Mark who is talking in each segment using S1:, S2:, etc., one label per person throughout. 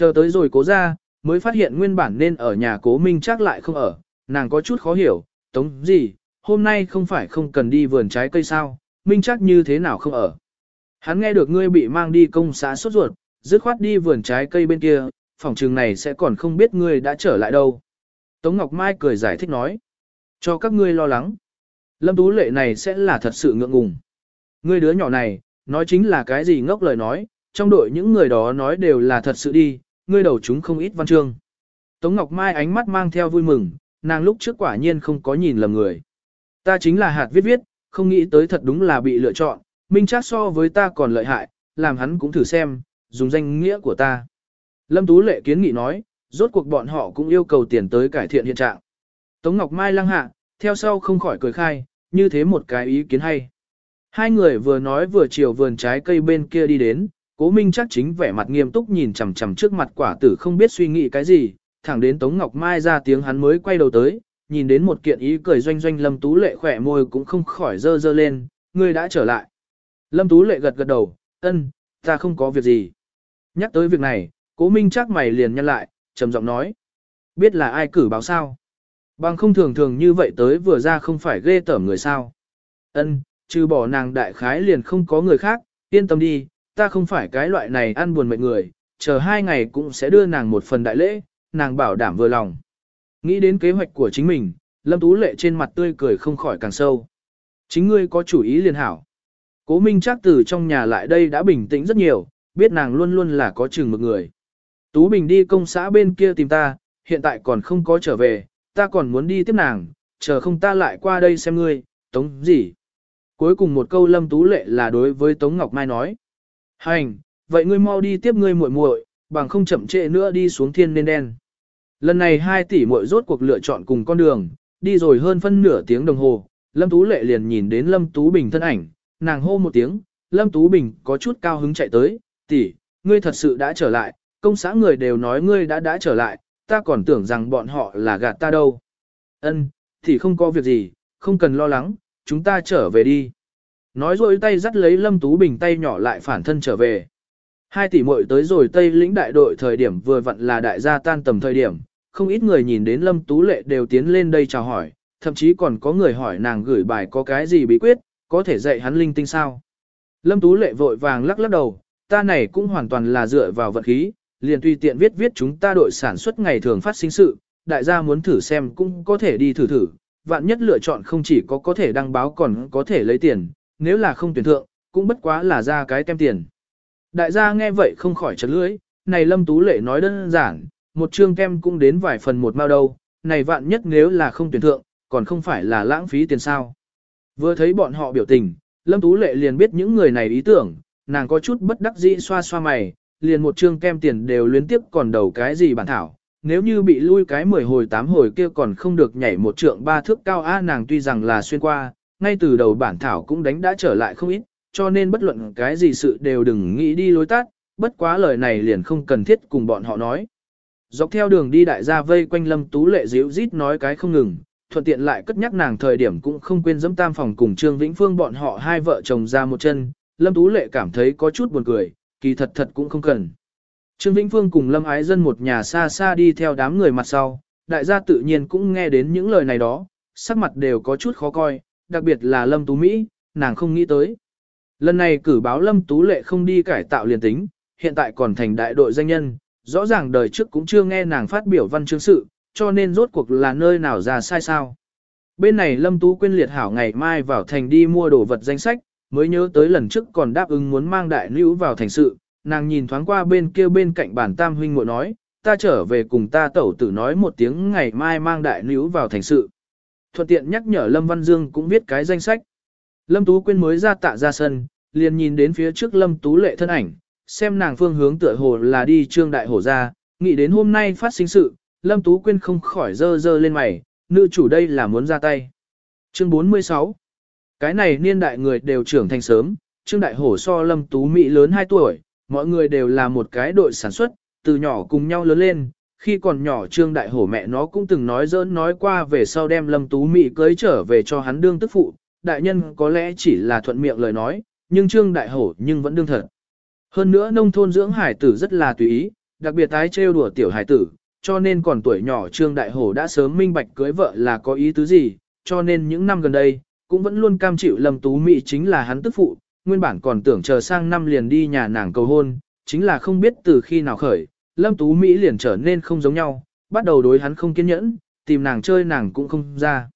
S1: Chờ tới rồi cố ra, mới phát hiện nguyên bản nên ở nhà cố minh chắc lại không ở, nàng có chút khó hiểu, tống gì, hôm nay không phải không cần đi vườn trái cây sao, minh chắc như thế nào không ở. Hắn nghe được ngươi bị mang đi công xã sốt ruột, dứt khoát đi vườn trái cây bên kia, phòng trường này sẽ còn không biết ngươi đã trở lại đâu. Tống Ngọc Mai cười giải thích nói, cho các ngươi lo lắng. Lâm Tú Lệ này sẽ là thật sự ngượng ngùng. Ngươi đứa nhỏ này, nói chính là cái gì ngốc lời nói, trong đội những người đó nói đều là thật sự đi, ngươi đầu chúng không ít văn chương. Tống Ngọc Mai ánh mắt mang theo vui mừng, nàng lúc trước quả nhiên không có nhìn lầm người. Ta chính là hạt viết viết, không nghĩ tới thật đúng là bị lựa chọn, minh chắc so với ta còn lợi hại, làm hắn cũng thử xem, dùng danh nghĩa của ta. Lâm Tú Lệ kiến nghị nói, rốt cuộc bọn họ cũng yêu cầu tiền tới cải thiện hiện trạng. Tống Ngọc Mai lăng hạ, theo sau không khỏi cười khai, như thế một cái ý kiến hay. Hai người vừa nói vừa chiều vườn trái cây bên kia đi đến, cố minh chắc chính vẻ mặt nghiêm túc nhìn chằm chằm trước mặt quả tử không biết suy nghĩ cái gì, thẳng đến Tống Ngọc Mai ra tiếng hắn mới quay đầu tới, nhìn đến một kiện ý cười doanh doanh Lâm Tú Lệ khỏe môi cũng không khỏi dơ dơ lên, người đã trở lại. Lâm Tú Lệ gật gật đầu, ân, ta không có việc gì. Nhắc tới việc này, cố minh chắc mày liền nhăn lại, trầm giọng nói. Biết là ai cử báo sao? Bằng không thường thường như vậy tới vừa ra không phải ghê tởm người sao. Ân, trừ bỏ nàng đại khái liền không có người khác, yên tâm đi, ta không phải cái loại này ăn buồn mệt người, chờ hai ngày cũng sẽ đưa nàng một phần đại lễ, nàng bảo đảm vừa lòng. Nghĩ đến kế hoạch của chính mình, Lâm Tú Lệ trên mặt tươi cười không khỏi càng sâu. Chính ngươi có chủ ý liền hảo. Cố Minh chắc từ trong nhà lại đây đã bình tĩnh rất nhiều, biết nàng luôn luôn là có chừng một người. Tú Bình đi công xã bên kia tìm ta, hiện tại còn không có trở về, ta còn muốn đi tiếp nàng, chờ không ta lại qua đây xem ngươi, tống gì. Cuối cùng một câu Lâm Tú Lệ là đối với Tống Ngọc Mai nói. Hành, vậy ngươi mau đi tiếp ngươi muội muội, bằng không chậm trễ nữa đi xuống thiên nên đen. Lần này hai tỷ muội rốt cuộc lựa chọn cùng con đường, đi rồi hơn phân nửa tiếng đồng hồ, Lâm Tú Lệ liền nhìn đến Lâm Tú Bình thân ảnh, nàng hô một tiếng, Lâm Tú Bình có chút cao hứng chạy tới, tỷ, ngươi thật sự đã trở lại, công xã người đều nói ngươi đã đã trở lại, ta còn tưởng rằng bọn họ là gạt ta đâu. Ân, thì không có việc gì, không cần lo lắng, chúng ta trở về đi. Nói rồi tay dắt lấy Lâm Tú Bình tay nhỏ lại phản thân trở về. Hai tỷ muội tới rồi Tây lĩnh đại đội thời điểm vừa vặn là đại gia tan tầm thời điểm, không ít người nhìn đến Lâm Tú Lệ đều tiến lên đây chào hỏi, thậm chí còn có người hỏi nàng gửi bài có cái gì bí quyết, có thể dạy hắn linh tinh sao. Lâm Tú Lệ vội vàng lắc lắc đầu, ta này cũng hoàn toàn là dựa vào vận khí, liền tùy tiện viết viết chúng ta đội sản xuất ngày thường phát sinh sự, đại gia muốn thử xem cũng có thể đi thử thử, vạn nhất lựa chọn không chỉ có có thể đăng báo còn có thể lấy tiền, nếu là không tuyển thượng, cũng bất quá là ra cái tem tiền. Đại gia nghe vậy không khỏi chật lưỡi, này Lâm Tú Lệ nói đơn giản, một chương tem cũng đến vài phần một mao đâu, này vạn nhất nếu là không tuyển thượng, còn không phải là lãng phí tiền sao. Vừa thấy bọn họ biểu tình, Lâm Tú Lệ liền biết những người này ý tưởng, nàng có chút bất đắc dĩ xoa xoa mày, liền một chương kem tiền đều luyến tiếp còn đầu cái gì bản thảo. Nếu như bị lui cái 10 hồi 8 hồi kia còn không được nhảy một trượng ba thước cao a nàng tuy rằng là xuyên qua, ngay từ đầu bản thảo cũng đánh đã trở lại không ít, cho nên bất luận cái gì sự đều đừng nghĩ đi lối tắt, bất quá lời này liền không cần thiết cùng bọn họ nói. Dọc theo đường đi đại gia vây quanh Lâm Tú Lệ díu rít nói cái không ngừng, thuận tiện lại cất nhắc nàng thời điểm cũng không quên dẫm tam phòng cùng Trương Vĩnh Phương bọn họ hai vợ chồng ra một chân, Lâm Tú Lệ cảm thấy có chút buồn cười, kỳ thật thật cũng không cần. Trương Vĩnh Phương cùng Lâm Ái Dân một nhà xa xa đi theo đám người mặt sau, đại gia tự nhiên cũng nghe đến những lời này đó, sắc mặt đều có chút khó coi, đặc biệt là Lâm Tú Mỹ, nàng không nghĩ tới. Lần này cử báo Lâm Tú Lệ không đi cải tạo liền tính, hiện tại còn thành đại đội danh nhân, rõ ràng đời trước cũng chưa nghe nàng phát biểu văn chương sự, cho nên rốt cuộc là nơi nào ra sai sao. Bên này Lâm Tú quên liệt hảo ngày mai vào thành đi mua đồ vật danh sách, mới nhớ tới lần trước còn đáp ứng muốn mang đại nữ vào thành sự, nàng nhìn thoáng qua bên kia bên cạnh bản tam huynh muội nói, ta trở về cùng ta tẩu tử nói một tiếng ngày mai mang đại nữ vào thành sự. Thuận tiện nhắc nhở Lâm Văn Dương cũng viết cái danh sách. Lâm Tú Quyên mới ra tạ ra sân, liền nhìn đến phía trước Lâm Tú Lệ thân ảnh, xem nàng phương hướng tựa hồ là đi trương đại hổ ra, nghĩ đến hôm nay phát sinh sự, Lâm Tú Quyên không khỏi dơ dơ lên mày, nữ chủ đây là muốn ra tay. Chương 46 Cái này niên đại người đều trưởng thành sớm, trương đại hổ so Lâm Tú Mỹ lớn 2 tuổi, mọi người đều là một cái đội sản xuất, từ nhỏ cùng nhau lớn lên, khi còn nhỏ Trương Đại Hổ mẹ nó cũng từng nói dỡn nói qua về sau đem Lâm Tú Mỹ cưới trở về cho hắn đương tức phụ, đại nhân có lẽ chỉ là thuận miệng lời nói, nhưng Trương Đại Hổ nhưng vẫn đương thật. Hơn nữa nông thôn dưỡng hải tử rất là tùy ý, đặc biệt tái trêu đùa tiểu hải tử, cho nên còn tuổi nhỏ Trương Đại Hổ đã sớm minh bạch cưới vợ là có ý tứ gì, cho nên những năm gần đây, cũng vẫn luôn cam chịu Lâm Tú Mỹ chính là hắn tức phụ, nguyên bản còn tưởng chờ sang năm liền đi nhà nàng cầu hôn, chính là không biết từ khi nào khởi, Lâm Tú Mỹ liền trở nên không giống nhau, bắt đầu đối hắn không kiên nhẫn, tìm nàng chơi nàng cũng không ra.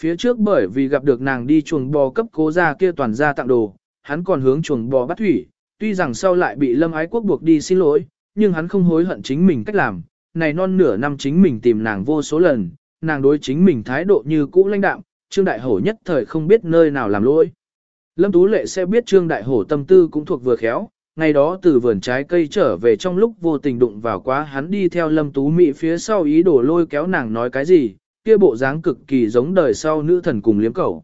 S1: Phía trước bởi vì gặp được nàng đi chuồng bò cấp cố ra kia toàn ra tặng đồ, hắn còn hướng chuồng bò bắt thủy, tuy rằng sau lại bị Lâm Ái Quốc buộc đi xin lỗi, nhưng hắn không hối hận chính mình cách làm, này non nửa năm chính mình tìm nàng vô số lần, nàng đối chính mình thái độ như cũ lãnh đạm, Trương Đại Hổ nhất thời không biết nơi nào làm lỗi. Lâm Tú Lệ sẽ biết Trương Đại Hổ tâm tư cũng thuộc vừa khéo, ngày đó từ vườn trái cây trở về trong lúc vô tình đụng vào quá hắn đi theo Lâm Tú Mỹ phía sau ý đồ lôi kéo nàng nói cái gì, kia bộ dáng cực kỳ giống đời sau nữ thần cùng liếm cầu.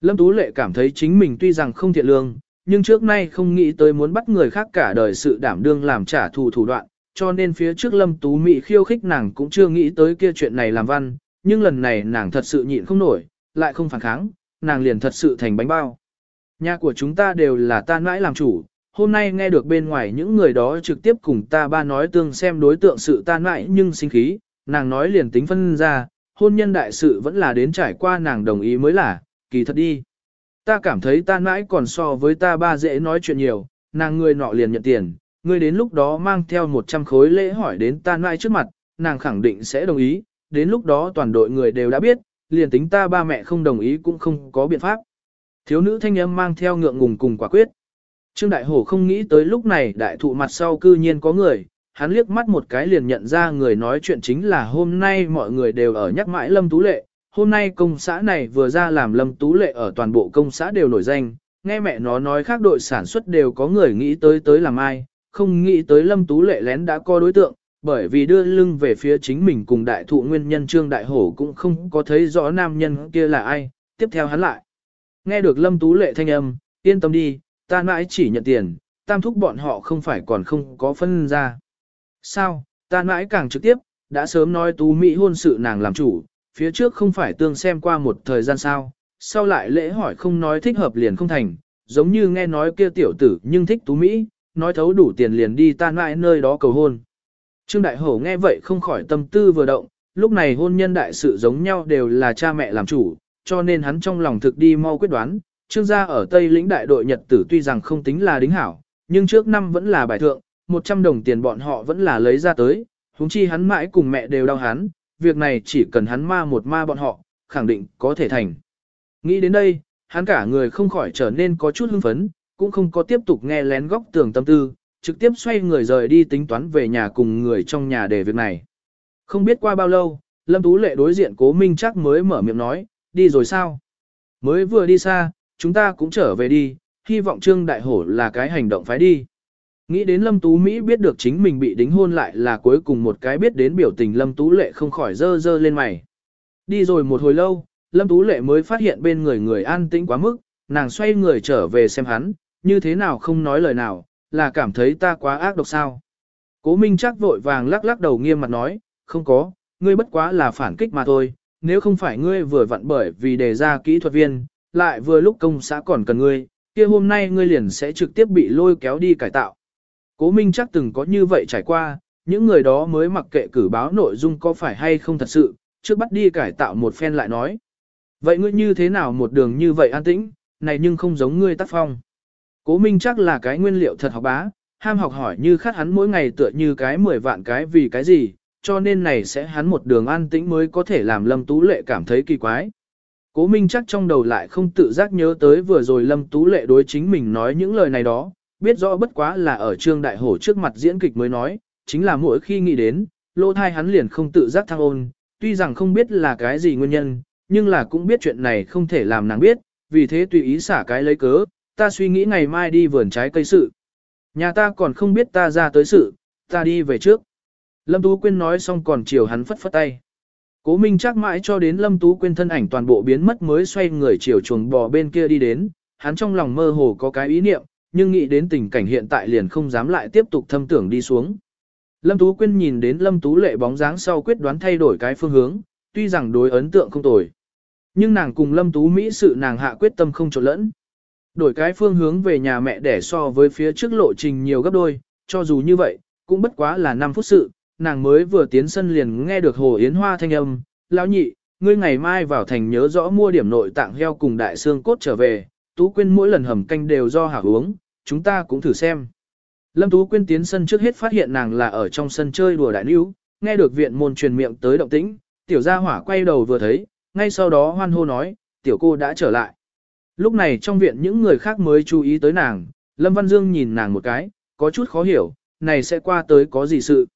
S1: Lâm Tú Lệ cảm thấy chính mình tuy rằng không thiện lương, nhưng trước nay không nghĩ tới muốn bắt người khác cả đời sự đảm đương làm trả thù thủ đoạn, cho nên phía trước Lâm Tú Mỹ khiêu khích nàng cũng chưa nghĩ tới kia chuyện này làm văn, nhưng lần này nàng thật sự nhịn không nổi, lại không phản kháng, nàng liền thật sự thành bánh bao. Nhà của chúng ta đều là ta mãi làm chủ, hôm nay nghe được bên ngoài những người đó trực tiếp cùng ta ba nói tương xem đối tượng sự ta mãi nhưng sinh khí, nàng nói liền tính phân ra, hôn nhân đại sự vẫn là đến trải qua nàng đồng ý mới là, kỳ thật đi. Ta cảm thấy ta mãi còn so với ta ba dễ nói chuyện nhiều, nàng người nọ liền nhận tiền, người đến lúc đó mang theo 100 khối lễ hỏi đến ta mãi trước mặt, nàng khẳng định sẽ đồng ý, đến lúc đó toàn đội người đều đã biết, liền tính ta ba mẹ không đồng ý cũng không có biện pháp. Thiếu nữ thanh âm mang theo ngượng ngùng cùng quả quyết. Trương Đại Hổ không nghĩ tới lúc này đại thụ mặt sau cư nhiên có người, hắn liếc mắt một cái liền nhận ra người nói chuyện chính là hôm nay mọi người đều ở nhắc mãi Lâm Tú Lệ. Hôm nay công xã này vừa ra làm Lâm Tú Lệ ở toàn bộ công xã đều nổi danh, nghe mẹ nó nói khác đội sản xuất đều có người nghĩ tới tới làm ai, không nghĩ tới Lâm Tú Lệ lén đã có đối tượng, bởi vì đưa lưng về phía chính mình cùng đại thụ nguyên nhân Trương Đại Hổ cũng không có thấy rõ nam nhân kia là ai, tiếp theo hắn lại. Nghe được Lâm Tú Lệ thanh âm, yên tâm đi, ta mãi chỉ nhận tiền, tam thúc bọn họ không phải còn không có phân ra. Sao, ta mãi càng trực tiếp, đã sớm nói Tú Mỹ hôn sự nàng làm chủ, phía trước không phải tương xem qua một thời gian sao, sau lại lễ hỏi không nói thích hợp liền không thành, giống như nghe nói kia tiểu tử nhưng thích Tú Mỹ, nói thấu đủ tiền liền đi ta mãi nơi đó cầu hôn. Trương Đại Hổ nghe vậy không khỏi tâm tư vừa động, lúc này hôn nhân đại sự giống nhau đều là cha mẹ làm chủ, cho nên hắn trong lòng thực đi mau quyết đoán. Trương gia ở Tây lĩnh đại đội Nhật tử tuy rằng không tính là đính hảo, nhưng trước năm vẫn là bài thượng, 100 đồng tiền bọn họ vẫn là lấy ra tới, huống chi hắn mãi cùng mẹ đều đau hắn, việc này chỉ cần hắn ma một ma bọn họ, khẳng định có thể thành. Nghĩ đến đây, hắn cả người không khỏi trở nên có chút hưng phấn, cũng không có tiếp tục nghe lén góc tường tâm tư, trực tiếp xoay người rời đi tính toán về nhà cùng người trong nhà để việc này. Không biết qua bao lâu, Lâm Tú Lệ đối diện cố minh chắc mới mở miệng nói, đi rồi sao? Mới vừa đi xa, chúng ta cũng trở về đi, hy vọng Trương Đại Hổ là cái hành động phái đi. Nghĩ đến Lâm Tú Mỹ biết được chính mình bị đính hôn lại là cuối cùng một cái biết đến biểu tình Lâm Tú Lệ không khỏi dơ dơ lên mày. Đi rồi một hồi lâu, Lâm Tú Lệ mới phát hiện bên người người an tĩnh quá mức, nàng xoay người trở về xem hắn, như thế nào không nói lời nào, là cảm thấy ta quá ác độc sao. Cố Minh chắc vội vàng lắc lắc đầu nghiêm mặt nói, không có, ngươi bất quá là phản kích mà thôi, nếu không phải ngươi vừa vặn bởi vì đề ra kỹ thuật viên, lại vừa lúc công xã còn cần ngươi, kia hôm nay ngươi liền sẽ trực tiếp bị lôi kéo đi cải tạo. Cố Minh chắc từng có như vậy trải qua, những người đó mới mặc kệ cử báo nội dung có phải hay không thật sự, trước bắt đi cải tạo một phen lại nói. Vậy ngươi như thế nào một đường như vậy an tĩnh, này nhưng không giống ngươi tác phong. Cố Minh chắc là cái nguyên liệu thật học bá, ham học hỏi như khát hắn mỗi ngày tựa như cái 10 vạn cái vì cái gì, cho nên này sẽ hắn một đường an tĩnh mới có thể làm Lâm Tú Lệ cảm thấy kỳ quái. Cố Minh chắc trong đầu lại không tự giác nhớ tới vừa rồi Lâm Tú Lệ đối chính mình nói những lời này đó, biết rõ bất quá là ở Trương Đại Hổ trước mặt diễn kịch mới nói, chính là mỗi khi nghĩ đến, lô thai hắn liền không tự giác thăng ôn, tuy rằng không biết là cái gì nguyên nhân, nhưng là cũng biết chuyện này không thể làm nàng biết, vì thế tùy ý xả cái lấy cớ, ta suy nghĩ ngày mai đi vườn trái cây sự. Nhà ta còn không biết ta ra tới sự, ta đi về trước. Lâm Tú Quyên nói xong còn chiều hắn phất phất tay. Cố Minh chắc mãi cho đến Lâm Tú Quyên thân ảnh toàn bộ biến mất mới xoay người chiều chuồng bò bên kia đi đến, hắn trong lòng mơ hồ có cái ý niệm, nhưng nghĩ đến tình cảnh hiện tại liền không dám lại tiếp tục thâm tưởng đi xuống. Lâm Tú Quyên nhìn đến Lâm Tú lệ bóng dáng sau quyết đoán thay đổi cái phương hướng, tuy rằng đối ấn tượng không tồi. Nhưng nàng cùng Lâm Tú Mỹ sự nàng hạ quyết tâm không trộn lẫn. Đổi cái phương hướng về nhà mẹ để so với phía trước lộ trình nhiều gấp đôi, cho dù như vậy, cũng bất quá là 5 phút sự, nàng mới vừa tiến sân liền nghe được Hồ Yến Hoa thanh âm, lão nhị, ngươi ngày mai vào thành nhớ rõ mua điểm nội tạng heo cùng đại xương cốt trở về, Tú Quyên mỗi lần hầm canh đều do hảo uống, chúng ta cũng thử xem. Lâm Tú Quyên tiến sân trước hết phát hiện nàng là ở trong sân chơi đùa đại níu, nghe được viện môn truyền miệng tới động tĩnh, tiểu gia hỏa quay đầu vừa thấy, ngay sau đó hoan hô nói, tiểu cô đã trở lại. Lúc này trong viện những người khác mới chú ý tới nàng, Lâm Văn Dương nhìn nàng một cái, có chút khó hiểu, này sẽ qua tới có gì sự.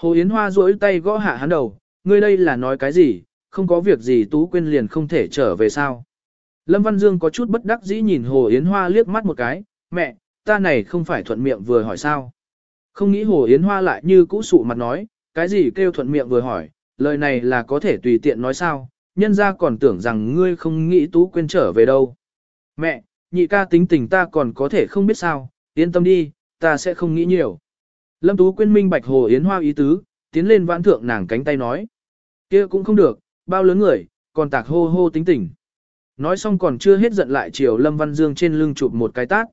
S1: Hồ Yến Hoa duỗi tay gõ hạ hắn đầu, ngươi đây là nói cái gì, không có việc gì Tú Quyên liền không thể trở về sao. Lâm Văn Dương có chút bất đắc dĩ nhìn Hồ Yến Hoa liếc mắt một cái, mẹ, ta này không phải thuận miệng vừa hỏi sao. Không nghĩ Hồ Yến Hoa lại như cũ sụ mặt nói, cái gì kêu thuận miệng vừa hỏi, lời này là có thể tùy tiện nói sao, nhân ra còn tưởng rằng ngươi không nghĩ Tú Quyên trở về đâu. Mẹ, nhị ca tính tình ta còn có thể không biết sao, yên tâm đi, ta sẽ không nghĩ nhiều. Lâm Tú Quyên minh bạch Hồ Yến Hoa ý tứ, tiến lên vãn thượng nàng cánh tay nói. kia cũng không được, bao lớn người, còn tạc hô hô tính tỉnh Nói xong còn chưa hết giận lại chiều Lâm Văn Dương trên lưng chụp một cái tát.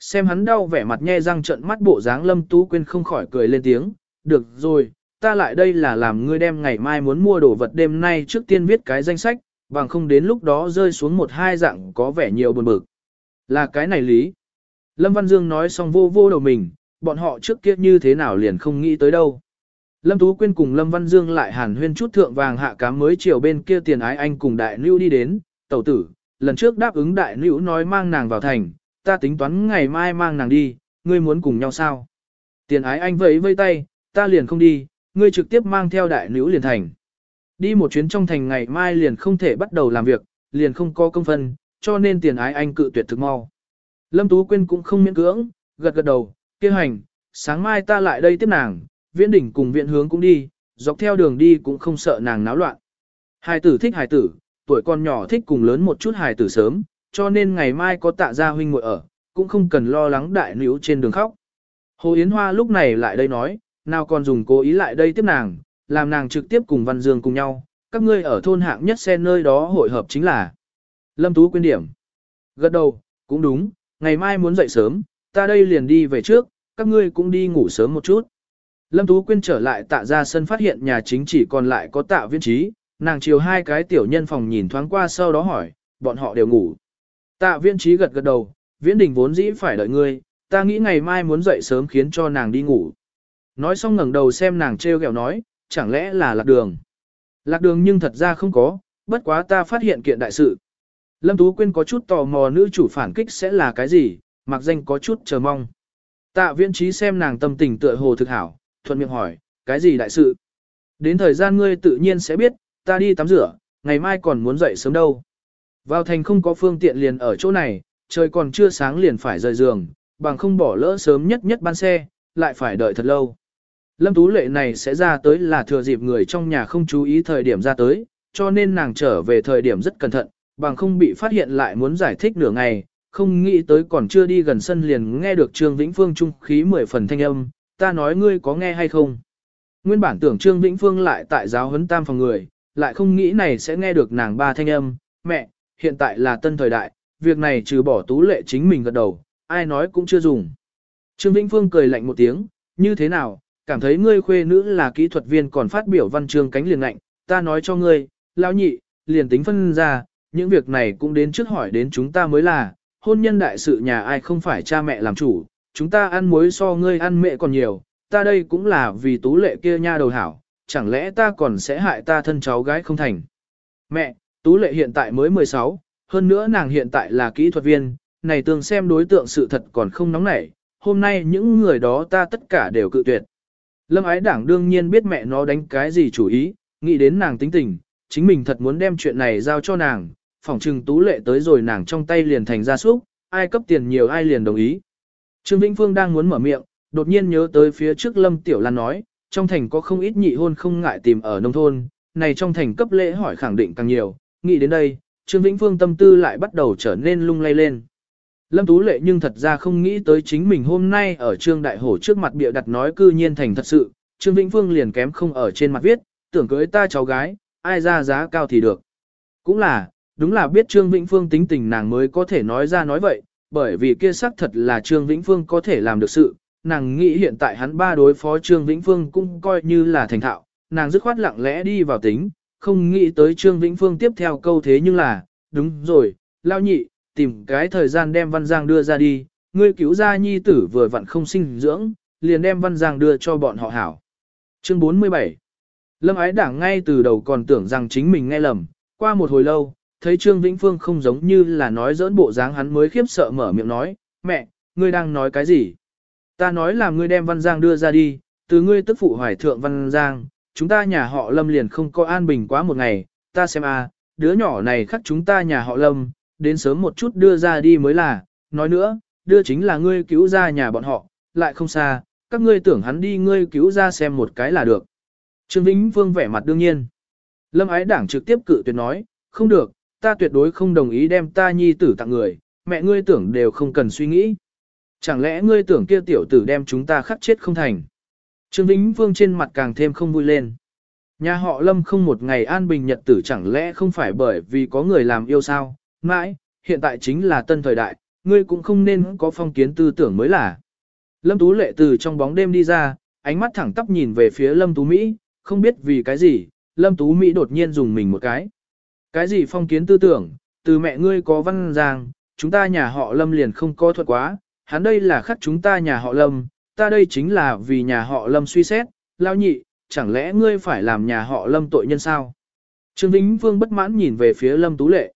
S1: Xem hắn đau vẻ mặt nhe răng trận mắt bộ dáng Lâm Tú Quyên không khỏi cười lên tiếng, được rồi, ta lại đây là làm ngươi đem ngày mai muốn mua đồ vật đêm nay trước tiên viết cái danh sách, bằng không đến lúc đó rơi xuống một hai dạng có vẻ nhiều buồn bực. Là cái này lý. Lâm Văn Dương nói xong vô vô đầu mình, bọn họ trước kia như thế nào liền không nghĩ tới đâu. Lâm Tú Quyên cùng Lâm Văn Dương lại hàn huyên chút thượng vàng hạ cám mới chiều bên kia tiền ái anh cùng đại nữ đi đến, tẩu tử, lần trước đáp ứng đại nữ nói mang nàng vào thành, ta tính toán ngày mai mang nàng đi, ngươi muốn cùng nhau sao? Tiền ái anh vẫy vây tay, ta liền không đi, ngươi trực tiếp mang theo đại nữ liền thành. Đi một chuyến trong thành ngày mai liền không thể bắt đầu làm việc, liền không có công phân, cho nên tiền ái anh cự tuyệt thực mau. Lâm Tú Quyên cũng không miễn cưỡng, gật gật đầu, kêu hành, sáng mai ta lại đây tiếp nàng, viễn đỉnh cùng viện hướng cũng đi, dọc theo đường đi cũng không sợ nàng náo loạn. Hài tử thích hài tử, tuổi con nhỏ thích cùng lớn một chút hài tử sớm, cho nên ngày mai có tạ gia huynh muội ở, cũng không cần lo lắng đại nữ trên đường khóc. Hồ Yến Hoa lúc này lại đây nói, nào còn dùng cố ý lại đây tiếp nàng, làm nàng trực tiếp cùng Văn Dương cùng nhau, các ngươi ở thôn hạng nhất xe nơi đó hội hợp chính là. Lâm Tú quyên điểm. Gật đầu, cũng đúng, ngày mai muốn dậy sớm, ta đây liền đi về trước, các ngươi cũng đi ngủ sớm một chút. Lâm Tú Quyên trở lại tạ ra sân phát hiện nhà chính chỉ còn lại có tạ viên trí, nàng chiều hai cái tiểu nhân phòng nhìn thoáng qua sau đó hỏi, bọn họ đều ngủ. Tạ viên trí gật gật đầu, viễn đình vốn dĩ phải đợi ngươi, ta nghĩ ngày mai muốn dậy sớm khiến cho nàng đi ngủ. Nói xong ngẩng đầu xem nàng treo ghẹo nói, chẳng lẽ là lạc đường. Lạc đường nhưng thật ra không có, bất quá ta phát hiện kiện đại sự. Lâm Tú Quyên có chút tò mò nữ chủ phản kích sẽ là cái gì, mặc danh có chút chờ mong. Tạ viễn trí xem nàng tâm tình tựa hồ thực hảo, thuận miệng hỏi, cái gì đại sự? Đến thời gian ngươi tự nhiên sẽ biết, ta đi tắm rửa, ngày mai còn muốn dậy sớm đâu. Vào thành không có phương tiện liền ở chỗ này, trời còn chưa sáng liền phải rời giường, bằng không bỏ lỡ sớm nhất nhất ban xe, lại phải đợi thật lâu. Lâm Tú Lệ này sẽ ra tới là thừa dịp người trong nhà không chú ý thời điểm ra tới, cho nên nàng trở về thời điểm rất cẩn thận, bằng không bị phát hiện lại muốn giải thích nửa ngày, không nghĩ tới còn chưa đi gần sân liền nghe được Trương Vĩnh Phương trung khí mười phần thanh âm, ta nói ngươi có nghe hay không. Nguyên bản tưởng Trương Vĩnh Phương lại tại giáo huấn tam phòng người, lại không nghĩ này sẽ nghe được nàng ba thanh âm, mẹ, hiện tại là tân thời đại, việc này trừ bỏ tú lệ chính mình gật đầu, ai nói cũng chưa dùng. Trương Vĩnh Phương cười lạnh một tiếng, như thế nào, cảm thấy ngươi khuê nữ là kỹ thuật viên còn phát biểu văn chương cánh liền lạnh, ta nói cho ngươi, lão nhị, liền tính phân ra, những việc này cũng đến trước hỏi đến chúng ta mới là, hôn nhân đại sự nhà ai không phải cha mẹ làm chủ, chúng ta ăn muối so ngươi ăn mẹ còn nhiều, ta đây cũng là vì tú lệ kia nha đầu hảo, chẳng lẽ ta còn sẽ hại ta thân cháu gái không thành. Mẹ, tú lệ hiện tại mới 16, hơn nữa nàng hiện tại là kỹ thuật viên, này tương xem đối tượng sự thật còn không nóng nảy, hôm nay những người đó ta tất cả đều cự tuyệt. Lâm ái đảng đương nhiên biết mẹ nó đánh cái gì chủ ý, nghĩ đến nàng tính tình, chính mình thật muốn đem chuyện này giao cho nàng, phỏng trừng tú lệ tới rồi nàng trong tay liền thành ra súc, ai cấp tiền nhiều ai liền đồng ý. Trương Vĩnh Phương đang muốn mở miệng, đột nhiên nhớ tới phía trước Lâm Tiểu Lan nói, trong thành có không ít nhị hôn không ngại tìm ở nông thôn, này trong thành cấp lễ hỏi khẳng định càng nhiều, nghĩ đến đây, Trương Vĩnh Phương tâm tư lại bắt đầu trở nên lung lay lên. Lâm Tú Lệ nhưng thật ra không nghĩ tới chính mình hôm nay ở Trương Đại Hổ trước mặt bịa đặt nói cư nhiên thành thật sự, Trương Vĩnh Phương liền kém không ở trên mặt viết, tưởng cưới ta cháu gái, ai ra giá cao thì được. Cũng là, đúng là biết Trương Vĩnh Phương tính tình nàng mới có thể nói ra nói vậy, bởi vì kia xác thật là Trương Vĩnh Phương có thể làm được sự, nàng nghĩ hiện tại hắn ba đối phó Trương Vĩnh Phương cũng coi như là thành thạo, nàng dứt khoát lặng lẽ đi vào tính, không nghĩ tới Trương Vĩnh Phương tiếp theo câu thế nhưng là, đúng rồi, lao nhị, tìm cái thời gian đem Văn Giang đưa ra đi, ngươi cứu ra nhi tử vừa vặn không sinh dưỡng, liền đem Văn Giang đưa cho bọn họ hảo. Chương 47 Lâm ái đảng ngay từ đầu còn tưởng rằng chính mình nghe lầm, qua một hồi lâu, thấy Trương Vĩnh Phương không giống như là nói giỡn bộ dáng hắn mới khiếp sợ mở miệng nói, mẹ, ngươi đang nói cái gì? Ta nói là ngươi đem Văn Giang đưa ra đi, từ ngươi tức phụ hoài thượng Văn Giang, chúng ta nhà họ Lâm liền không có an bình quá một ngày, ta xem a, đứa nhỏ này khắc chúng ta nhà họ Lâm, đến sớm một chút đưa ra đi mới là, nói nữa, đưa chính là ngươi cứu ra nhà bọn họ, lại không xa, các ngươi tưởng hắn đi ngươi cứu ra xem một cái là được. Trương Vĩnh Vương vẻ mặt đương nhiên. Lâm ái đảng trực tiếp cự tuyệt nói, không được, ta tuyệt đối không đồng ý đem ta nhi tử tặng người, mẹ ngươi tưởng đều không cần suy nghĩ. Chẳng lẽ ngươi tưởng kia tiểu tử đem chúng ta khắc chết không thành? Trương Vĩnh Vương trên mặt càng thêm không vui lên. Nhà họ Lâm không một ngày an bình nhật tử chẳng lẽ không phải bởi vì có người làm yêu sao? Mãi, hiện tại chính là tân thời đại, ngươi cũng không nên có phong kiến tư tưởng mới là. Lâm Tú Lệ từ trong bóng đêm đi ra, ánh mắt thẳng tắp nhìn về phía Lâm Tú Mỹ, không biết vì cái gì, Lâm Tú Mỹ đột nhiên dùng mình một cái. Cái gì phong kiến tư tưởng, từ mẹ ngươi có văn giang, chúng ta nhà họ Lâm liền không có thuật quá, hắn đây là khắc chúng ta nhà họ Lâm, ta đây chính là vì nhà họ Lâm suy xét, lao nhị, chẳng lẽ ngươi phải làm nhà họ Lâm tội nhân sao? Trương Vĩnh Vương bất mãn nhìn về phía Lâm Tú Lệ.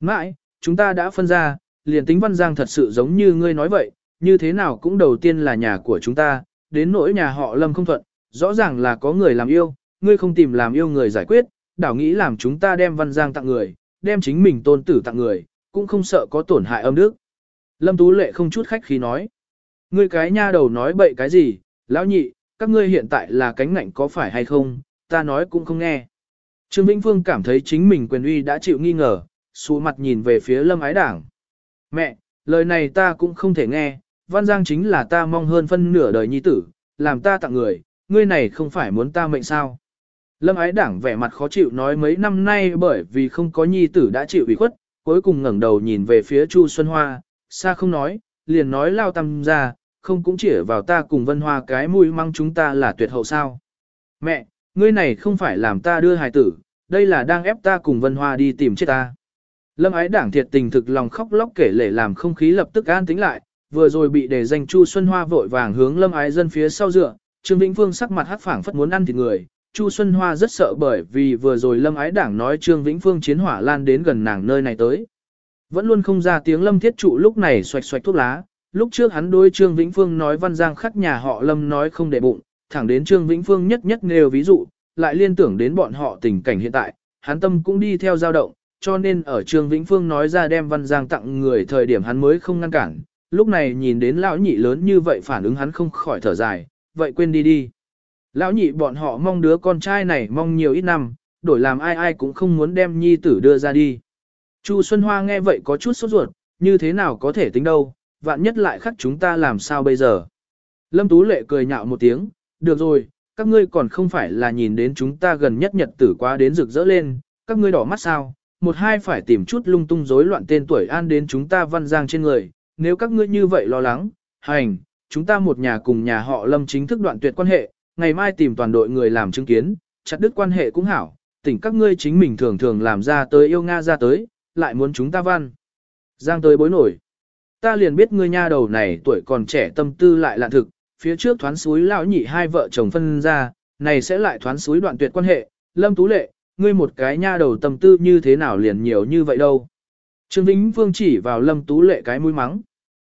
S1: Mãi, chúng ta đã phân ra, liền tính văn giang thật sự giống như ngươi nói vậy, như thế nào cũng đầu tiên là nhà của chúng ta, đến nỗi nhà họ Lâm không thuận, rõ ràng là có người làm yêu, ngươi không tìm làm yêu người giải quyết, đảo nghĩ làm chúng ta đem văn giang tặng người, đem chính mình tôn tử tặng người, cũng không sợ có tổn hại âm đức. Lâm Tú Lệ không chút khách khí nói. Ngươi cái nha đầu nói bậy cái gì, lão nhị, các ngươi hiện tại là cánh ngạnh có phải hay không, ta nói cũng không nghe. Trương Vĩnh Phương cảm thấy chính mình quyền uy đã chịu nghi ngờ, xuống mặt nhìn về phía lâm ái đảng. Mẹ, lời này ta cũng không thể nghe, Văn Giang chính là ta mong hơn phân nửa đời nhi tử, làm ta tặng người, ngươi này không phải muốn ta mệnh sao. Lâm ái đảng vẻ mặt khó chịu nói mấy năm nay bởi vì không có nhi tử đã chịu ủy khuất, cuối cùng ngẩng đầu nhìn về phía Chu Xuân Hoa, xa không nói, liền nói lao tâm ra, không cũng chỉ vào ta cùng Vân Hoa cái mũi măng chúng ta là tuyệt hậu sao. Mẹ, ngươi này không phải làm ta đưa hài tử, đây là đang ép ta cùng Vân Hoa đi tìm chết ta. Lâm ái đảng thiệt tình thực lòng khóc lóc kể lể làm không khí lập tức an tĩnh lại, vừa rồi bị đề danh Chu Xuân Hoa vội vàng hướng Lâm ái dân phía sau dựa, Trương Vĩnh Phương sắc mặt hắc phảng phất muốn ăn thịt người. Chu Xuân Hoa rất sợ bởi vì vừa rồi Lâm ái đảng nói Trương Vĩnh Phương chiến hỏa lan đến gần nàng nơi này tới. Vẫn luôn không ra tiếng Lâm Thiết Trụ lúc này xoạch xoạch thuốc lá, lúc trước hắn đối Trương Vĩnh Phương nói văn giang khắc nhà họ Lâm nói không để bụng, thẳng đến Trương Vĩnh Phương nhất nhất nêu ví dụ, lại liên tưởng đến bọn họ tình cảnh hiện tại, hắn tâm cũng đi theo dao động, cho nên ở Trương Vĩnh Phương nói ra đem văn giang tặng người thời điểm hắn mới không ngăn cản, lúc này nhìn đến lão nhị lớn như vậy phản ứng hắn không khỏi thở dài, vậy quên đi đi. Lão nhị bọn họ mong đứa con trai này mong nhiều ít năm, đổi làm ai ai cũng không muốn đem nhi tử đưa ra đi. Chu Xuân Hoa nghe vậy có chút sốt ruột, như thế nào có thể tính đâu, vạn nhất lại khắc chúng ta làm sao bây giờ. Lâm Tú Lệ cười nhạo một tiếng, được rồi, các ngươi còn không phải là nhìn đến chúng ta gần nhất nhật tử quá đến rực rỡ lên, các ngươi đỏ mắt sao, một hai phải tìm chút lung tung rối loạn tên tuổi an đến chúng ta văn giang trên người, nếu các ngươi như vậy lo lắng, hành, chúng ta một nhà cùng nhà họ lâm chính thức đoạn tuyệt quan hệ, ngày mai tìm toàn đội người làm chứng kiến, chặt đứt quan hệ cũng hảo, tỉnh các ngươi chính mình thường thường làm ra tới yêu Nga ra tới, lại muốn chúng ta văn. Giang tới bối nổi. Ta liền biết ngươi nha đầu này tuổi còn trẻ tâm tư lại lạ thực, phía trước thoán suối lão nhị hai vợ chồng phân ra, này sẽ lại thoán suối đoạn tuyệt quan hệ, lâm tú lệ, ngươi một cái nha đầu tâm tư như thế nào liền nhiều như vậy đâu. Trương Vĩnh Vương chỉ vào Lâm Tú Lệ cái mũi mắng.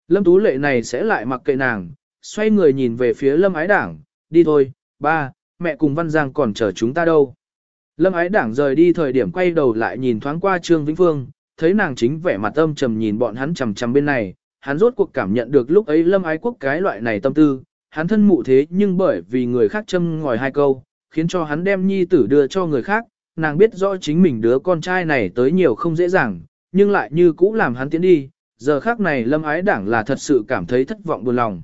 S1: Lâm Tú Lệ này sẽ lại mặc kệ nàng, xoay người nhìn về phía Lâm Ái Đảng, đi thôi, ba, mẹ cùng Văn Giang còn chờ chúng ta đâu. Lâm Ái Đảng rời đi thời điểm quay đầu lại nhìn thoáng qua Trương Vĩnh Vương, thấy nàng chính vẻ mặt âm trầm nhìn bọn hắn chằm chằm bên này, hắn rốt cuộc cảm nhận được lúc ấy Lâm Ái Quốc cái loại này tâm tư, hắn thân mụ thế nhưng bởi vì người khác châm ngòi hai câu, khiến cho hắn đem nhi tử đưa cho người khác, nàng biết rõ chính mình đứa con trai này tới nhiều không dễ dàng, nhưng lại như cũ làm hắn tiến đi, giờ khác này lâm ái đảng là thật sự cảm thấy thất vọng buồn lòng.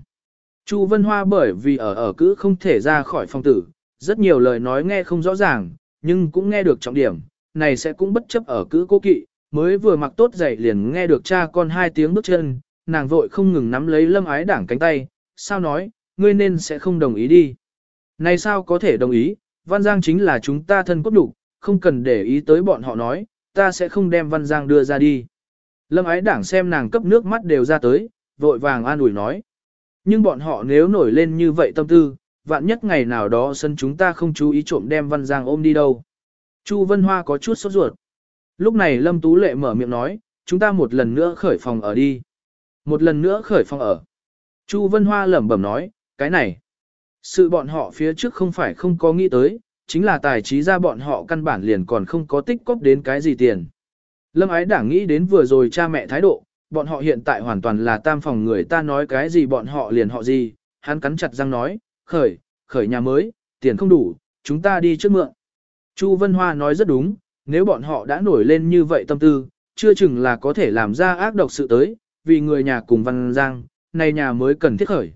S1: Chu Vân Hoa bởi vì ở ở cữ không thể ra khỏi phòng tử, rất nhiều lời nói nghe không rõ ràng, nhưng cũng nghe được trọng điểm, này sẽ cũng bất chấp ở cữ cố kỵ, mới vừa mặc tốt dậy liền nghe được cha con hai tiếng bước chân, nàng vội không ngừng nắm lấy lâm ái đảng cánh tay, sao nói, ngươi nên sẽ không đồng ý đi. Này sao có thể đồng ý, Văn Giang chính là chúng ta thân cốt đủ, không cần để ý tới bọn họ nói, ta sẽ không đem Văn Giang đưa ra đi. Lâm ái đảng xem nàng cấp nước mắt đều ra tới, vội vàng an ủi nói. Nhưng bọn họ nếu nổi lên như vậy tâm tư, vạn nhất ngày nào đó sân chúng ta không chú ý trộm đem Văn Giang ôm đi đâu. Chu Vân Hoa có chút sốt ruột. Lúc này Lâm Tú Lệ mở miệng nói, chúng ta một lần nữa khởi phòng ở đi. Một lần nữa khởi phòng ở. Chu Vân Hoa lẩm bẩm nói, cái này. Sự bọn họ phía trước không phải không có nghĩ tới, chính là tài trí ra bọn họ căn bản liền còn không có tích cóp đến cái gì tiền. Lâm ái đảng nghĩ đến vừa rồi cha mẹ thái độ, bọn họ hiện tại hoàn toàn là tam phòng người ta nói cái gì bọn họ liền họ gì, hắn cắn chặt răng nói, khởi, khởi nhà mới, tiền không đủ, chúng ta đi trước mượn. Chu Vân Hoa nói rất đúng, nếu bọn họ đã nổi lên như vậy tâm tư, chưa chừng là có thể làm ra ác độc sự tới, vì người nhà cùng Văn Giang, này nhà mới cần thiết khởi.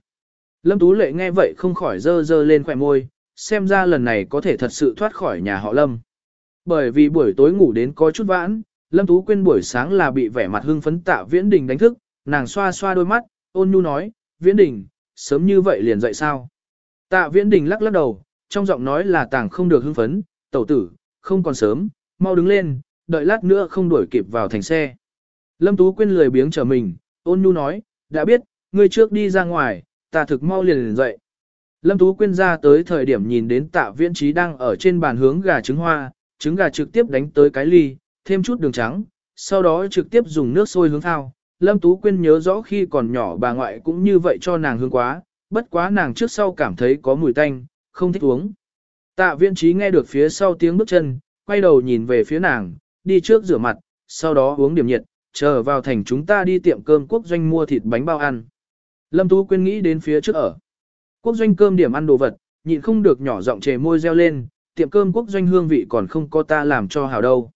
S1: Lâm Tú Lệ nghe vậy không khỏi dơ dơ lên khỏe môi, xem ra lần này có thể thật sự thoát khỏi nhà họ Lâm. Bởi vì buổi tối ngủ đến có chút vãn, Lâm Tú quyên buổi sáng là bị vẻ mặt hưng phấn tạ Viễn Đình đánh thức, nàng xoa xoa đôi mắt, ôn nhu nói, Viễn Đình, sớm như vậy liền dậy sao? Tạ Viễn Đình lắc lắc đầu, trong giọng nói là tàng không được hưng phấn, tẩu tử, không còn sớm, mau đứng lên, đợi lát nữa không đuổi kịp vào thành xe. Lâm Tú quyên lười biếng trở mình, ôn nhu nói, đã biết, ngươi trước đi ra ngoài, ta thực mau liền liền dậy. Lâm Tú Quyên ra tới thời điểm nhìn đến tạ viễn trí đang ở trên bàn hướng gà trứng hoa, trứng gà trực tiếp đánh tới cái ly, thêm chút đường trắng, sau đó trực tiếp dùng nước sôi hướng thao. Lâm Tú Quyên nhớ rõ khi còn nhỏ bà ngoại cũng như vậy cho nàng hương quá, bất quá nàng trước sau cảm thấy có mùi tanh, không thích uống. Tạ Viên trí nghe được phía sau tiếng bước chân, quay đầu nhìn về phía nàng, đi trước rửa mặt, sau đó uống điểm nhiệt, chờ vào thành chúng ta đi tiệm cơm quốc doanh mua thịt bánh bao ăn. Lâm Tú Quyên nghĩ đến phía trước ở. Quốc doanh cơm điểm ăn đồ vật, nhịn không được nhỏ giọng chề môi reo lên, tiệm cơm quốc doanh hương vị còn không có ta làm cho hảo đâu.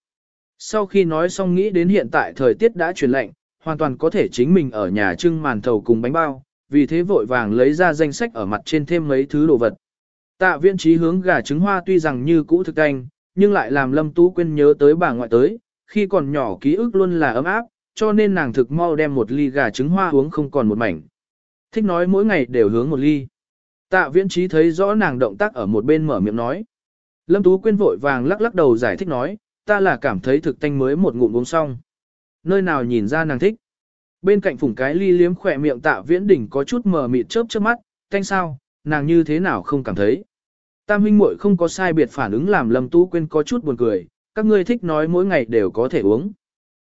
S1: Sau khi nói xong nghĩ đến hiện tại thời tiết đã chuyển lạnh, hoàn toàn có thể chính mình ở nhà trưng màn thầu cùng bánh bao, vì thế vội vàng lấy ra danh sách ở mặt trên thêm mấy thứ đồ vật. Tạ viên trí hướng gà trứng hoa tuy rằng như cũ thực canh, nhưng lại làm Lâm Tú Quyên nhớ tới bà ngoại tới, khi còn nhỏ ký ức luôn là ấm áp, cho nên nàng thực mau đem một ly gà trứng hoa uống không còn một mảnh. Thích nói mỗi ngày đều hướng một ly. Tạ viễn trí thấy rõ nàng động tác ở một bên mở miệng nói. Lâm Tú Quyên vội vàng lắc lắc đầu giải thích nói, ta là cảm thấy thực tanh mới một ngụm uống xong. Nơi nào nhìn ra nàng thích. Bên cạnh phủng cái ly liếm khỏe miệng tạ viễn đỉnh có chút mờ mịt chớp chớp mắt, tanh sao, nàng như thế nào không cảm thấy. Tam huynh muội không có sai biệt phản ứng làm Lâm Tú Quyên có chút buồn cười, các ngươi thích nói mỗi ngày đều có thể uống.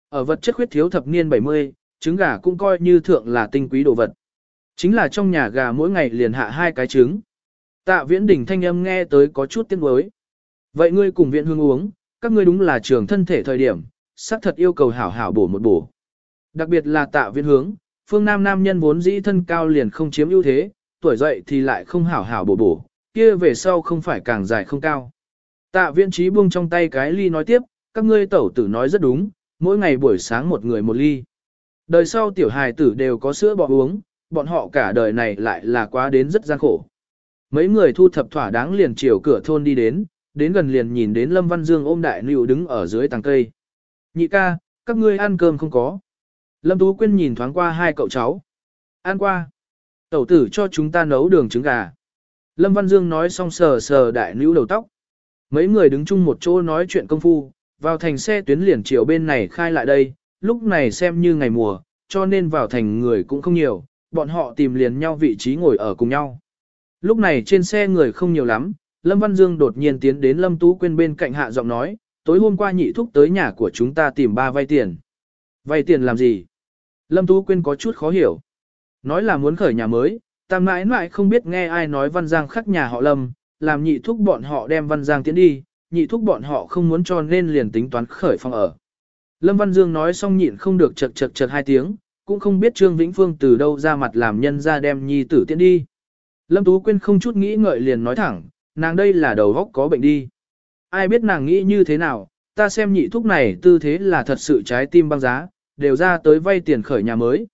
S1: Ở vật chất khuyết thiếu thập niên 70, trứng gà cũng coi như thượng là tinh quý đồ vật. Chính là trong nhà gà mỗi ngày liền hạ hai cái trứng. Tạ viễn đỉnh thanh âm nghe tới có chút tiếng đối. Vậy ngươi cùng viện hương uống, các ngươi đúng là trường thân thể thời điểm, xác thật yêu cầu hảo hảo bổ một bổ. Đặc biệt là tạ viên hướng, phương nam nam nhân vốn dĩ thân cao liền không chiếm ưu thế, tuổi dậy thì lại không hảo hảo bổ bổ, kia về sau không phải càng dài không cao. Tạ viên trí buông trong tay cái ly nói tiếp, các ngươi tẩu tử nói rất đúng, mỗi ngày buổi sáng một người một ly. Đời sau tiểu hài tử đều có sữa bò uống, bọn họ cả đời này lại là quá đến rất gian khổ. Mấy người thu thập thỏa đáng liền chiều cửa thôn đi đến, đến gần liền nhìn đến Lâm Văn Dương ôm đại nịu đứng ở dưới tàng cây. Nhị ca, các ngươi ăn cơm không có. Lâm Tú Quyên nhìn thoáng qua hai cậu cháu. Ăn qua. Tẩu tử cho chúng ta nấu đường trứng gà. Lâm Văn Dương nói xong sờ sờ đại nữu đầu tóc. Mấy người đứng chung một chỗ nói chuyện công phu, vào thành xe tuyến liền chiều bên này khai lại đây, lúc này xem như ngày mùa, cho nên vào thành người cũng không nhiều, bọn họ tìm liền nhau vị trí ngồi ở cùng nhau. Lúc này trên xe người không nhiều lắm, Lâm Văn Dương đột nhiên tiến đến Lâm Tú Quyên bên cạnh hạ giọng nói, tối hôm qua nhị thúc tới nhà của chúng ta tìm ba vay tiền. Vay tiền làm gì? Lâm Tú Quyên có chút khó hiểu. Nói là muốn khởi nhà mới, tam mãi mãi không biết nghe ai nói Văn Giang khắc nhà họ Lâm, làm nhị thúc bọn họ đem Văn Giang tiến đi, nhị thúc bọn họ không muốn cho nên liền tính toán khởi phòng ở. Lâm Văn Dương nói xong nhịn không được chật chật chật hai tiếng, cũng không biết Trương Vĩnh Phương từ đâu ra mặt làm nhân ra đem nhi tử tiễn đi. Lâm Tú Quyên không chút nghĩ ngợi liền nói thẳng, nàng đây là đầu góc có bệnh đi. Ai biết nàng nghĩ như thế nào, ta xem nhị thúc này tư thế là thật sự trái tim băng giá, đều ra tới vay tiền khởi nhà mới.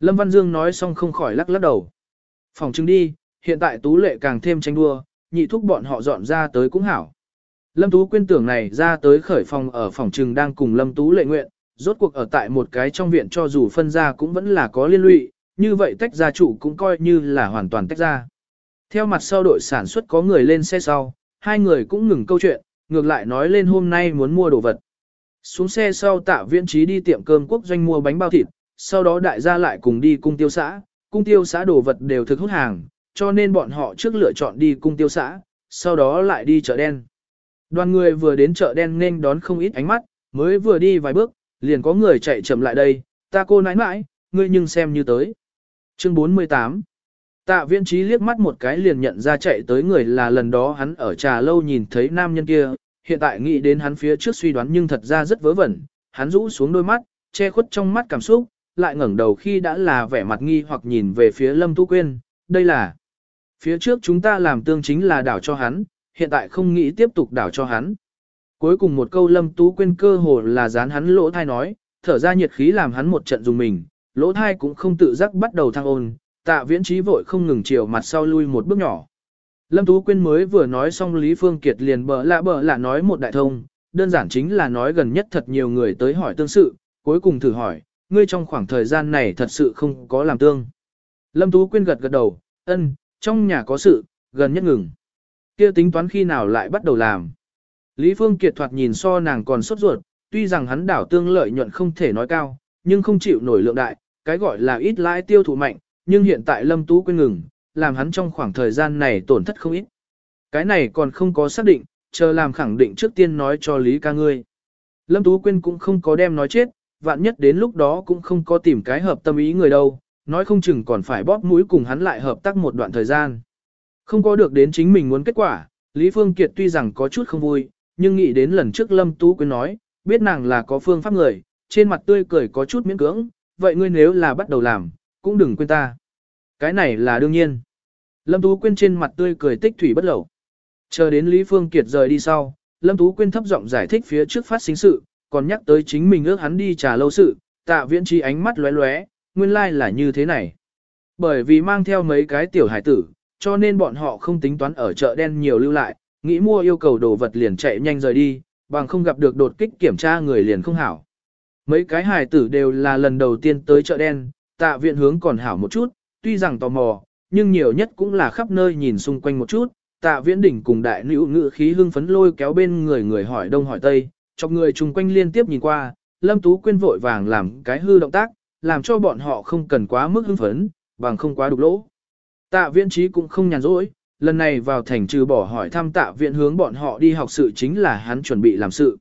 S1: Lâm Văn Dương nói xong không khỏi lắc lắc đầu. Phòng chứng đi, hiện tại Tú Lệ càng thêm tranh đua, nhị thúc bọn họ dọn ra tới cũng hảo. Lâm Tú Quyên tưởng này ra tới khởi phòng ở phòng trừng đang cùng Lâm Tú Lệ nguyện, rốt cuộc ở tại một cái trong viện cho dù phân ra cũng vẫn là có liên lụy, như vậy tách ra chủ cũng coi như là hoàn toàn tách ra. Theo mặt sau đội sản xuất có người lên xe sau, hai người cũng ngừng câu chuyện, ngược lại nói lên hôm nay muốn mua đồ vật. Xuống xe sau tạ viễn trí đi tiệm cơm quốc doanh mua bánh bao thịt, sau đó đại gia lại cùng đi cung tiêu xã, cung tiêu xã đồ vật đều thực hút hàng, cho nên bọn họ trước lựa chọn đi cung tiêu xã, sau đó lại đi chợ đen. Đoàn người vừa đến chợ đen nên đón không ít ánh mắt, mới vừa đi vài bước, liền có người chạy chậm lại đây, ta cô nãi nãi, ngươi nhưng xem như tới. Chương 48 Tạ viễn trí liếc mắt một cái liền nhận ra chạy tới người là lần đó hắn ở trà lâu nhìn thấy nam nhân kia, hiện tại nghĩ đến hắn phía trước suy đoán nhưng thật ra rất vớ vẩn, hắn rũ xuống đôi mắt, che khuất trong mắt cảm xúc, lại ngẩng đầu khi đã là vẻ mặt nghi hoặc nhìn về phía Lâm Tu Quyên, đây là phía trước chúng ta làm tương chính là đảo cho hắn, hiện tại không nghĩ tiếp tục đảo cho hắn. Cuối cùng một câu Lâm Tú Quyên cơ hồ là dán hắn lỗ thai nói, thở ra nhiệt khí làm hắn một trận dùng mình, lỗ thai cũng không tự giác bắt đầu thăng ôn, tạ viễn trí vội không ngừng chiều mặt sau lui một bước nhỏ. Lâm Tú Quyên mới vừa nói xong Lý Phương Kiệt liền bờ lạ bờ lạ nói một đại thông, đơn giản chính là nói gần nhất thật nhiều người tới hỏi tương sự, cuối cùng thử hỏi, ngươi trong khoảng thời gian này thật sự không có làm tương. Lâm Tú Quyên gật gật đầu, ân, trong nhà có sự, gần nhất ngừng. kia tính toán khi nào lại bắt đầu làm. Lý Phương Kiệt thoạt nhìn so nàng còn sốt ruột, tuy rằng hắn đảo tương lợi nhuận không thể nói cao, nhưng không chịu nổi lượng đại, cái gọi là ít lãi tiêu thụ mạnh, nhưng hiện tại Lâm Tú Quyên ngừng, làm hắn trong khoảng thời gian này tổn thất không ít. Cái này còn không có xác định, chờ làm khẳng định trước tiên nói cho Lý ca ngươi. Lâm Tú Quyên cũng không có đem nói chết, vạn nhất đến lúc đó cũng không có tìm cái hợp tâm ý người đâu, nói không chừng còn phải bóp mũi cùng hắn lại hợp tác một đoạn thời gian. Không có được đến chính mình muốn kết quả, Lý Phương Kiệt tuy rằng có chút không vui, nhưng nghĩ đến lần trước Lâm Tú Quyên nói, biết nàng là có phương pháp người, trên mặt tươi cười có chút miễn cưỡng, vậy ngươi nếu là bắt đầu làm, cũng đừng quên ta. Cái này là đương nhiên. Lâm Tú Quyên trên mặt tươi cười tích thủy bất lẩu. Chờ đến Lý Phương Kiệt rời đi sau, Lâm Tú Quyên thấp giọng giải thích phía trước phát sinh sự, còn nhắc tới chính mình ước hắn đi trà lâu sự, tạ viễn trí ánh mắt lóe lóe, nguyên lai like là như thế này. Bởi vì mang theo mấy cái tiểu hải tử, cho nên bọn họ không tính toán ở chợ đen nhiều lưu lại, nghĩ mua yêu cầu đồ vật liền chạy nhanh rời đi, bằng không gặp được đột kích kiểm tra người liền không hảo. Mấy cái hải tử đều là lần đầu tiên tới chợ đen, tạ viện hướng còn hảo một chút, tuy rằng tò mò, nhưng nhiều nhất cũng là khắp nơi nhìn xung quanh một chút, tạ viễn đỉnh cùng đại nữ ngự khí hưng phấn lôi kéo bên người người hỏi đông hỏi tây, chọc người chung quanh liên tiếp nhìn qua, lâm tú quyên vội vàng làm cái hư động tác, làm cho bọn họ không cần quá mức hưng phấn, bằng không quá đục lỗ. Tạ viễn trí cũng không nhàn rỗi, lần này vào thành trừ bỏ hỏi thăm tạ viện hướng bọn họ đi học sự chính là hắn chuẩn bị làm sự.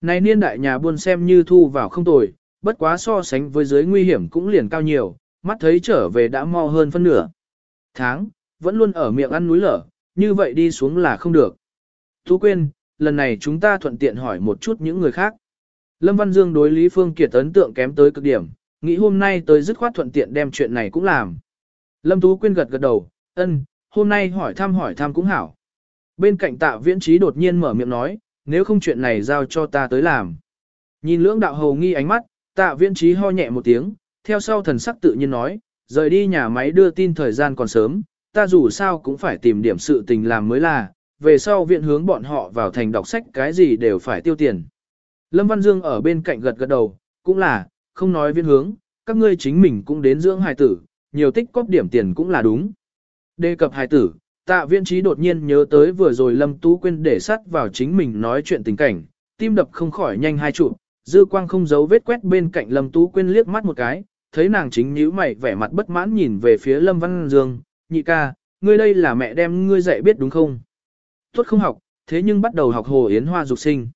S1: Này niên đại nhà buôn xem như thu vào không tồi, bất quá so sánh với giới nguy hiểm cũng liền cao nhiều, mắt thấy trở về đã mò hơn phân nửa. Tháng, vẫn luôn ở miệng ăn núi lở, như vậy đi xuống là không được. Tú quên, lần này chúng ta thuận tiện hỏi một chút những người khác. Lâm Văn Dương đối Lý Phương Kiệt ấn tượng kém tới cực điểm, nghĩ hôm nay tới dứt khoát thuận tiện đem chuyện này cũng làm. Lâm Tú Quyên gật gật đầu, ân, hôm nay hỏi thăm hỏi thăm cũng hảo. Bên cạnh tạ viễn trí đột nhiên mở miệng nói, nếu không chuyện này giao cho ta tới làm. Nhìn lưỡng đạo hầu nghi ánh mắt, tạ viễn trí ho nhẹ một tiếng, theo sau thần sắc tự nhiên nói, rời đi nhà máy đưa tin thời gian còn sớm, ta dù sao cũng phải tìm điểm sự tình làm mới là, về sau viện hướng bọn họ vào thành đọc sách cái gì đều phải tiêu tiền. Lâm Văn Dương ở bên cạnh gật gật đầu, cũng là, không nói viện hướng, các ngươi chính mình cũng đến dưỡng hài tử, nhiều tích cóp điểm tiền cũng là đúng. Đề cập hài tử, tạ viên trí đột nhiên nhớ tới vừa rồi Lâm Tú Quyên để sắt vào chính mình nói chuyện tình cảnh, tim đập không khỏi nhanh hai trụ, dư quang không giấu vết quét bên cạnh Lâm Tú Quyên liếc mắt một cái, thấy nàng chính nhíu mày vẻ mặt bất mãn nhìn về phía Lâm Văn Dương, nhị ca, ngươi đây là mẹ đem ngươi dạy biết đúng không? Tốt không học, thế nhưng bắt đầu học hồ yến hoa dục sinh.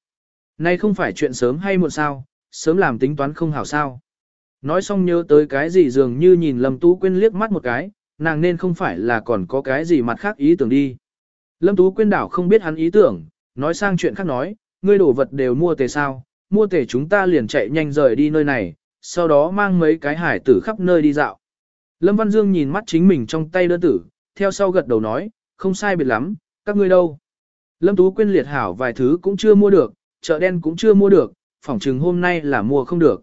S1: Nay không phải chuyện sớm hay muộn sao, sớm làm tính toán không hảo sao. Nói xong nhớ tới cái gì dường như nhìn Lâm Tú Quyên liếc mắt một cái, nàng nên không phải là còn có cái gì mặt khác ý tưởng đi. Lâm Tú Quyên đảo không biết hắn ý tưởng, nói sang chuyện khác nói, ngươi đổ vật đều mua tề sao, mua thể chúng ta liền chạy nhanh rời đi nơi này, sau đó mang mấy cái hải tử khắp nơi đi dạo. Lâm Văn Dương nhìn mắt chính mình trong tay đơn tử, theo sau gật đầu nói, không sai biệt lắm, các ngươi đâu. Lâm Tú Quyên liệt hảo vài thứ cũng chưa mua được, chợ đen cũng chưa mua được, phỏng chừng hôm nay là mua không được.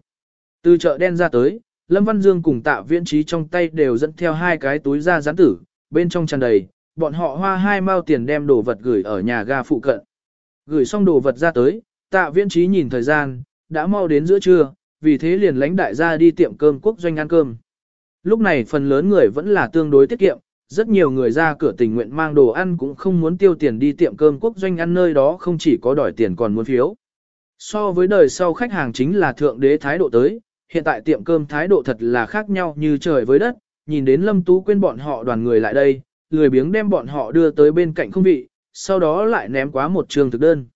S1: Từ chợ đen ra tới, Lâm Văn Dương cùng tạ viễn trí trong tay đều dẫn theo hai cái túi da rán tử, bên trong tràn đầy, bọn họ hoa hai mao tiền đem đồ vật gửi ở nhà ga phụ cận. Gửi xong đồ vật ra tới, tạ viễn trí nhìn thời gian, đã mau đến giữa trưa, vì thế liền lãnh đại gia đi tiệm cơm quốc doanh ăn cơm. Lúc này phần lớn người vẫn là tương đối tiết kiệm, rất nhiều người ra cửa tình nguyện mang đồ ăn cũng không muốn tiêu tiền đi tiệm cơm quốc doanh ăn nơi đó không chỉ có đòi tiền còn muốn phiếu. So với đời sau khách hàng chính là thượng đế thái độ tới, hiện tại tiệm cơm thái độ thật là khác nhau như trời với đất, nhìn đến Lâm Tú quên bọn họ đoàn người lại đây, lười biếng đem bọn họ đưa tới bên cạnh không vị, sau đó lại ném quá một trường thực đơn.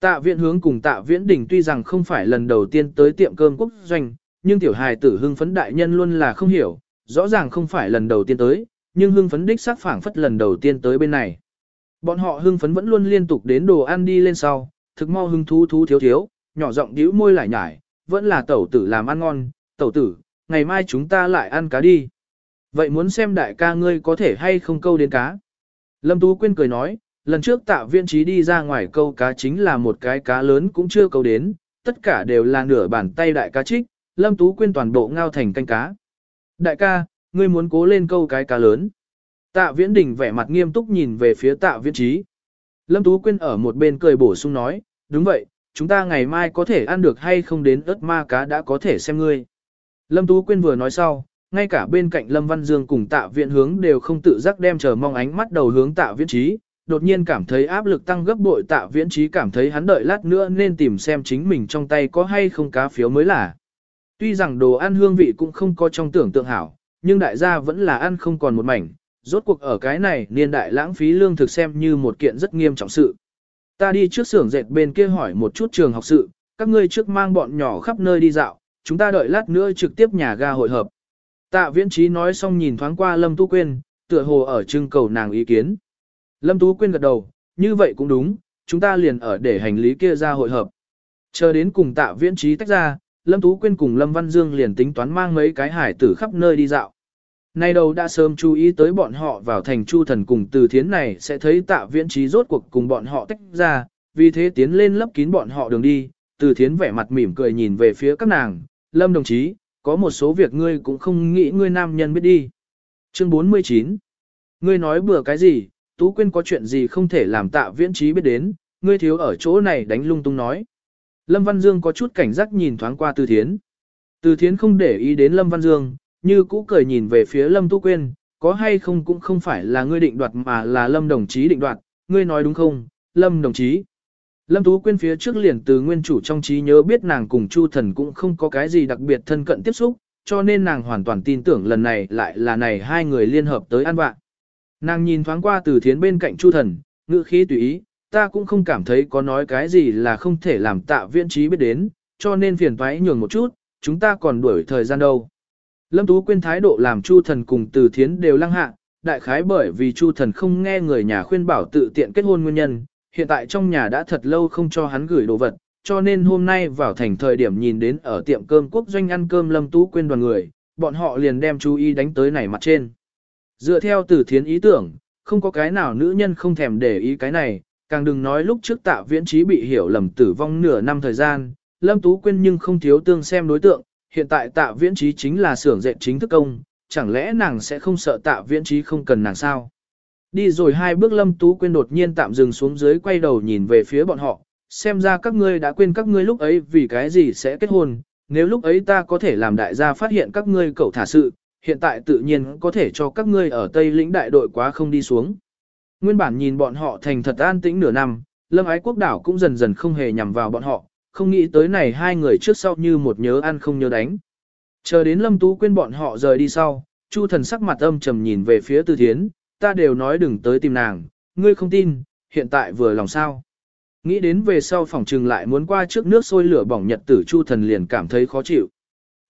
S1: Tạ viện hướng cùng tạ viễn đỉnh tuy rằng không phải lần đầu tiên tới tiệm cơm quốc doanh, nhưng tiểu hài tử hưng phấn đại nhân luôn là không hiểu, rõ ràng không phải lần đầu tiên tới, nhưng hưng phấn đích xác phảng phất lần đầu tiên tới bên này. Bọn họ hưng phấn vẫn luôn liên tục đến đồ ăn đi lên sau, thực mau hưng thú thú thiếu thiếu, nhỏ giọng điếu môi lại nhải, vẫn là tẩu tử làm ăn ngon, tẩu tử, ngày mai chúng ta lại ăn cá đi. Vậy muốn xem đại ca ngươi có thể hay không câu đến cá. Lâm Tú Quyên cười nói, lần trước tạ viên trí đi ra ngoài câu cá chính là một cái cá lớn cũng chưa câu đến, tất cả đều là nửa bàn tay đại cá trích, Lâm Tú Quyên toàn bộ ngao thành canh cá. Đại ca, ngươi muốn cố lên câu cái cá lớn. Tạ Viễn Đình vẻ mặt nghiêm túc nhìn về phía Tạ Viễn Trí. Lâm Tú Quyên ở một bên cười bổ sung nói, đúng vậy, chúng ta ngày mai có thể ăn được hay không đến ớt ma cá đã có thể xem ngươi. Lâm Tú Quyên vừa nói sau, ngay cả bên cạnh Lâm Văn Dương cùng Tạ Viễn hướng đều không tự giác đem chờ mong ánh mắt đầu hướng Tạ Viễn Trí, đột nhiên cảm thấy áp lực tăng gấp bội Tạ Viễn Trí cảm thấy hắn đợi lát nữa nên tìm xem chính mình trong tay có hay không cá phiếu mới là. Tuy rằng đồ ăn hương vị cũng không có trong tưởng tượng hảo, nhưng đại gia vẫn là ăn không còn một mảnh, rốt cuộc ở cái này niên đại lãng phí lương thực xem như một kiện rất nghiêm trọng sự. Ta đi trước xưởng dệt bên kia hỏi một chút trường học sự, các ngươi trước mang bọn nhỏ khắp nơi đi dạo, chúng ta đợi lát nữa trực tiếp nhà ga hội hợp. Tạ viễn trí nói xong nhìn thoáng qua Lâm Tu Quyên, tựa hồ ở trưng cầu nàng ý kiến. Lâm Tú Quyên gật đầu, như vậy cũng đúng, chúng ta liền ở để hành lý kia ra hội hợp. Chờ đến cùng tạ viễn trí tách ra, Lâm Tú Quyên cùng Lâm Văn Dương liền tính toán mang mấy cái hải tử khắp nơi đi dạo. Nay đầu đã sớm chú ý tới bọn họ vào thành chu thần cùng từ thiến này sẽ thấy tạ viễn trí rốt cuộc cùng bọn họ tách ra, vì thế tiến lên lấp kín bọn họ đường đi, từ thiến vẻ mặt mỉm cười nhìn về phía các nàng, Lâm đồng chí, có một số việc ngươi cũng không nghĩ ngươi nam nhân biết đi. Chương 49 Ngươi nói bừa cái gì, Tú Quyên có chuyện gì không thể làm tạ viễn trí biết đến, ngươi thiếu ở chỗ này đánh lung tung nói. Lâm Văn Dương có chút cảnh giác nhìn thoáng qua Từ Thiến. Từ Thiến không để ý đến Lâm Văn Dương, như cũ cười nhìn về phía Lâm Tu Quyên, có hay không cũng không phải là ngươi định đoạt mà là Lâm đồng chí định đoạt, ngươi nói đúng không, Lâm đồng chí. Lâm Tú Quyên phía trước liền từ nguyên chủ trong trí nhớ biết nàng cùng Chu Thần cũng không có cái gì đặc biệt thân cận tiếp xúc, cho nên nàng hoàn toàn tin tưởng lần này lại là này hai người liên hợp tới ăn bạn. Nàng nhìn thoáng qua từ thiến bên cạnh Chu Thần, ngữ khí tùy ý, ta cũng không cảm thấy có nói cái gì là không thể làm tạ viễn trí biết đến, cho nên phiền thoái nhường một chút, chúng ta còn đuổi thời gian đâu. Lâm Tú Quyên thái độ làm Chu Thần cùng Từ Thiến đều lăng hạ, đại khái bởi vì Chu Thần không nghe người nhà khuyên bảo tự tiện kết hôn nguyên nhân, hiện tại trong nhà đã thật lâu không cho hắn gửi đồ vật, cho nên hôm nay vào thành thời điểm nhìn đến ở tiệm cơm quốc doanh ăn cơm Lâm Tú Quyên đoàn người, bọn họ liền đem chú ý đánh tới này mặt trên. Dựa theo Từ Thiến ý tưởng, không có cái nào nữ nhân không thèm để ý cái này, càng đừng nói lúc trước tạ viễn trí bị hiểu lầm tử vong nửa năm thời gian, Lâm Tú Quyên nhưng không thiếu tương xem đối tượng, hiện tại tạ viễn trí chính là xưởng dệt chính thức công, chẳng lẽ nàng sẽ không sợ tạ viễn trí không cần nàng sao? Đi rồi hai bước Lâm Tú Quyên đột nhiên tạm dừng xuống dưới quay đầu nhìn về phía bọn họ, xem ra các ngươi đã quên các ngươi lúc ấy vì cái gì sẽ kết hôn, nếu lúc ấy ta có thể làm đại gia phát hiện các ngươi cậu thả sự, hiện tại tự nhiên có thể cho các ngươi ở Tây lĩnh đại đội quá không đi xuống. Nguyên bản nhìn bọn họ thành thật an tĩnh nửa năm, lâm ái quốc đảo cũng dần dần không hề nhằm vào bọn họ, không nghĩ tới này hai người trước sau như một nhớ ăn không nhớ đánh. Chờ đến lâm tú quên bọn họ rời đi sau, chu thần sắc mặt âm trầm nhìn về phía tư thiến, ta đều nói đừng tới tìm nàng, ngươi không tin, hiện tại vừa lòng sao. Nghĩ đến về sau phòng trừng lại muốn qua trước nước sôi lửa bỏng nhật tử chu thần liền cảm thấy khó chịu.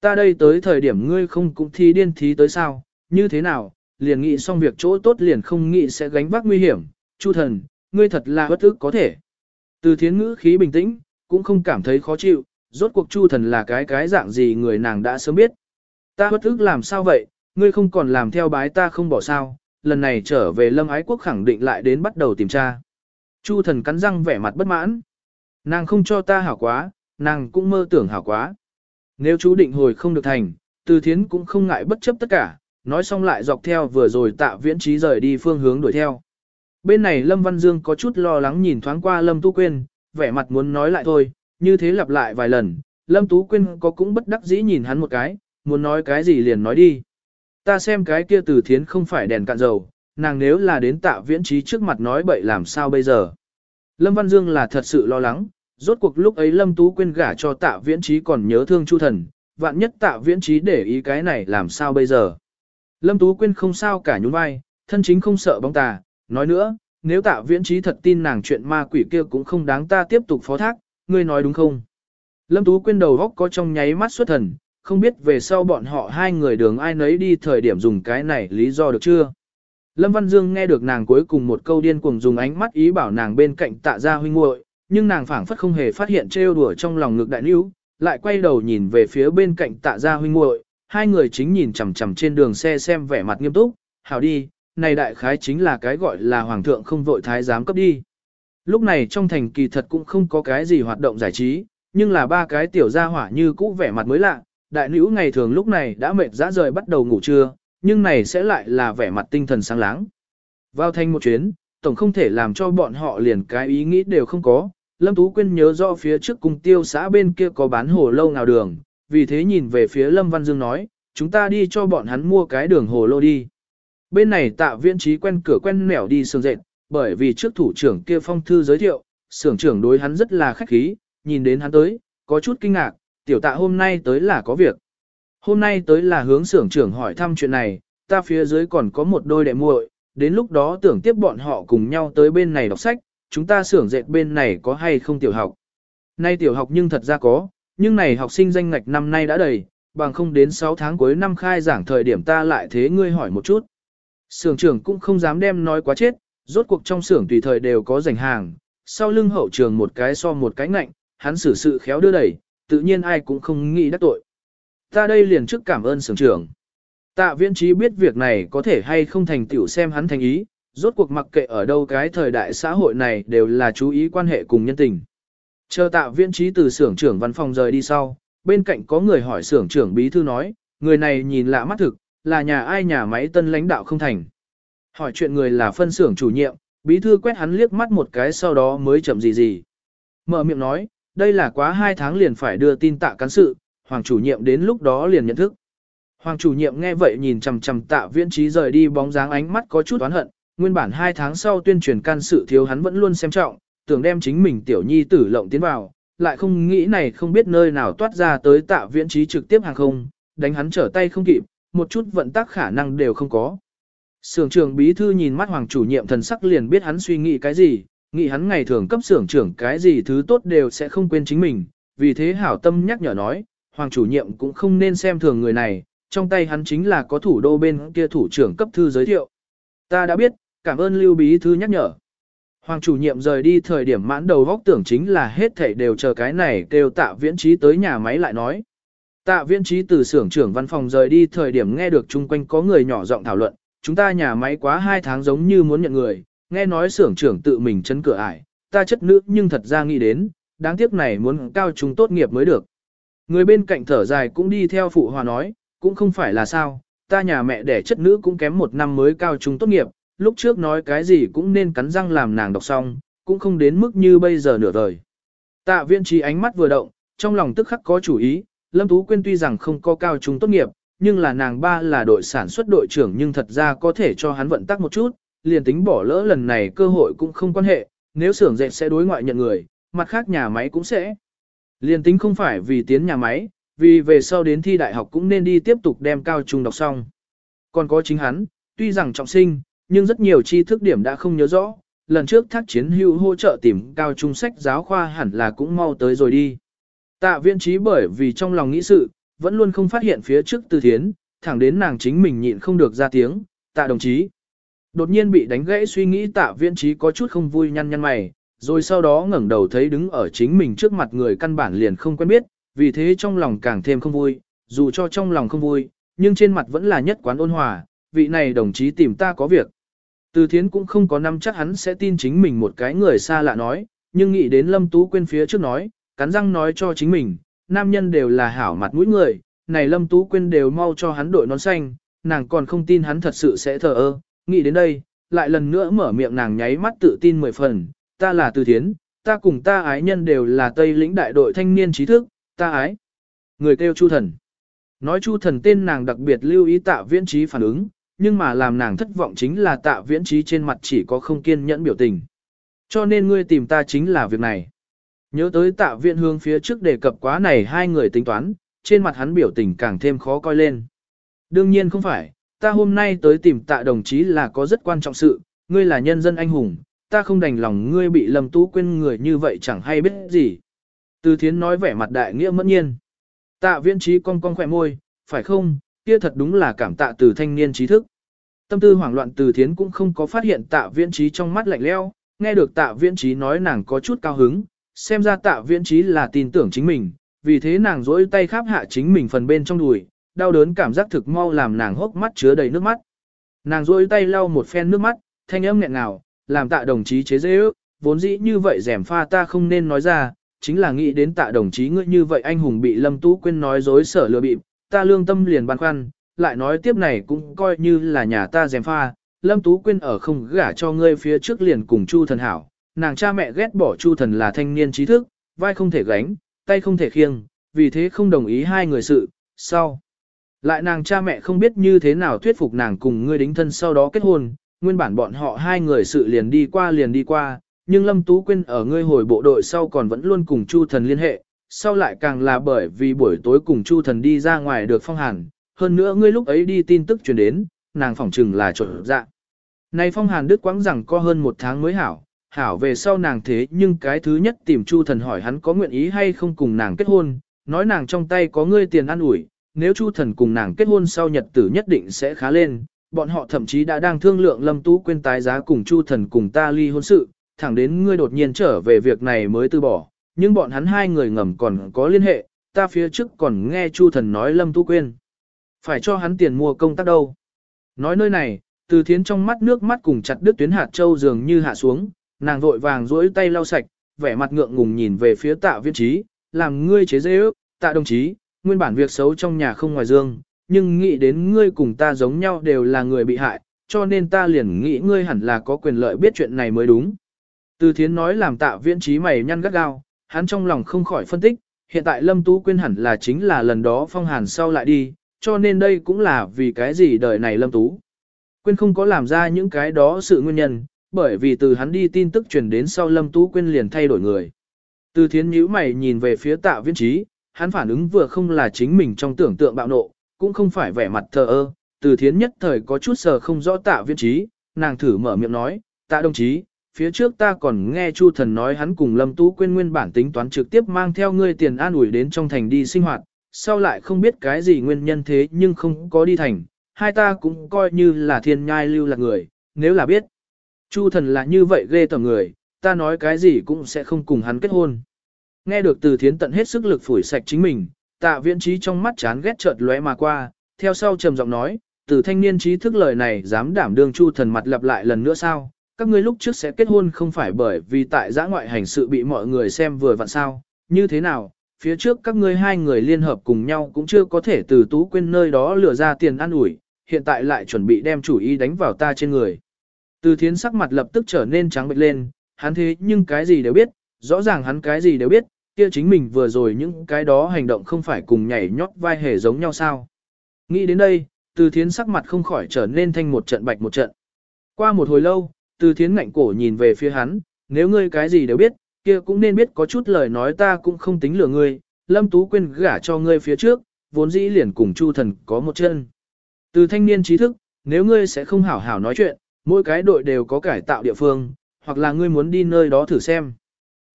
S1: Ta đây tới thời điểm ngươi không cũng thi điên thí tới sao, như thế nào, liền nghĩ xong việc chỗ tốt liền không nghĩ sẽ gánh vác nguy hiểm, Chu thần, ngươi thật là bất ức có thể. Từ thiến ngữ khí bình tĩnh, cũng không cảm thấy khó chịu, rốt cuộc Chu thần là cái cái dạng gì người nàng đã sớm biết. Ta bất ức làm sao vậy, ngươi không còn làm theo bái ta không bỏ sao, lần này trở về lâm ái quốc khẳng định lại đến bắt đầu tìm tra. Chu thần cắn răng vẻ mặt bất mãn. Nàng không cho ta hảo quá, nàng cũng mơ tưởng hảo quá. Nếu chú định hồi không được thành, từ thiến cũng không ngại bất chấp tất cả, nói xong lại dọc theo vừa rồi tạ viễn trí rời đi phương hướng đuổi theo. Bên này Lâm Văn Dương có chút lo lắng nhìn thoáng qua Lâm Tú Quyên, vẻ mặt muốn nói lại thôi, như thế lặp lại vài lần, Lâm Tú Quyên có cũng bất đắc dĩ nhìn hắn một cái, muốn nói cái gì liền nói đi. Ta xem cái kia từ thiến không phải đèn cạn dầu, nàng nếu là đến tạ viễn trí trước mặt nói bậy làm sao bây giờ. Lâm Văn Dương là thật sự lo lắng, rốt cuộc lúc ấy Lâm Tú quên gả cho tạ viễn trí còn nhớ thương Chu Thần, vạn nhất tạ viễn trí để ý cái này làm sao bây giờ. Lâm Tú quên không sao cả nhún vai, thân chính không sợ bóng tà, nói nữa, nếu tạ viễn trí thật tin nàng chuyện ma quỷ kia cũng không đáng ta tiếp tục phó thác, ngươi nói đúng không? Lâm Tú quên đầu góc có trong nháy mắt xuất thần, không biết về sau bọn họ hai người đường ai nấy đi thời điểm dùng cái này lý do được chưa? Lâm Văn Dương nghe được nàng cuối cùng một câu điên cuồng dùng ánh mắt ý bảo nàng bên cạnh tạ ra huynh muội, nhưng nàng phảng phất không hề phát hiện trêu đùa trong lòng ngực đại níu, lại quay đầu nhìn về phía bên cạnh tạ gia huynh muội, hai người chính nhìn chằm chằm trên đường xe xem vẻ mặt nghiêm túc, hảo đi, này đại khái chính là cái gọi là hoàng thượng không vội thái giám cấp đi. Lúc này trong thành kỳ thật cũng không có cái gì hoạt động giải trí, nhưng là ba cái tiểu gia hỏa như cũ vẻ mặt mới lạ, đại nữ ngày thường lúc này đã mệt dã rời bắt đầu ngủ trưa, nhưng này sẽ lại là vẻ mặt tinh thần sáng láng. Vào thành một chuyến, tổng không thể làm cho bọn họ liền cái ý nghĩ đều không có. Lâm Tú Quyên nhớ rõ phía trước cung tiêu xã bên kia có bán hồ lâu nào đường, vì thế nhìn về phía Lâm Văn Dương nói, chúng ta đi cho bọn hắn mua cái đường hồ lô đi. Bên này tạ viên trí quen cửa quen nẻo đi sương dệt, bởi vì trước thủ trưởng kia phong thư giới thiệu, xưởng trưởng đối hắn rất là khách khí, nhìn đến hắn tới, có chút kinh ngạc, tiểu tạ hôm nay tới là có việc. Hôm nay tới là hướng xưởng trưởng hỏi thăm chuyện này, ta phía dưới còn có một đôi đệ muội, đến lúc đó tưởng tiếp bọn họ cùng nhau tới bên này đọc sách, chúng ta xưởng dệt bên này có hay không tiểu học. Nay tiểu học nhưng thật ra có, nhưng này học sinh danh ngạch năm nay đã đầy, bằng không đến 6 tháng cuối năm khai giảng thời điểm ta lại thế ngươi hỏi một chút. Xưởng trưởng cũng không dám đem nói quá chết, rốt cuộc trong xưởng tùy thời đều có rảnh hàng, sau lưng hậu trường một cái so một cái ngạnh, hắn xử sự khéo đưa đẩy, tự nhiên ai cũng không nghĩ đắc tội. Ta đây liền trước cảm ơn xưởng trưởng. Tạ viễn trí biết việc này có thể hay không thành tựu xem hắn thành ý, rốt cuộc mặc kệ ở đâu cái thời đại xã hội này đều là chú ý quan hệ cùng nhân tình. Chờ tạ viễn trí từ xưởng trưởng văn phòng rời đi sau, bên cạnh có người hỏi xưởng trưởng bí thư nói, người này nhìn lạ mắt thực, là nhà ai nhà máy tân lãnh đạo không thành. Hỏi chuyện người là phân xưởng chủ nhiệm, bí thư quét hắn liếc mắt một cái sau đó mới chậm gì gì. Mở miệng nói, đây là quá hai tháng liền phải đưa tin tạ cán sự, hoàng chủ nhiệm đến lúc đó liền nhận thức. Hoàng chủ nhiệm nghe vậy nhìn chằm chằm tạ viễn trí rời đi bóng dáng ánh mắt có chút oán hận, nguyên bản hai tháng sau tuyên truyền can sự thiếu hắn vẫn luôn xem trọng, tưởng đem chính mình tiểu nhi tử lộng tiến vào, lại không nghĩ này không biết nơi nào toát ra tới tạ viễn trí trực tiếp hàng không, đánh hắn trở tay không kịp, một chút vận tác khả năng đều không có. Sưởng trưởng bí thư nhìn mắt hoàng chủ nhiệm thần sắc liền biết hắn suy nghĩ cái gì, nghĩ hắn ngày thường cấp sưởng trưởng cái gì thứ tốt đều sẽ không quên chính mình, vì thế hảo tâm nhắc nhở nói, hoàng chủ nhiệm cũng không nên xem thường người này, trong tay hắn chính là có thủ đô bên kia thủ trưởng cấp thư giới thiệu. Ta đã biết, cảm ơn lưu bí thư nhắc nhở. Hoàng chủ nhiệm rời đi thời điểm mãn đầu góc tưởng chính là hết thảy đều chờ cái này kêu tạ viễn trí tới nhà máy lại nói. Tạ viễn trí từ xưởng trưởng văn phòng rời đi thời điểm nghe được chung quanh có người nhỏ giọng thảo luận, chúng ta nhà máy quá hai tháng giống như muốn nhận người, nghe nói xưởng trưởng tự mình chấn cửa ải, ta chất nữ nhưng thật ra nghĩ đến, đáng tiếc này muốn cao trung tốt nghiệp mới được. Người bên cạnh thở dài cũng đi theo phụ hòa nói, cũng không phải là sao, ta nhà mẹ đẻ chất nữ cũng kém một năm mới cao trung tốt nghiệp, lúc trước nói cái gì cũng nên cắn răng làm nàng đọc xong, cũng không đến mức như bây giờ nửa đời. Tạ viên trí ánh mắt vừa động, trong lòng tức khắc có chủ ý, Lâm Tú Quyên tuy rằng không có cao trung tốt nghiệp, nhưng là nàng ba là đội sản xuất đội trưởng nhưng thật ra có thể cho hắn vận tắc một chút, liền tính bỏ lỡ lần này cơ hội cũng không quan hệ, nếu xưởng dệt sẽ đối ngoại nhận người, mặt khác nhà máy cũng sẽ. Liền tính không phải vì tiến nhà máy, vì về sau đến thi đại học cũng nên đi tiếp tục đem cao trung đọc xong. Còn có chính hắn, tuy rằng trọng sinh, nhưng rất nhiều tri thức điểm đã không nhớ rõ, lần trước thác chiến hữu hỗ trợ tìm cao trung sách giáo khoa hẳn là cũng mau tới rồi đi. Tạ viên trí bởi vì trong lòng nghĩ sự, vẫn luôn không phát hiện phía trước từ thiến, thẳng đến nàng chính mình nhịn không được ra tiếng, tạ đồng chí. Đột nhiên bị đánh gãy suy nghĩ tạ viên trí có chút không vui nhăn nhăn mày, rồi sau đó ngẩng đầu thấy đứng ở chính mình trước mặt người căn bản liền không quen biết, vì thế trong lòng càng thêm không vui, dù cho trong lòng không vui, nhưng trên mặt vẫn là nhất quán ôn hòa, vị này đồng chí tìm ta có việc. Từ thiến cũng không có năm chắc hắn sẽ tin chính mình một cái người xa lạ nói, nhưng nghĩ đến Lâm Tú quên phía trước nói, cắn răng nói cho chính mình, nam nhân đều là hảo mặt mũi người, này Lâm Tú quên đều mau cho hắn đội nón xanh, nàng còn không tin hắn thật sự sẽ thờ ơ, nghĩ đến đây, lại lần nữa mở miệng nàng nháy mắt tự tin mười phần, ta là Từ Thiến, ta cùng ta ái nhân đều là Tây lĩnh đại đội thanh niên trí thức, ta ái. Người kêu Chu Thần. Nói Chu thần tên nàng đặc biệt lưu ý tạ viễn trí phản ứng, nhưng mà làm nàng thất vọng chính là tạ viễn trí trên mặt chỉ có không kiên nhẫn biểu tình. Cho nên ngươi tìm ta chính là việc này. Nhớ tới tạ Viễn hướng phía trước đề cập quá này hai người tính toán, trên mặt hắn biểu tình càng thêm khó coi lên. Đương nhiên không phải, ta hôm nay tới tìm tạ đồng chí là có rất quan trọng sự, ngươi là nhân dân anh hùng, ta không đành lòng ngươi bị lầm tú quên người như vậy chẳng hay biết gì. Từ thiến nói vẻ mặt đại nghĩa mẫn nhiên. Tạ viễn trí cong cong khỏe môi, phải không, kia thật đúng là cảm tạ từ thanh niên trí thức. Tâm tư hoảng loạn từ thiến cũng không có phát hiện tạ viễn trí trong mắt lạnh leo, nghe được tạ viễn trí nói nàng có chút cao hứng, xem ra tạ viễn trí là tin tưởng chính mình, vì thế nàng rỗi tay khắp hạ chính mình phần bên trong đùi, đau đớn cảm giác thực mau làm nàng hốc mắt chứa đầy nước mắt. Nàng rỗi tay lau một phen nước mắt, thanh âm nghẹn ngào, làm tạ đồng chí chế dễ ước, vốn dĩ như vậy rèm pha ta không nên nói ra, chính là nghĩ đến tạ đồng chí ngươi như vậy anh hùng bị Lâm Tú quên nói dối sở lừa bịp, ta lương tâm liền băn khoăn, lại nói tiếp này cũng coi như là nhà ta dèm pha, Lâm Tú quyên ở không gả cho ngươi phía trước liền cùng Chu thần hảo, nàng cha mẹ ghét bỏ Chu thần là thanh niên trí thức, vai không thể gánh, tay không thể khiêng, vì thế không đồng ý hai người sự, sau. Lại nàng cha mẹ không biết như thế nào thuyết phục nàng cùng ngươi đính thân sau đó kết hôn, nguyên bản bọn họ hai người sự liền đi qua liền đi qua, nhưng Lâm Tú Quyên ở ngươi hồi bộ đội sau còn vẫn luôn cùng Chu Thần liên hệ, sau lại càng là bởi vì buổi tối cùng Chu Thần đi ra ngoài được phong hàn, hơn nữa ngươi lúc ấy đi tin tức truyền đến, nàng phỏng chừng là trộn dạ. Này phong hàn đứt quãng rằng có hơn một tháng mới hảo, hảo về sau nàng thế nhưng cái thứ nhất tìm Chu Thần hỏi hắn có nguyện ý hay không cùng nàng kết hôn, nói nàng trong tay có ngươi tiền ăn ủi, nếu Chu Thần cùng nàng kết hôn sau nhật tử nhất định sẽ khá lên, bọn họ thậm chí đã đang thương lượng Lâm Tú quên tái giá cùng Chu Thần cùng ta ly hôn sự, thẳng đến ngươi đột nhiên trở về việc này mới từ bỏ, nhưng bọn hắn hai người ngầm còn có liên hệ, ta phía trước còn nghe Chu Thần nói Lâm Tú quyên Phải cho hắn tiền mua công tác đâu. Nói nơi này, từ thiến trong mắt nước mắt cùng chặt đứt tuyến hạt châu dường như hạ xuống, nàng vội vàng duỗi tay lau sạch, vẻ mặt ngượng ngùng nhìn về phía tạ viên trí, làm ngươi chế dễ ước, tạ đồng chí, nguyên bản việc xấu trong nhà không ngoài dương, nhưng nghĩ đến ngươi cùng ta giống nhau đều là người bị hại, cho nên ta liền nghĩ ngươi hẳn là có quyền lợi biết chuyện này mới đúng. Từ thiến nói làm tạ viễn trí mày nhăn gắt gao, hắn trong lòng không khỏi phân tích, hiện tại Lâm Tú Quyên hẳn là chính là lần đó phong hàn sau lại đi, cho nên đây cũng là vì cái gì đời này Lâm Tú. Quyên không có làm ra những cái đó sự nguyên nhân, bởi vì từ hắn đi tin tức truyền đến sau Lâm Tú Quyên liền thay đổi người. Từ thiến nhíu mày nhìn về phía tạ Viên trí, hắn phản ứng vừa không là chính mình trong tưởng tượng bạo nộ, cũng không phải vẻ mặt thờ ơ, từ thiến nhất thời có chút sờ không rõ tạ Viên trí, nàng thử mở miệng nói, tạ đồng chí, phía trước ta còn nghe Chu thần nói hắn cùng Lâm Tú quên nguyên bản tính toán trực tiếp mang theo ngươi tiền an ủi đến trong thành đi sinh hoạt, sau lại không biết cái gì nguyên nhân thế nhưng không có đi thành, hai ta cũng coi như là thiên nhai lưu là người, nếu là biết. Chu thần là như vậy ghê tởm người, ta nói cái gì cũng sẽ không cùng hắn kết hôn. Nghe được từ thiến tận hết sức lực phủi sạch chính mình, tạ viễn trí trong mắt chán ghét chợt lóe mà qua, theo sau trầm giọng nói, từ thanh niên trí thức lời này dám đảm đương chu thần mặt lặp lại lần nữa sao, các ngươi lúc trước sẽ kết hôn không phải bởi vì tại giã ngoại hành sự bị mọi người xem vừa vặn sao, như thế nào, phía trước các ngươi hai người liên hợp cùng nhau cũng chưa có thể từ tú quên nơi đó lừa ra tiền ăn ủi, hiện tại lại chuẩn bị đem chủ ý đánh vào ta trên người. Từ thiến sắc mặt lập tức trở nên trắng bệch lên, hắn thế nhưng cái gì đều biết, rõ ràng hắn cái gì đều biết, kia chính mình vừa rồi những cái đó hành động không phải cùng nhảy nhót vai hề giống nhau sao. Nghĩ đến đây, từ thiến sắc mặt không khỏi trở nên thanh một trận bạch một trận. Qua một hồi lâu, từ thiến ngạnh cổ nhìn về phía hắn, nếu ngươi cái gì đều biết, kia cũng nên biết có chút lời nói ta cũng không tính lừa ngươi, lâm tú quên gả cho ngươi phía trước, vốn dĩ liền cùng chu thần có một chân. Từ thanh niên trí thức, nếu ngươi sẽ không hảo hảo nói chuyện, mỗi cái đội đều có cải tạo địa phương, hoặc là ngươi muốn đi nơi đó thử xem.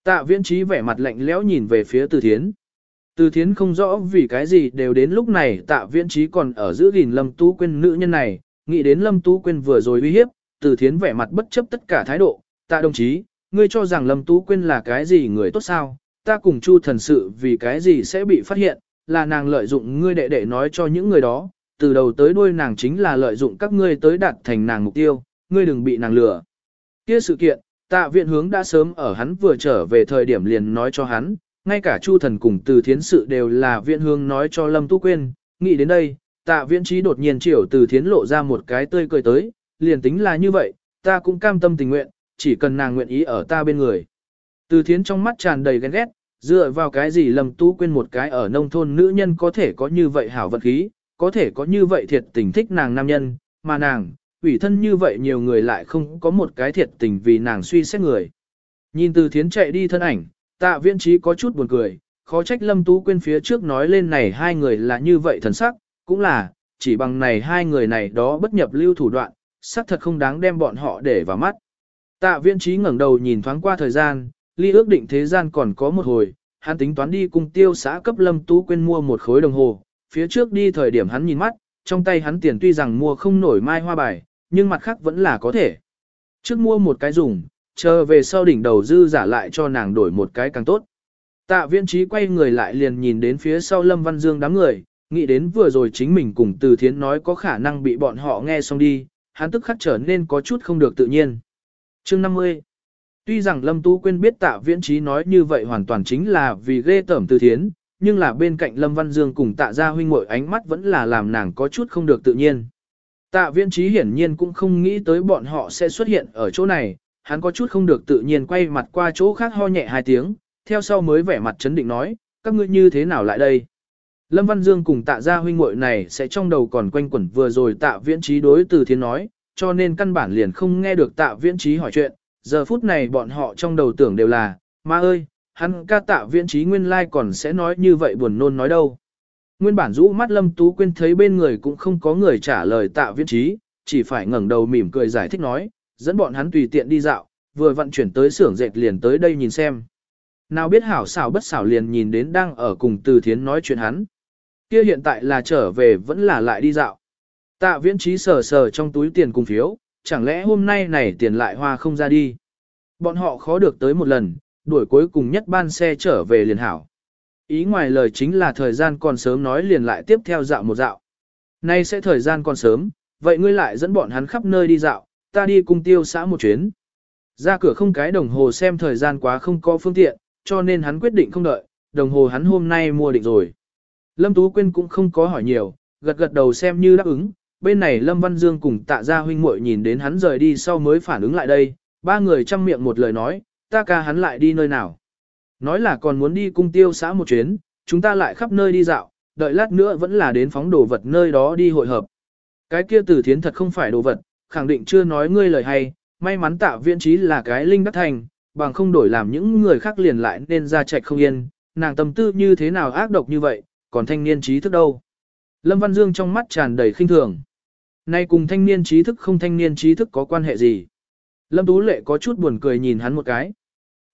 S1: Tạ viễn trí vẻ mặt lạnh lẽo nhìn về phía từ thiến. Từ thiến không rõ vì cái gì đều đến lúc này tạ viễn trí còn ở giữ gìn lâm tú quên nữ nhân này, nghĩ đến lâm tú quên vừa rồi uy hiếp, từ thiến vẻ mặt bất chấp tất cả thái độ, tạ đồng chí, ngươi cho rằng lâm tú Quyên là cái gì người tốt sao, ta cùng chu thần sự vì cái gì sẽ bị phát hiện, là nàng lợi dụng ngươi đệ đệ nói cho những người đó, từ đầu tới đuôi nàng chính là lợi dụng các ngươi tới đạt thành nàng mục tiêu, ngươi đừng bị nàng lừa. Kia sự kiện, tạ viện hướng đã sớm ở hắn vừa trở về thời điểm liền nói cho hắn, ngay cả chu thần cùng từ thiến sự đều là viện hướng nói cho lâm tú Quyên. nghĩ đến đây, tạ viện trí đột nhiên chiều từ thiến lộ ra một cái tươi cười tới, liền tính là như vậy, ta cũng cam tâm tình nguyện, chỉ cần nàng nguyện ý ở ta bên người. Từ thiến trong mắt tràn đầy ghen ghét, Dựa vào cái gì Lâm Tú quên một cái ở nông thôn nữ nhân có thể có như vậy hảo vật khí, có thể có như vậy thiệt tình thích nàng nam nhân, mà nàng, ủy thân như vậy nhiều người lại không có một cái thiệt tình vì nàng suy xét người. Nhìn từ thiến chạy đi thân ảnh, tạ viễn trí có chút buồn cười, khó trách Lâm Tú quên phía trước nói lên này hai người là như vậy thần sắc, cũng là, chỉ bằng này hai người này đó bất nhập lưu thủ đoạn, xác thật không đáng đem bọn họ để vào mắt. Tạ viễn trí ngẩng đầu nhìn thoáng qua thời gian, ly ước định thế gian còn có một hồi, hắn tính toán đi cùng tiêu xã cấp Lâm Tú quên mua một khối đồng hồ, phía trước đi thời điểm hắn nhìn mắt, trong tay hắn tiền tuy rằng mua không nổi mai hoa bài, nhưng mặt khác vẫn là có thể. Trước mua một cái dùng, chờ về sau đỉnh đầu dư giả lại cho nàng đổi một cái càng tốt. Tạ viễn trí quay người lại liền nhìn đến phía sau Lâm Văn Dương đám người, nghĩ đến vừa rồi chính mình cùng từ thiến nói có khả năng bị bọn họ nghe xong đi, hắn tức khắc trở nên có chút không được tự nhiên. Chương 50 Tuy rằng Lâm Tu Quyên biết tạ viễn trí nói như vậy hoàn toàn chính là vì ghê tởm từ thiến, nhưng là bên cạnh Lâm Văn Dương cùng tạ gia huynh muội ánh mắt vẫn là làm nàng có chút không được tự nhiên. Tạ viễn trí hiển nhiên cũng không nghĩ tới bọn họ sẽ xuất hiện ở chỗ này, hắn có chút không được tự nhiên quay mặt qua chỗ khác ho nhẹ hai tiếng, theo sau mới vẻ mặt chấn định nói, các ngươi như thế nào lại đây? Lâm Văn Dương cùng tạ gia huynh muội này sẽ trong đầu còn quanh quẩn vừa rồi tạ viễn trí đối từ thiên nói, cho nên căn bản liền không nghe được tạ viễn trí hỏi chuyện, giờ phút này bọn họ trong đầu tưởng đều là, ma ơi, hắn ca tạ viễn trí nguyên lai còn sẽ nói như vậy buồn nôn nói đâu. Nguyên bản rũ mắt Lâm Tú Quyên thấy bên người cũng không có người trả lời tạ viễn trí, chỉ phải ngẩng đầu mỉm cười giải thích nói, dẫn bọn hắn tùy tiện đi dạo, vừa vận chuyển tới xưởng dệt liền tới đây nhìn xem. Nào biết hảo xảo bất xảo liền nhìn đến đang ở cùng từ thiến nói chuyện hắn. Kia hiện tại là trở về vẫn là lại đi dạo. Tạ viễn trí sờ sờ trong túi tiền cùng phiếu, chẳng lẽ hôm nay này tiền lại hoa không ra đi. Bọn họ khó được tới một lần, đuổi cuối cùng nhất ban xe trở về liền hảo. Ý ngoài lời chính là thời gian còn sớm nói liền lại tiếp theo dạo một dạo. Nay sẽ thời gian còn sớm, vậy ngươi lại dẫn bọn hắn khắp nơi đi dạo, ta đi cùng tiêu xã một chuyến. Ra cửa không cái đồng hồ xem thời gian quá không có phương tiện, cho nên hắn quyết định không đợi, đồng hồ hắn hôm nay mua định rồi. Lâm Tú Quyên cũng không có hỏi nhiều, gật gật đầu xem như đáp ứng, bên này Lâm Văn Dương cùng tạ gia huynh muội nhìn đến hắn rời đi sau mới phản ứng lại đây, ba người chăm miệng một lời nói, ta ca hắn lại đi nơi nào. Nói là còn muốn đi cung tiêu xã một chuyến, chúng ta lại khắp nơi đi dạo, đợi lát nữa vẫn là đến phóng đồ vật nơi đó đi hội hợp. Cái kia tử thiến thật không phải đồ vật, khẳng định chưa nói ngươi lời hay, may mắn tạ viễn trí là cái linh đắc thành, bằng không đổi làm những người khác liền lại nên ra chạch không yên, nàng tâm tư như thế nào ác độc như vậy, còn thanh niên trí thức đâu. Lâm Văn Dương trong mắt tràn đầy khinh thường. Nay cùng thanh niên trí thức không thanh niên trí thức có quan hệ gì? Lâm Tú Lệ có chút buồn cười nhìn hắn một cái.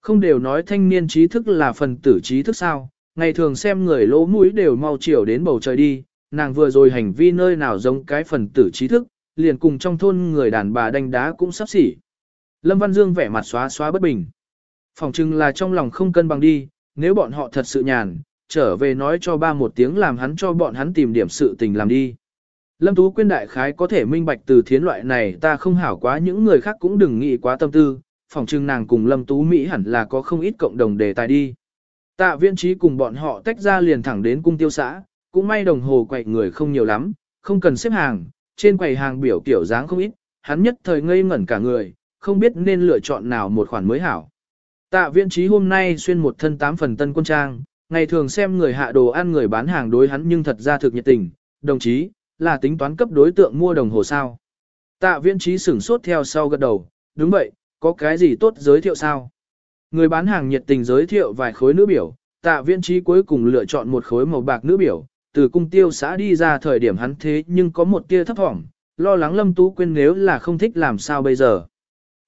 S1: Không đều nói thanh niên trí thức là phần tử trí thức sao, ngày thường xem người lỗ mũi đều mau chiều đến bầu trời đi, nàng vừa rồi hành vi nơi nào giống cái phần tử trí thức, liền cùng trong thôn người đàn bà đánh đá cũng sắp xỉ. Lâm Văn Dương vẻ mặt xóa xóa bất bình. Phòng chừng là trong lòng không cân bằng đi, nếu bọn họ thật sự nhàn, trở về nói cho ba một tiếng làm hắn cho bọn hắn tìm điểm sự tình làm đi. Lâm Tú Quyên đại khái có thể minh bạch từ thiến loại này ta không hảo quá những người khác cũng đừng nghĩ quá tâm tư, phòng trưng nàng cùng Lâm Tú Mỹ hẳn là có không ít cộng đồng đề tài đi. Tạ viên trí cùng bọn họ tách ra liền thẳng đến cung tiêu xã, cũng may đồng hồ quậy người không nhiều lắm, không cần xếp hàng, trên quầy hàng biểu kiểu dáng không ít, hắn nhất thời ngây ngẩn cả người, không biết nên lựa chọn nào một khoản mới hảo. Tạ viên trí hôm nay xuyên một thân tám phần tân quân trang, ngày thường xem người hạ đồ ăn người bán hàng đối hắn nhưng thật ra thực nhiệt tình, đồng chí, là tính toán cấp đối tượng mua đồng hồ sao. Tạ Viễn trí sửng sốt theo sau gật đầu, đúng vậy, có cái gì tốt giới thiệu sao? Người bán hàng nhiệt tình giới thiệu vài khối nữ biểu, tạ Viễn trí cuối cùng lựa chọn một khối màu bạc nữ biểu, từ cung tiêu xã đi ra thời điểm hắn thế nhưng có một tia thấp thỏm, lo lắng Lâm Tú quên nếu là không thích làm sao bây giờ.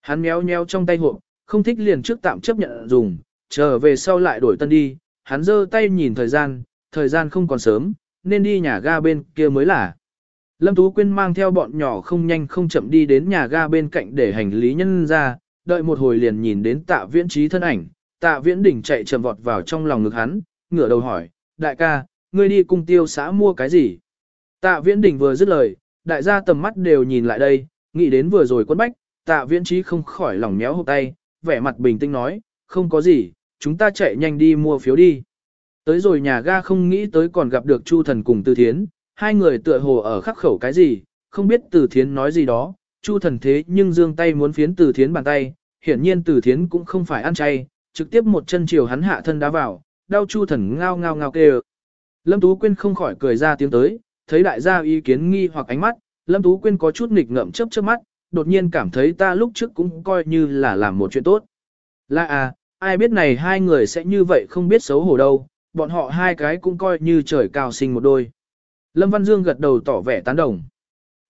S1: Hắn méo méo trong tay hộp, không thích liền trước tạm chấp nhận dùng, trở về sau lại đổi tân đi, hắn giơ tay nhìn thời gian, thời gian không còn sớm, nên đi nhà ga bên kia mới là. Lâm Tú Quyên mang theo bọn nhỏ không nhanh không chậm đi đến nhà ga bên cạnh để hành lý nhân ra, đợi một hồi liền nhìn đến tạ viễn trí thân ảnh, tạ viễn đỉnh chạy trầm vọt vào trong lòng ngực hắn, ngửa đầu hỏi, đại ca, ngươi đi cung tiêu xã mua cái gì? Tạ viễn đỉnh vừa dứt lời, đại gia tầm mắt đều nhìn lại đây, nghĩ đến vừa rồi quân bách, tạ viễn trí không khỏi lòng méo hộp tay, vẻ mặt bình tĩnh nói, không có gì, chúng ta chạy nhanh đi mua phiếu đi. Tới rồi nhà ga không nghĩ tới còn gặp được Chu thần cùng Từ Thiến, hai người tựa hồ ở khắc khẩu cái gì, không biết Từ Thiến nói gì đó, Chu thần thế nhưng dương tay muốn phiến Từ Thiến bàn tay, hiển nhiên Từ Thiến cũng không phải ăn chay, trực tiếp một chân chiều hắn hạ thân đá vào, đau chu thần ngao ngao ngao kêu. Lâm Tú Quyên không khỏi cười ra tiếng tới, thấy đại gia ý kiến nghi hoặc ánh mắt, Lâm Tú Quyên có chút nghịch ngợm chớp chớp mắt, đột nhiên cảm thấy ta lúc trước cũng coi như là làm một chuyện tốt. Là à, ai biết này hai người sẽ như vậy không biết xấu hổ đâu, bọn họ hai cái cũng coi như trời cao sinh một đôi. Lâm Văn Dương gật đầu tỏ vẻ tán đồng.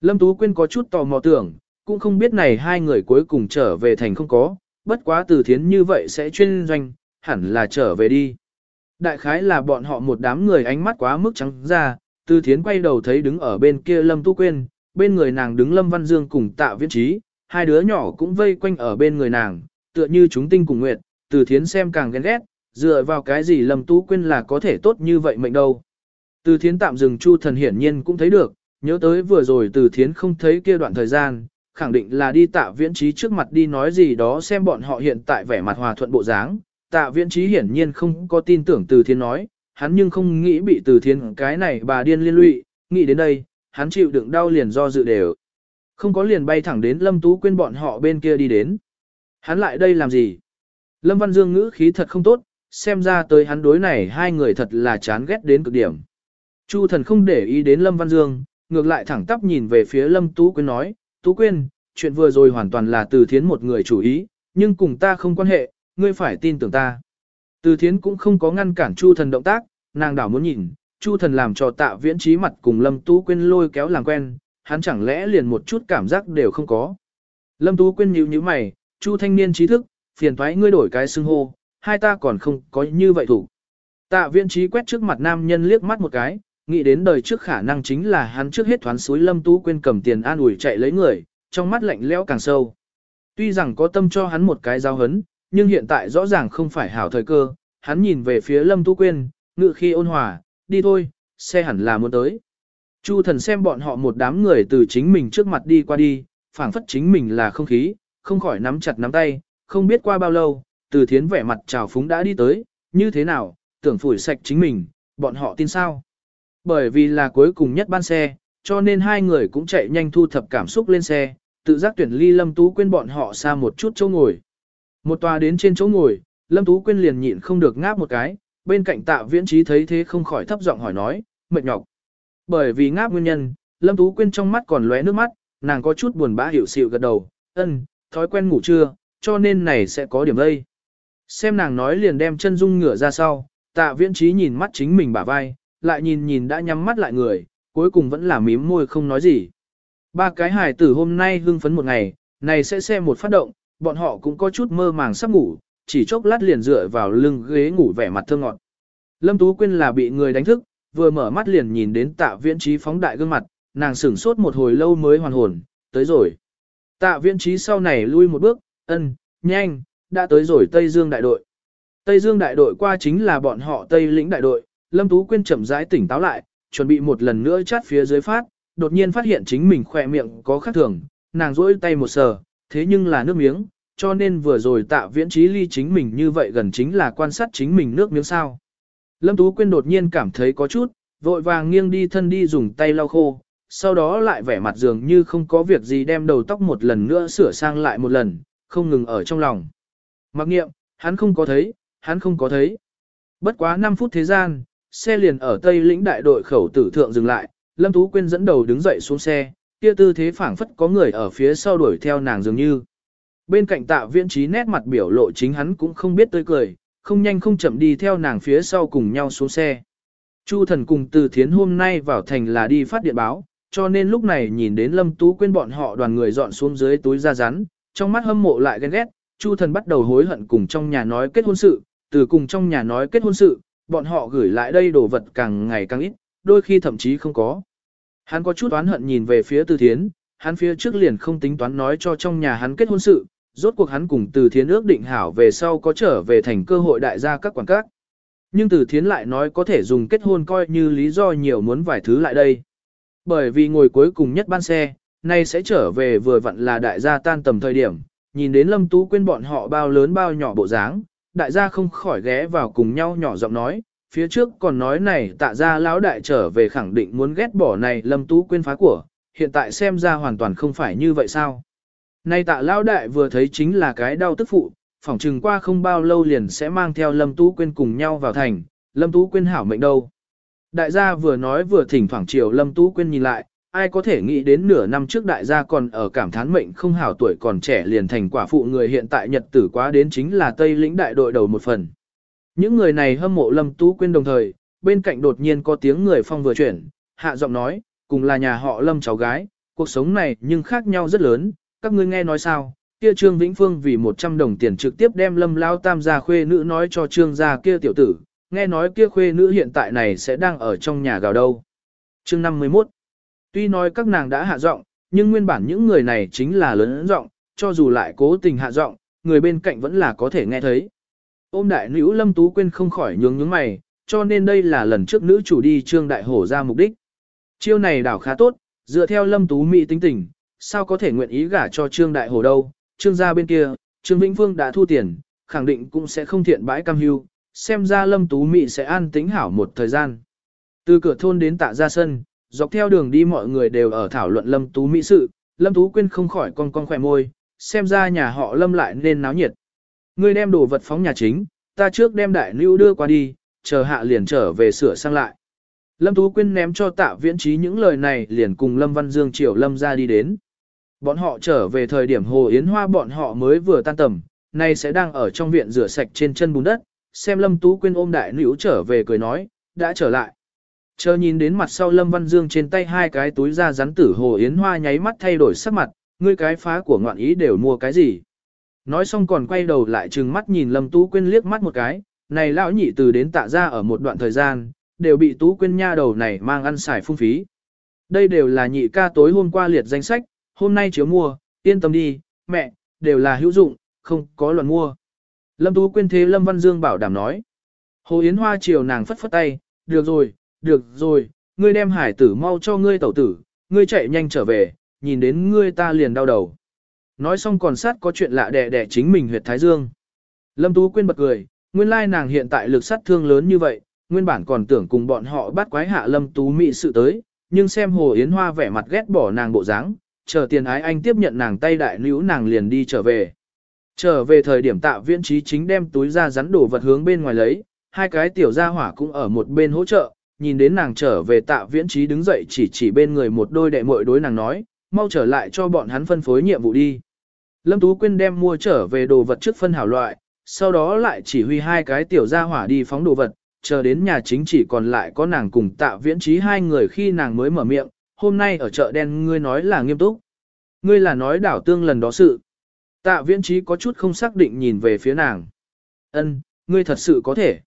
S1: Lâm Tú Quyên có chút tò mò tưởng, cũng không biết này hai người cuối cùng trở về thành không có, bất quá từ thiến như vậy sẽ chuyên doanh, hẳn là trở về đi. Đại khái là bọn họ một đám người ánh mắt quá mức trắng ra, từ thiến quay đầu thấy đứng ở bên kia Lâm Tú Quyên, bên người nàng đứng Lâm Văn Dương cùng tạ viễn trí, hai đứa nhỏ cũng vây quanh ở bên người nàng, tựa như chúng tinh cùng nguyệt, từ thiến xem càng ghen ghét, dựa vào cái gì Lâm Tú Quyên là có thể tốt như vậy mệnh đâu. Từ thiến tạm dừng Chu thần hiển nhiên cũng thấy được, nhớ tới vừa rồi từ thiến không thấy kia đoạn thời gian, khẳng định là đi tạ viễn trí trước mặt đi nói gì đó xem bọn họ hiện tại vẻ mặt hòa thuận bộ dáng. Tạ viễn trí hiển nhiên không có tin tưởng từ thiến nói, hắn nhưng không nghĩ bị từ thiến cái này bà điên liên lụy, nghĩ đến đây, hắn chịu đựng đau liền do dự đều. Không có liền bay thẳng đến Lâm Tú Quyên bọn họ bên kia đi đến. Hắn lại đây làm gì? Lâm Văn Dương ngữ khí thật không tốt, xem ra tới hắn đối này hai người thật là chán ghét đến cực điểm. Chu thần không để ý đến Lâm Văn Dương, ngược lại thẳng tắp nhìn về phía Lâm Tú Quyên nói, Tú Quyên, chuyện vừa rồi hoàn toàn là từ thiến một người chủ ý, nhưng cùng ta không quan hệ, ngươi phải tin tưởng ta. Từ thiến cũng không có ngăn cản Chu thần động tác, nàng đảo muốn nhìn, Chu thần làm cho tạ viễn trí mặt cùng Lâm Tú Quyên lôi kéo làm quen, hắn chẳng lẽ liền một chút cảm giác đều không có. Lâm Tú Quyên nhíu nhíu mày, Chu thanh niên trí thức, phiền thoái ngươi đổi cái xưng hô, hai ta còn không có như vậy thủ. Tạ Viên trí quét trước mặt nam nhân liếc mắt một cái, nghĩ đến đời trước khả năng chính là hắn trước hết thoán suối Lâm Tú Quyên cầm tiền an ủi chạy lấy người, trong mắt lạnh lẽo càng sâu. Tuy rằng có tâm cho hắn một cái giao hấn, nhưng hiện tại rõ ràng không phải hảo thời cơ, hắn nhìn về phía Lâm Tú Quyên, ngự khi ôn hòa, đi thôi, xe hẳn là muốn tới. Chu thần xem bọn họ một đám người từ chính mình trước mặt đi qua đi, phảng phất chính mình là không khí, không khỏi nắm chặt nắm tay, không biết qua bao lâu, từ thiến vẻ mặt trào phúng đã đi tới, như thế nào, tưởng phủi sạch chính mình, bọn họ tin sao. Bởi vì là cuối cùng nhất ban xe, cho nên hai người cũng chạy nhanh thu thập cảm xúc lên xe, tự giác tuyển ly Lâm Tú quên bọn họ xa một chút chỗ ngồi. Một tòa đến trên chỗ ngồi, Lâm Tú quên liền nhịn không được ngáp một cái, bên cạnh tạ viễn trí thấy thế không khỏi thấp giọng hỏi nói, mệt nhọc. Bởi vì ngáp nguyên nhân, Lâm Tú quên trong mắt còn lóe nước mắt, nàng có chút buồn bã hiểu xịu gật đầu, ân, thói quen ngủ trưa, cho nên này sẽ có điểm đây. Xem nàng nói liền đem chân dung ngửa ra sau, tạ viễn trí nhìn mắt chính mình bả vai, lại nhìn nhìn đã nhắm mắt lại người, cuối cùng vẫn là mím môi không nói gì. Ba cái hài tử hôm nay hưng phấn một ngày, này sẽ xem một phát động, bọn họ cũng có chút mơ màng sắp ngủ, chỉ chốc lát liền dựa vào lưng ghế ngủ vẻ mặt thơ ngọt. Lâm Tú Quyên là bị người đánh thức, vừa mở mắt liền nhìn đến tạ viễn trí phóng đại gương mặt, nàng sửng sốt một hồi lâu mới hoàn hồn, tới rồi. Tạ viễn trí sau này lui một bước, ân, nhanh, đã tới rồi Tây Dương đại đội. Tây Dương đại đội qua chính là bọn họ Tây lĩnh đại đội, Lâm Tú Quyên chậm rãi tỉnh táo lại, chuẩn bị một lần nữa chát phía dưới phát, đột nhiên phát hiện chính mình khỏe miệng có khác thường, nàng rỗi tay một sờ, thế nhưng là nước miếng, cho nên vừa rồi tạ viễn trí ly chính mình như vậy gần chính là quan sát chính mình nước miếng sao. Lâm Tú Quyên đột nhiên cảm thấy có chút, vội vàng nghiêng đi thân đi dùng tay lau khô, sau đó lại vẻ mặt dường như không có việc gì đem đầu tóc một lần nữa sửa sang lại một lần, không ngừng ở trong lòng. Mặc nghiệm, hắn không có thấy, hắn không có thấy. Bất quá 5 phút thế gian, xe liền ở Tây lĩnh đại đội khẩu tử thượng dừng lại, Lâm Tú Quyên dẫn đầu đứng dậy xuống xe, kia tư thế phảng phất có người ở phía sau đuổi theo nàng dường như. Bên cạnh tạ viễn trí nét mặt biểu lộ chính hắn cũng không biết tươi cười, không nhanh không chậm đi theo nàng phía sau cùng nhau xuống xe. Chu thần cùng từ thiến hôm nay vào thành là đi phát điện báo, cho nên lúc này nhìn đến Lâm Tú Quyên bọn họ đoàn người dọn xuống dưới túi ra rắn, trong mắt hâm mộ lại ghen ghét, Chu thần bắt đầu hối hận cùng trong nhà nói kết hôn sự, từ cùng trong nhà nói kết hôn sự, bọn họ gửi lại đây đồ vật càng ngày càng ít, đôi khi thậm chí không có. Hắn có chút oán hận nhìn về phía Từ Thiến, hắn phía trước liền không tính toán nói cho trong nhà hắn kết hôn sự, rốt cuộc hắn cùng Từ Thiến ước định hảo về sau có trở về thành cơ hội đại gia các quảng các. Nhưng Từ Thiến lại nói có thể dùng kết hôn coi như lý do nhiều muốn vài thứ lại đây. Bởi vì ngồi cuối cùng nhất ban xe, nay sẽ trở về vừa vặn là đại gia tan tầm thời điểm, nhìn đến Lâm Tú quên bọn họ bao lớn bao nhỏ bộ dáng, đại gia không khỏi ghé vào cùng nhau nhỏ giọng nói, phía trước còn nói này tạ ra lão đại trở về khẳng định muốn ghét bỏ này lâm tú quên phá của, hiện tại xem ra hoàn toàn không phải như vậy sao. Nay tạ lão đại vừa thấy chính là cái đau tức phụ, phỏng chừng qua không bao lâu liền sẽ mang theo Lâm Tú Quyên cùng nhau vào thành, Lâm Tú Quyên hảo mệnh đâu. Đại gia vừa nói vừa thỉnh thoảng chiều Lâm Tú Quyên nhìn lại, ai có thể nghĩ đến nửa năm trước đại gia còn ở cảm thán mệnh không hảo tuổi còn trẻ liền thành quả phụ người hiện tại nhật tử quá đến chính là Tây lĩnh đại đội đầu một phần. Những người này hâm mộ Lâm Tú Quyên đồng thời, bên cạnh đột nhiên có tiếng người phong vừa chuyển, hạ giọng nói, cùng là nhà họ Lâm cháu gái, cuộc sống này nhưng khác nhau rất lớn, các ngươi nghe nói sao, kia Trương Vĩnh Phương vì 100 đồng tiền trực tiếp đem Lâm Lao Tam gia khuê nữ nói cho Trương gia kia tiểu tử, nghe nói kia khuê nữ hiện tại này sẽ đang ở trong nhà gào đâu. Chương 51 Tuy nói các nàng đã hạ giọng, nhưng nguyên bản những người này chính là lớn giọng, cho dù lại cố tình hạ giọng, người bên cạnh vẫn là có thể nghe thấy. Ôm đại nữ Lâm Tú Quyên không khỏi nhướng nhướng mày, cho nên đây là lần trước nữ chủ đi Trương Đại Hổ ra mục đích. Chiêu này đảo khá tốt, dựa theo Lâm Tú Mỹ tính tình, sao có thể nguyện ý gả cho Trương Đại Hổ đâu, Trương gia bên kia, Trương Vĩnh Phương đã thu tiền, khẳng định cũng sẽ không thiện bãi cam hưu, xem ra Lâm Tú Mỹ sẽ an tính hảo một thời gian. Từ cửa thôn đến tạ ra sân, dọc theo đường đi mọi người đều ở thảo luận Lâm Tú Mỹ sự, Lâm Tú quyên không khỏi con con khỏe môi, xem ra nhà họ Lâm lại nên náo nhiệt. Ngươi đem đồ vật phóng nhà chính, ta trước đem đại lưu đưa qua đi, chờ hạ liền trở về sửa sang lại. Lâm Tú Quyên ném cho tạ viễn trí những lời này liền cùng Lâm Văn Dương Triều Lâm ra đi đến. Bọn họ trở về thời điểm Hồ Yến Hoa bọn họ mới vừa tan tầm, nay sẽ đang ở trong viện rửa sạch trên chân bùn đất, xem Lâm Tú Quyên ôm đại nữ trở về cười nói, đã trở lại. Chờ nhìn đến mặt sau Lâm Văn Dương trên tay hai cái túi da rắn tử Hồ Yến Hoa nháy mắt thay đổi sắc mặt, ngươi cái phá của ngoạn ý đều mua cái gì. Nói xong còn quay đầu lại trừng mắt nhìn Lâm Tú Quyên liếc mắt một cái, này lão nhị từ đến tạ ra ở một đoạn thời gian, đều bị Tú Quyên nha đầu này mang ăn xài phung phí. Đây đều là nhị ca tối hôm qua liệt danh sách, hôm nay chiếu mua, yên tâm đi, mẹ, đều là hữu dụng, không có luận mua. Lâm Tú Quyên thế Lâm Văn Dương bảo đảm nói. Hồ Yến Hoa chiều nàng phất phất tay, được rồi, được rồi, ngươi đem hải tử mau cho ngươi tẩu tử, ngươi chạy nhanh trở về, nhìn đến ngươi ta liền đau đầu. Nói xong còn sát có chuyện lạ đẻ đẻ chính mình huyệt Thái Dương. Lâm Tú Quyên bật cười, nguyên lai nàng hiện tại lực sát thương lớn như vậy, nguyên bản còn tưởng cùng bọn họ bắt quái hạ Lâm Tú mị sự tới, nhưng xem Hồ Yến Hoa vẻ mặt ghét bỏ nàng bộ dáng, chờ tiền ái anh tiếp nhận nàng tay đại nữ nàng liền đi trở về. Trở về thời điểm tạ viễn trí chính đem túi ra rắn đổ vật hướng bên ngoài lấy, hai cái tiểu gia hỏa cũng ở một bên hỗ trợ, nhìn đến nàng trở về tạ viễn trí đứng dậy chỉ chỉ bên người một đôi đệ muội đối nàng nói, mau trở lại cho bọn hắn phân phối nhiệm vụ đi. Lâm Tú Quyên đem mua trở về đồ vật trước phân hảo loại, sau đó lại chỉ huy hai cái tiểu gia hỏa đi phóng đồ vật, chờ đến nhà chính chỉ còn lại có nàng cùng tạ viễn trí hai người khi nàng mới mở miệng, hôm nay ở chợ đen ngươi nói là nghiêm túc. Ngươi là nói đảo tương lần đó sự. Tạ viễn trí có chút không xác định nhìn về phía nàng. Ân, ngươi thật sự có thể.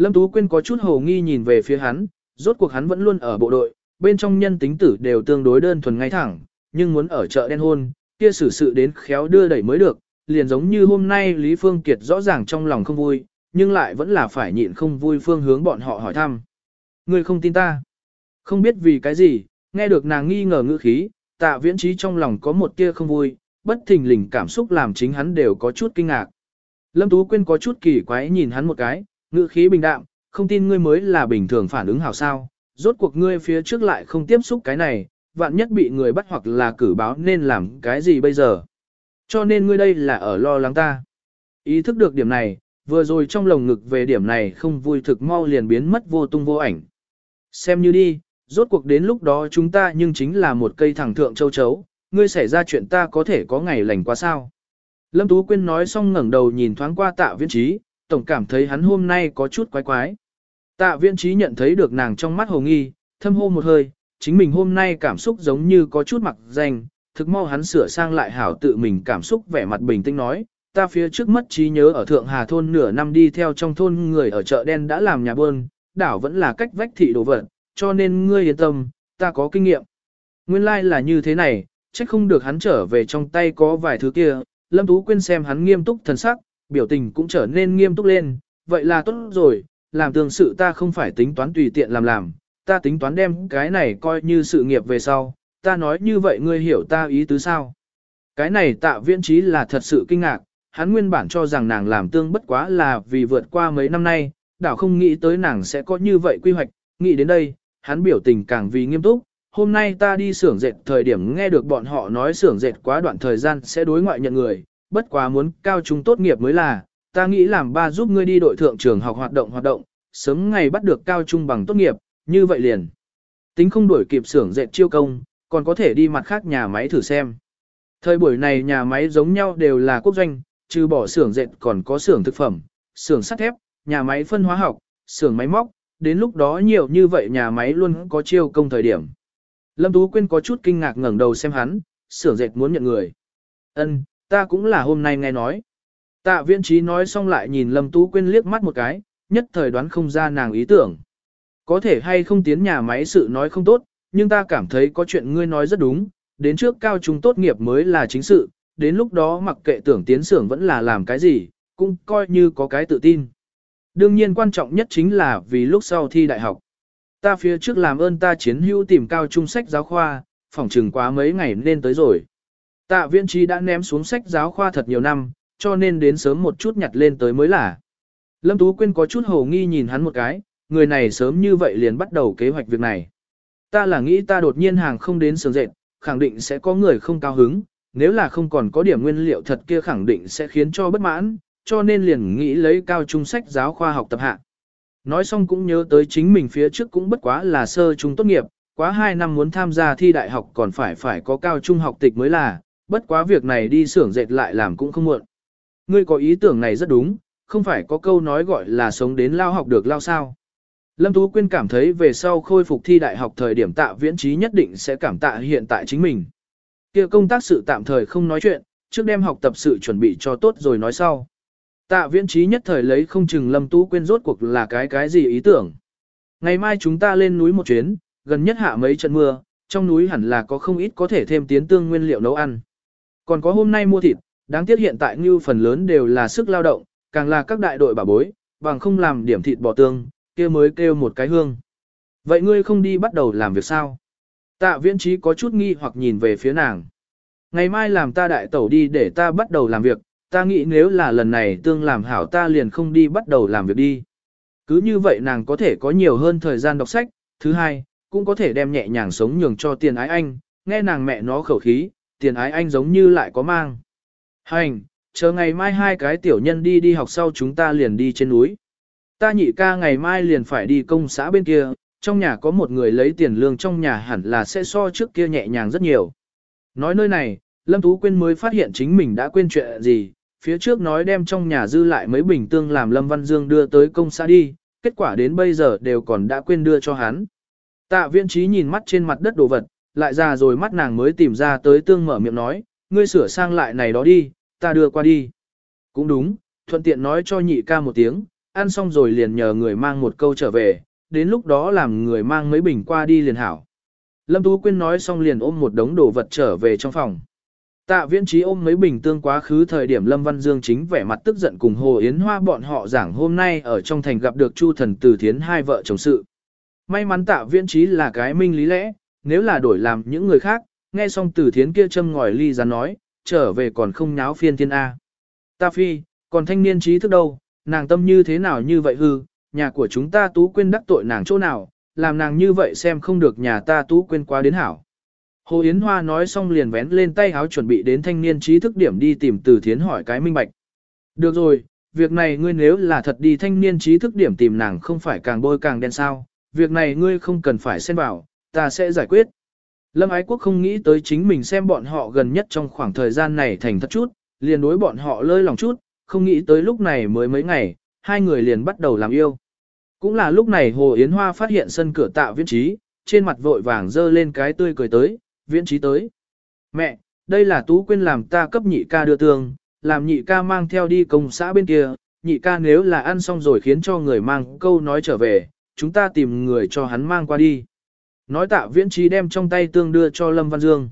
S1: Lâm Tú Quyên có chút hồ nghi nhìn về phía hắn, rốt cuộc hắn vẫn luôn ở bộ đội, bên trong nhân tính tử đều tương đối đơn thuần ngay thẳng, nhưng muốn ở chợ đen hôn, kia xử sự đến khéo đưa đẩy mới được, liền giống như hôm nay Lý Phương Kiệt rõ ràng trong lòng không vui, nhưng lại vẫn là phải nhịn không vui phương hướng bọn họ hỏi thăm. Người không tin ta? Không biết vì cái gì, nghe được nàng nghi ngờ ngữ khí, tạ viễn trí trong lòng có một tia không vui, bất thình lình cảm xúc làm chính hắn đều có chút kinh ngạc. Lâm Tú Quyên có chút kỳ quái nhìn hắn một cái, ngữ khí bình đạm, không tin ngươi mới là bình thường phản ứng hảo sao, rốt cuộc ngươi phía trước lại không tiếp xúc cái này, vạn nhất bị người bắt hoặc là cử báo nên làm cái gì bây giờ. Cho nên ngươi đây là ở lo lắng ta. Ý thức được điểm này, vừa rồi trong lồng ngực về điểm này không vui thực mau liền biến mất vô tung vô ảnh. Xem như đi, rốt cuộc đến lúc đó chúng ta nhưng chính là một cây thẳng thượng châu chấu, ngươi xảy ra chuyện ta có thể có ngày lành quá sao. Lâm Tú Quyên nói xong ngẩng đầu nhìn thoáng qua tạ viễn trí, tổng cảm thấy hắn hôm nay có chút quái quái. Tạ viễn trí nhận thấy được nàng trong mắt hồ nghi, thâm hô một hơi, chính mình hôm nay cảm xúc giống như có chút mặc danh, thực mau hắn sửa sang lại hảo tự mình cảm xúc vẻ mặt bình tĩnh nói, ta phía trước mất trí nhớ ở Thượng Hà Thôn nửa năm đi theo trong thôn người ở chợ đen đã làm nhà bơn, đảo vẫn là cách vách thị đồ vật, cho nên ngươi yên tâm, ta có kinh nghiệm. Nguyên lai like là như thế này, chắc không được hắn trở về trong tay có vài thứ kia, Lâm Tú Quyên xem hắn nghiêm túc thần sắc, biểu tình cũng trở nên nghiêm túc lên, vậy là tốt rồi, làm tương sự ta không phải tính toán tùy tiện làm làm, ta tính toán đem cái này coi như sự nghiệp về sau, ta nói như vậy ngươi hiểu ta ý tứ sao. Cái này tạ viễn trí là thật sự kinh ngạc, hắn nguyên bản cho rằng nàng làm tương bất quá là vì vượt qua mấy năm nay, đảo không nghĩ tới nàng sẽ có như vậy quy hoạch, nghĩ đến đây, hắn biểu tình càng vì nghiêm túc. Hôm nay ta đi xưởng dệt thời điểm nghe được bọn họ nói xưởng dệt quá đoạn thời gian sẽ đối ngoại nhận người, bất quá muốn cao trung tốt nghiệp mới là, ta nghĩ làm ba giúp ngươi đi đội thượng trường học hoạt động hoạt động, sớm ngày bắt được cao trung bằng tốt nghiệp, như vậy liền. Tính không đuổi kịp xưởng dệt chiêu công, còn có thể đi mặt khác nhà máy thử xem. Thời buổi này nhà máy giống nhau đều là quốc doanh, trừ bỏ xưởng dệt còn có xưởng thực phẩm, xưởng sắt thép, nhà máy phân hóa học, xưởng máy móc, đến lúc đó nhiều như vậy nhà máy luôn có chiêu công thời điểm. Lâm Tú Quyên có chút kinh ngạc ngẩng đầu xem hắn, xưởng dệt muốn nhận người. Ân, ta cũng là hôm nay nghe nói. Tạ viễn trí nói xong lại nhìn Lâm Tú Quyên liếc mắt một cái, nhất thời đoán không ra nàng ý tưởng. Có thể hay không tiến nhà máy sự nói không tốt, nhưng ta cảm thấy có chuyện ngươi nói rất đúng, đến trước cao trung tốt nghiệp mới là chính sự, đến lúc đó mặc kệ tưởng tiến xưởng vẫn là làm cái gì, cũng coi như có cái tự tin. Đương nhiên quan trọng nhất chính là vì lúc sau thi đại học. Ta phía trước làm ơn ta chiến hữu tìm cao trung sách giáo khoa, phỏng trừng quá mấy ngày nên tới rồi. Tạ viễn trí đã ném xuống sách giáo khoa thật nhiều năm, cho nên đến sớm một chút nhặt lên tới mới là. Lâm Tú Quyên có chút hồ nghi nhìn hắn một cái, người này sớm như vậy liền bắt đầu kế hoạch việc này. Ta là nghĩ ta đột nhiên hàng không đến sướng dệt, khẳng định sẽ có người không cao hứng, nếu là không còn có điểm nguyên liệu thật kia khẳng định sẽ khiến cho bất mãn, cho nên liền nghĩ lấy cao trung sách giáo khoa học tập hạ. Nói xong cũng nhớ tới chính mình phía trước cũng bất quá là sơ trung tốt nghiệp, quá 2 năm muốn tham gia thi đại học còn phải phải có cao trung học tịch mới là, bất quá việc này đi xưởng dệt lại làm cũng không muộn. Ngươi có ý tưởng này rất đúng, không phải có câu nói gọi là sống đến lao học được lao sao. Lâm Tú Quyên cảm thấy về sau khôi phục thi đại học thời điểm tạ viễn trí nhất định sẽ cảm tạ hiện tại chính mình. kia công tác sự tạm thời không nói chuyện, trước đem học tập sự chuẩn bị cho tốt rồi nói sau. Tạ viễn trí nhất thời lấy không chừng Lâm Tú Quyên rốt cuộc là cái cái gì ý tưởng. Ngày mai chúng ta lên núi một chuyến, gần nhất hạ mấy trận mưa, trong núi hẳn là có không ít có thể thêm tiến tương nguyên liệu nấu ăn. Còn có hôm nay mua thịt, đáng tiếc hiện tại như phần lớn đều là sức lao động, càng là các đại đội bà bối, bằng không làm điểm thịt bò tương, kia mới kêu một cái hương. Vậy ngươi không đi bắt đầu làm việc sao? Tạ viễn trí có chút nghi hoặc nhìn về phía nàng. Ngày mai làm ta đại tẩu đi để ta bắt đầu làm việc, ta nghĩ nếu là lần này tương làm hảo ta liền không đi bắt đầu làm việc đi. Cứ như vậy nàng có thể có nhiều hơn thời gian đọc sách, thứ hai, cũng có thể đem nhẹ nhàng sống nhường cho tiền ái anh, nghe nàng mẹ nó khẩu khí, tiền ái anh giống như lại có mang. Hành, chờ ngày mai hai cái tiểu nhân đi đi học sau chúng ta liền đi trên núi. Ta nhị ca ngày mai liền phải đi công xã bên kia, trong nhà có một người lấy tiền lương trong nhà hẳn là sẽ so trước kia nhẹ nhàng rất nhiều. Nói nơi này, Lâm Tú Quyên mới phát hiện chính mình đã quên chuyện gì, phía trước nói đem trong nhà dư lại mấy bình tương làm Lâm Văn Dương đưa tới công xã đi, kết quả đến bây giờ đều còn đã quên đưa cho hắn. Tạ viễn trí nhìn mắt trên mặt đất đồ vật, lại ra rồi mắt nàng mới tìm ra tới tương mở miệng nói, ngươi sửa sang lại này đó đi, ta đưa qua đi. Cũng đúng, thuận tiện nói cho nhị ca một tiếng, ăn xong rồi liền nhờ người mang một câu trở về, đến lúc đó làm người mang mấy bình qua đi liền hảo. Lâm Tú Quyên nói xong liền ôm một đống đồ vật trở về trong phòng. Tạ viễn trí ôm mấy bình tương quá khứ thời điểm Lâm Văn Dương chính vẻ mặt tức giận cùng Hồ Yến Hoa bọn họ giảng hôm nay ở trong thành gặp được Chu Thần Từ Thiến hai vợ chồng sự. May mắn tạ viễn trí là cái minh lý lẽ, nếu là đổi làm những người khác, nghe xong Từ Thiến kia châm ngòi ly ra nói, trở về còn không nháo phiên thiên A. Ta phi, còn thanh niên trí thức đâu, nàng tâm như thế nào như vậy hư, nhà của chúng ta tú quên đắc tội nàng chỗ nào, làm nàng như vậy xem không được nhà ta tú quên quá đến hảo. Hồ Yến Hoa nói xong liền vén lên tay háo chuẩn bị đến thanh niên trí thức điểm đi tìm từ thiến hỏi cái minh bạch. Được rồi, việc này ngươi nếu là thật đi thanh niên trí thức điểm tìm nàng không phải càng bôi càng đen sao, việc này ngươi không cần phải xen vào, ta sẽ giải quyết. Lâm Ái Quốc không nghĩ tới chính mình xem bọn họ gần nhất trong khoảng thời gian này thành thật chút, liền đối bọn họ lơi lòng chút, không nghĩ tới lúc này mới mấy ngày, hai người liền bắt đầu làm yêu. Cũng là lúc này Hồ Yến Hoa phát hiện sân cửa tạ viễn trí, trên mặt vội vàng dơ lên cái tươi cười tới, viễn trí tới. Mẹ, đây là Tú Quyên làm ta cấp nhị ca đưa tương, làm nhị ca mang theo đi công xã bên kia, nhị ca nếu là ăn xong rồi khiến cho người mang câu nói trở về, chúng ta tìm người cho hắn mang qua đi. Nói tạ viễn trí đem trong tay tương đưa cho Lâm Văn Dương.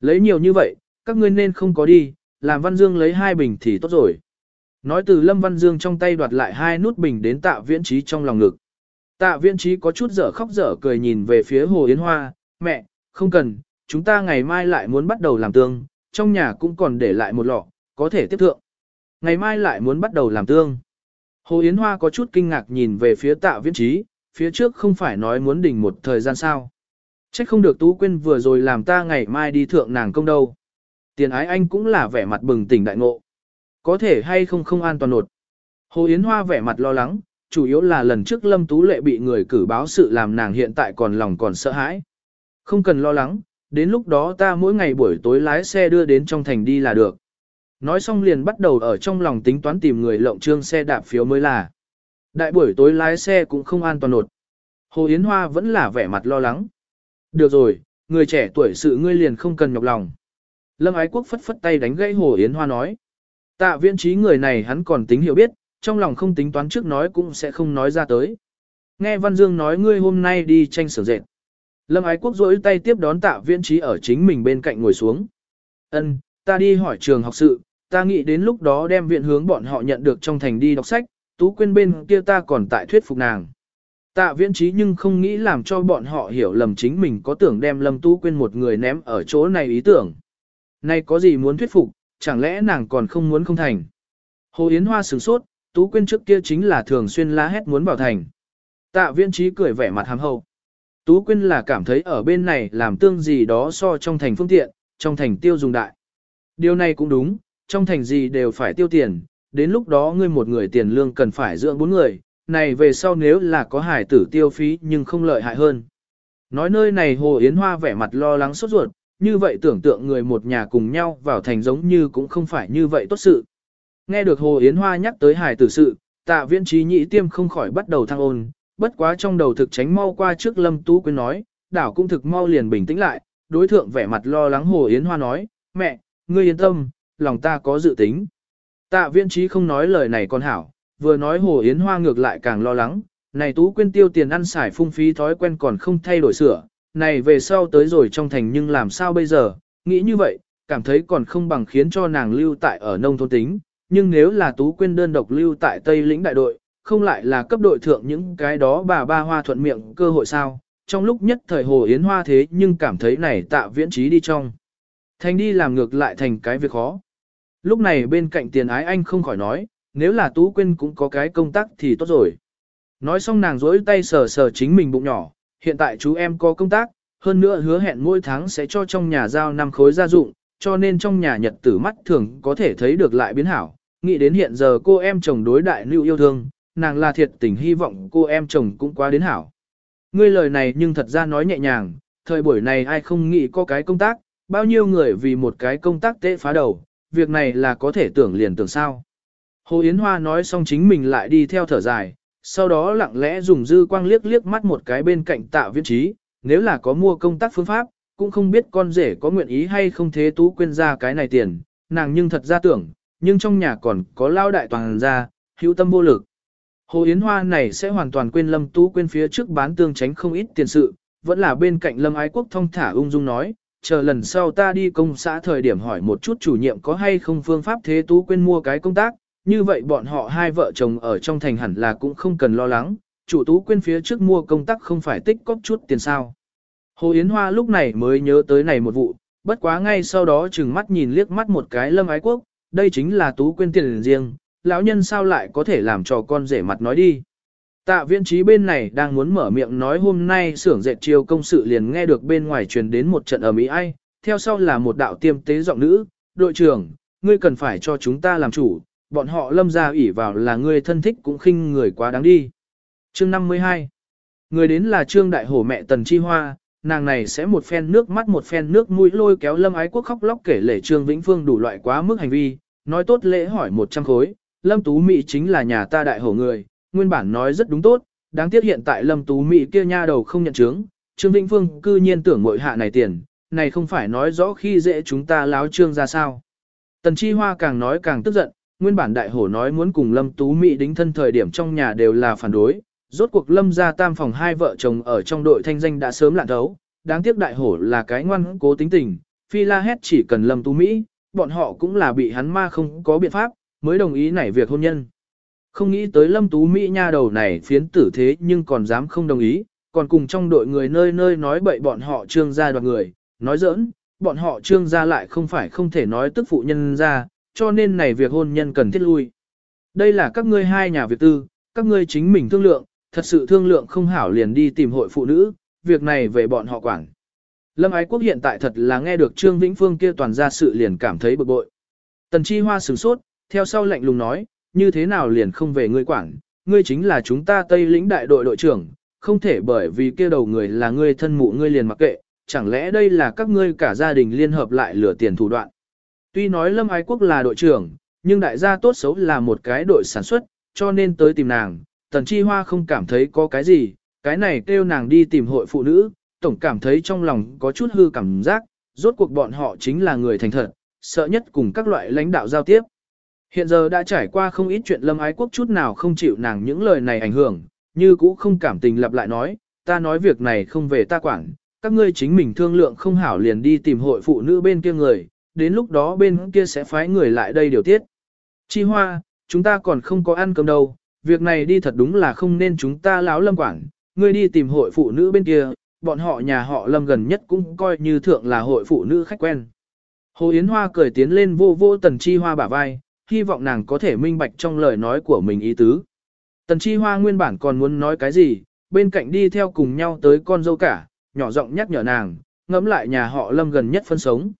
S1: Lấy nhiều như vậy, các ngươi nên không có đi, làm Văn Dương lấy hai bình thì tốt rồi. Nói từ Lâm Văn Dương trong tay đoạt lại hai nút bình đến tạ viễn trí trong lòng ngực. Tạ viễn trí có chút dở khóc dở cười nhìn về phía Hồ Yến Hoa, mẹ, không cần, chúng ta ngày mai lại muốn bắt đầu làm tương, trong nhà cũng còn để lại một lọ, có thể tiếp thượng. Ngày mai lại muốn bắt đầu làm tương. Hồ Yến Hoa có chút kinh ngạc nhìn về phía tạ viễn trí, phía trước không phải nói muốn đỉnh một thời gian sao. Trách không được Tú Quyên vừa rồi làm ta ngày mai đi thượng nàng công đâu. Tiền ái anh cũng là vẻ mặt bừng tỉnh đại ngộ. Có thể hay không không an toàn nột. Hồ Yến Hoa vẻ mặt lo lắng, chủ yếu là lần trước Lâm Tú Lệ bị người cử báo sự làm nàng hiện tại còn lòng còn sợ hãi. Không cần lo lắng, đến lúc đó ta mỗi ngày buổi tối lái xe đưa đến trong thành đi là được. Nói xong liền bắt đầu ở trong lòng tính toán tìm người lộng trương xe đạp phiếu mới là. Đại buổi tối lái xe cũng không an toàn nột. Hồ Yến Hoa vẫn là vẻ mặt lo lắng. Được rồi, người trẻ tuổi sự ngươi liền không cần nhọc lòng. Lâm Ái Quốc phất phất tay đánh gãy Hồ Yến Hoa nói. Tạ viễn trí người này hắn còn tính hiểu biết, trong lòng không tính toán trước nói cũng sẽ không nói ra tới. Nghe Văn Dương nói ngươi hôm nay đi tranh sở dệt. Lâm Ái Quốc rỗi tay tiếp đón tạ viễn trí ở chính mình bên cạnh ngồi xuống. Ân, ta đi hỏi trường học sự, ta nghĩ đến lúc đó đem viện hướng bọn họ nhận được trong thành đi đọc sách, tú Quyên bên kia ta còn tại thuyết phục nàng. Tạ viễn trí nhưng không nghĩ làm cho bọn họ hiểu lầm chính mình có tưởng đem Lâm Tú Quyên một người ném ở chỗ này ý tưởng. Nay có gì muốn thuyết phục, chẳng lẽ nàng còn không muốn không thành. Hồ Yến Hoa sửng sốt, Tú Quyên trước kia chính là thường xuyên la hét muốn vào thành. Tạ viễn trí cười vẻ mặt hàm hậu. Tú Quyên là cảm thấy ở bên này làm tương gì đó so trong thành phương tiện, trong thành tiêu dùng đại. Điều này cũng đúng, trong thành gì đều phải tiêu tiền, đến lúc đó ngươi một người tiền lương cần phải dưỡng bốn người, này về sau nếu là có hải tử tiêu phí nhưng không lợi hại hơn. Nói nơi này Hồ Yến Hoa vẻ mặt lo lắng sốt ruột, như vậy tưởng tượng người một nhà cùng nhau vào thành giống như cũng không phải như vậy tốt sự. Nghe được Hồ Yến Hoa nhắc tới hải tử sự, tạ viễn trí nhị tiêm không khỏi bắt đầu thăng ôn, bất quá trong đầu thực tránh mau qua trước Lâm Tú Quyên nói, đảo cũng thực mau liền bình tĩnh lại, đối thượng vẻ mặt lo lắng Hồ Yến Hoa nói, mẹ, ngươi yên tâm, lòng ta có dự tính. Tạ viễn trí không nói lời này con hảo, vừa nói Hồ Yến Hoa ngược lại càng lo lắng, này Tú Quyên tiêu tiền ăn xài phung phí thói quen còn không thay đổi sửa, này về sau tới rồi trong thành nhưng làm sao bây giờ, nghĩ như vậy, cảm thấy còn không bằng khiến cho nàng lưu tại ở nông thôn tính, nhưng nếu là Tú Quyên đơn độc lưu tại Tây lĩnh đại đội, không lại là cấp đội thượng những cái đó bà ba hoa thuận miệng cơ hội sao, trong lúc nhất thời Hồ Yến Hoa thế nhưng cảm thấy này tạ viễn trí đi trong. Thành đi làm ngược lại thành cái việc khó. Lúc này bên cạnh tiền ái anh không khỏi nói, nếu là Tú Quyên cũng có cái công tác thì tốt rồi. Nói xong nàng rỗi tay sờ sờ chính mình bụng nhỏ, hiện tại chú em có công tác, hơn nữa hứa hẹn mỗi tháng sẽ cho trong nhà giao 5 khối gia dụng, cho nên trong nhà nhật tử mắt thường có thể thấy được lại biến hảo. Nghĩ đến hiện giờ cô em chồng đối đại lưu yêu thương, nàng là thiệt tình hy vọng cô em chồng cũng quá đến hảo. Ngươi lời này nhưng thật ra nói nhẹ nhàng, thời buổi này ai không nghĩ có cái công tác, bao nhiêu người vì một cái công tác tệ phá đầu, việc này là có thể tưởng liền tưởng sao. Hồ Yến Hoa nói xong chính mình lại đi theo thở dài, sau đó lặng lẽ dùng dư quang liếc liếc mắt một cái bên cạnh tạ viễn trí, nếu là có mua công tác phương pháp, cũng không biết con rể có nguyện ý hay không thế tú quên ra cái này tiền, nàng nhưng thật ra tưởng, nhưng trong nhà còn có lao đại toàn ra, hữu tâm vô lực. Hồ Yến Hoa này sẽ hoàn toàn quên Lâm Tú quên phía trước bán tương tránh không ít tiền sự, vẫn là bên cạnh Lâm Ái Quốc thông thả ung dung nói, chờ lần sau ta đi công xã thời điểm hỏi một chút chủ nhiệm có hay không phương pháp thế Tú quên mua cái công tác, như vậy bọn họ hai vợ chồng ở trong thành hẳn là cũng không cần lo lắng, chủ Tú quên phía trước mua công tác không phải tích cóp chút tiền sao. Hồ Yến Hoa lúc này mới nhớ tới này một vụ, bất quá ngay sau đó chừng mắt nhìn liếc mắt một cái Lâm Ái Quốc, đây chính là Tú quên tiền riêng, lão nhân sao lại có thể làm cho con rể mặt nói đi. Tạ viễn trí bên này đang muốn mở miệng nói hôm nay xưởng dệt chiêu công sự liền nghe được bên ngoài truyền đến một trận ở Mỹ ai, theo sau là một đạo tiêm tế giọng nữ, đội trưởng, ngươi cần phải cho chúng ta làm chủ, bọn họ lâm ra ủy vào là ngươi thân thích cũng khinh người quá đáng đi. Chương 52 Người đến là Trương Đại Hổ mẹ Tần Chi Hoa, nàng này sẽ một phen nước mắt một phen nước mũi lôi kéo lâm ái quốc khóc lóc kể lể Trương Vĩnh Phương đủ loại quá mức hành vi, nói tốt lễ hỏi 100 khối, Lâm Tú Mỹ chính là nhà ta đại hổ người, nguyên bản nói rất đúng tốt, đáng tiếc hiện tại Lâm Tú Mỹ kia nha đầu không nhận chứng, Trương Vĩnh Phương cư nhiên tưởng mội hạ này tiền, này không phải nói rõ khi dễ chúng ta láo trương ra sao. Tần Chi Hoa càng nói càng tức giận, nguyên bản đại hổ nói muốn cùng Lâm Tú Mỹ đính thân thời điểm trong nhà đều là phản đối, rốt cuộc Lâm ra tam phòng hai vợ chồng ở trong đội thanh danh đã sớm lạn thấu, đáng tiếc đại hổ là cái ngoan cố tính tình, phi la hét chỉ cần Lâm Tú Mỹ, bọn họ cũng là bị hắn ma không có biện pháp, mới đồng ý nảy việc hôn nhân. Không nghĩ tới lâm tú Mỹ nha đầu này phiến tử thế nhưng còn dám không đồng ý, còn cùng trong đội người nơi nơi nói bậy bọn họ trương gia đoạt người, nói giỡn, bọn họ trương gia lại không phải không thể nói tức phụ nhân ra, cho nên này việc hôn nhân cần thiết lui. Đây là các ngươi hai nhà việc tư, các ngươi chính mình thương lượng, thật sự thương lượng không hảo liền đi tìm hội phụ nữ, việc này về bọn họ quản. Lâm Ái Quốc hiện tại thật là nghe được Trương Vĩnh Phương kia toàn ra sự liền cảm thấy bực bội. Tần Chi Hoa sửng sốt, theo sau lạnh lùng nói, như thế nào liền không về ngươi quản, ngươi chính là chúng ta Tây lĩnh đại đội đội trưởng, không thể bởi vì kia đầu người là ngươi thân mụ ngươi liền mặc kệ, chẳng lẽ đây là các ngươi cả gia đình liên hợp lại lừa tiền thủ đoạn. Tuy nói Lâm Ái Quốc là đội trưởng, nhưng đại gia tốt xấu là một cái đội sản xuất, cho nên tới tìm nàng, Tần Chi Hoa không cảm thấy có cái gì, cái này kêu nàng đi tìm hội phụ nữ, tổng cảm thấy trong lòng có chút hư cảm giác, rốt cuộc bọn họ chính là người thành thật, sợ nhất cùng các loại lãnh đạo giao tiếp. Hiện giờ đã trải qua không ít chuyện lâm ái quốc chút nào không chịu nàng những lời này ảnh hưởng, như cũ không cảm tình lặp lại nói, ta nói việc này không về ta quản, các ngươi chính mình thương lượng không hảo liền đi tìm hội phụ nữ bên kia người, đến lúc đó bên kia sẽ phái người lại đây điều tiết. Chi hoa, chúng ta còn không có ăn cơm đâu, việc này đi thật đúng là không nên chúng ta láo lâm quản, ngươi đi tìm hội phụ nữ bên kia, bọn họ nhà họ lâm gần nhất cũng coi như thượng là hội phụ nữ khách quen. Hồ Yến Hoa cười tiến lên vô vô tần chi hoa bả vai, hy vọng nàng có thể minh bạch trong lời nói của mình ý tứ. Tần chi hoa nguyên bản còn muốn nói cái gì, bên cạnh đi theo cùng nhau tới con dâu cả, nhỏ giọng nhắc nhở nàng, ngẫm lại nhà họ lâm gần nhất phân sống.